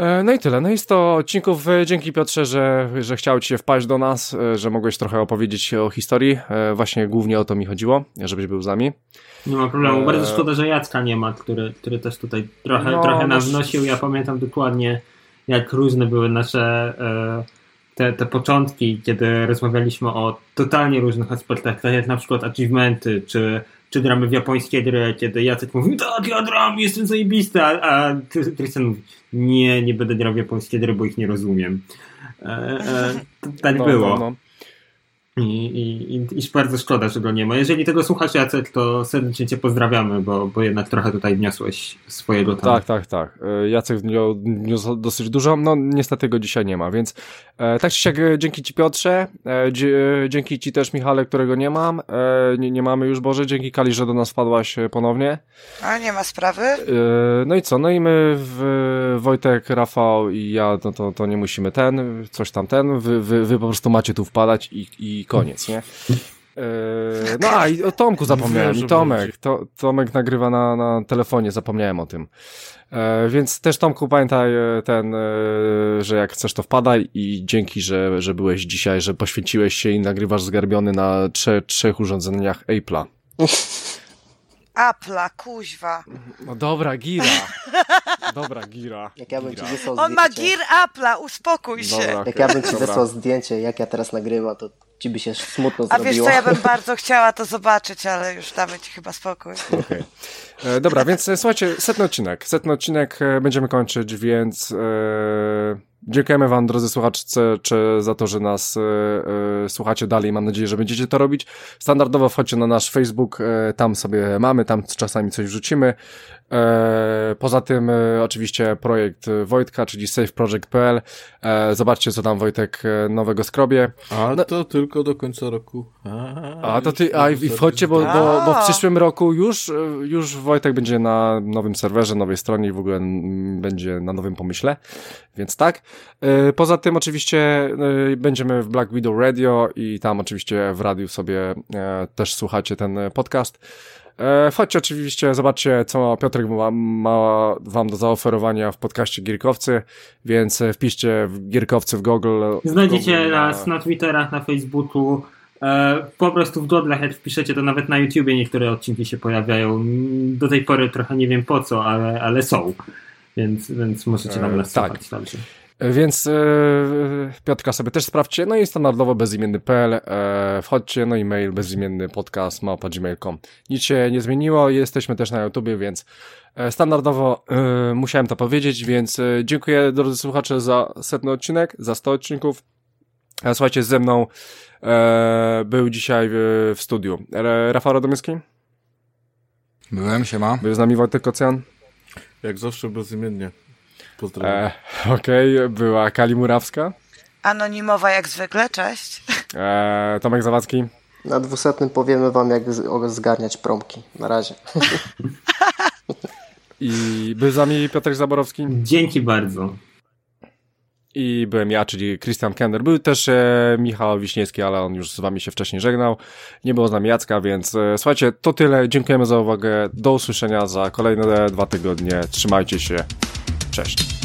E, no i tyle. No i 100 odcinków. E, dzięki Piotrze, że, że chciał Ci wpaść do nas, e, że mogłeś trochę opowiedzieć o historii. Właśnie głównie o to mi chodziło, żebyś był z nami. Nie ma problemu. Bardzo szkoda, że Jacka nie ma, który, który też tutaj trochę, no, trochę nas wnosił. Ja pamiętam dokładnie, jak różne były nasze te, te początki, kiedy rozmawialiśmy o totalnie różnych aspektach, tak jak na przykład achievementy, czy czy gramy w japońskie gry, kiedy Jacek mówi, tak, ja gram, jestem zajebisty, a, a Tristan mówi, nie, nie będę grał w japońskie gry, bo ich nie rozumiem. E, e, tak no, było. No, no. I, i, I bardzo szkoda, że go nie ma. Jeżeli tego słuchasz, Jacek, to serdecznie Cię pozdrawiamy, bo, bo jednak trochę tutaj wniosłeś swojego tam. Tak, tak, tak. E, Jacek wniósł dosyć dużo, no niestety go dzisiaj nie ma, więc e, tak czy siak e, dzięki Ci Piotrze, dzięki Ci też Michale, którego nie mam, nie, nie mamy już Boże, dzięki Kali, że do nas wpadłaś ponownie. A, nie ma sprawy. No i co, no i my, w, Wojtek, Rafał i ja, no to, to nie musimy ten, coś tam ten, wy, wy, wy po prostu macie tu wpadać i, i koniec, nie? E, no a i o Tomku zapomniałem, i Tomek, to, Tomek nagrywa na, na telefonie, zapomniałem o tym. E, więc też Tomku pamiętaj e, ten, e, że jak chcesz to wpadaj i dzięki, że, że byłeś dzisiaj, że poświęciłeś się i nagrywasz zgarbiony na trze, trzech urządzeniach Apple'a. Apple'a, kuźwa. No dobra, gira. Dobra, gira. Jak ja bym gira. ci wysłał On ma gir Apple'a, uspokój się. Dobra, jak ja bym ci wysłał zdjęcie, jak ja teraz nagrywam, to ci by się smutno A zrobiło. wiesz co, ja bym bardzo chciała to zobaczyć, ale już damy ci chyba spokój. Okej. Okay. E, dobra, więc e, słuchajcie, setny odcinek. Setny odcinek e, będziemy kończyć, więc e, dziękujemy wam, drodzy słuchaczce, czy za to, że nas e, e, słuchacie dalej. Mam nadzieję, że będziecie to robić. Standardowo wchodźcie na nasz Facebook, tam sobie mamy, tam czasami coś wrzucimy. E, poza tym e, oczywiście projekt Wojtka, czyli safeproject.pl. E, zobaczcie, co tam Wojtek nowego skrobie. A no, to tylko do końca roku. A, a to ty, a i wchodźcie, bo, bo, bo w przyszłym roku już, już Wojtek będzie na nowym serwerze, nowej stronie i w ogóle będzie na nowym pomyśle, więc tak. Poza tym oczywiście będziemy w Black Widow Radio i tam oczywiście w radiu sobie też słuchacie ten podcast. E, wchodźcie oczywiście, zobaczcie, co Piotrek ma, ma wam do zaoferowania w podcaście Gierkowcy, więc e, wpiszcie w Gierkowcy w Google. Znajdziecie Google, nas na Twitterach, na Facebooku, e, po prostu w Godlach, jak wpiszecie, to nawet na YouTubie niektóre odcinki się pojawiają. Do tej pory trochę nie wiem po co, ale, ale są, więc, więc możecie nam nas tak. także. Więc e, Piotrka sobie też sprawdźcie, no i standardowo bezimienny.pl, e, wchodźcie, no i mail bezimienny podcast małpa.gmail.com. Nic się nie zmieniło, jesteśmy też na YouTubie, więc e, standardowo e, musiałem to powiedzieć, więc e, dziękuję drodzy słuchacze za setny odcinek, za 100 odcinków. E, słuchajcie, ze mną e, był dzisiaj w, w studiu Rafał Radomyski. Byłem, siema. Był z nami Wojtek Kocjan. Jak zawsze bezimiennie. Pozdrawiam. E, Okej, okay. była Kali Murawska. Anonimowa jak zwykle, cześć. E, Tomek Zawadzki. Na dwusetnym powiemy wam, jak zgarniać promki. Na razie. I był z nami Piotr Zaborowski. Dzięki bardzo. I byłem ja, czyli Christian Kender. Był też e, Michał Wiśniewski, ale on już z wami się wcześniej żegnał. Nie było z nami Jacka, więc e, słuchajcie, to tyle. Dziękujemy za uwagę. Do usłyszenia za kolejne dwa tygodnie. Trzymajcie się. Cześć.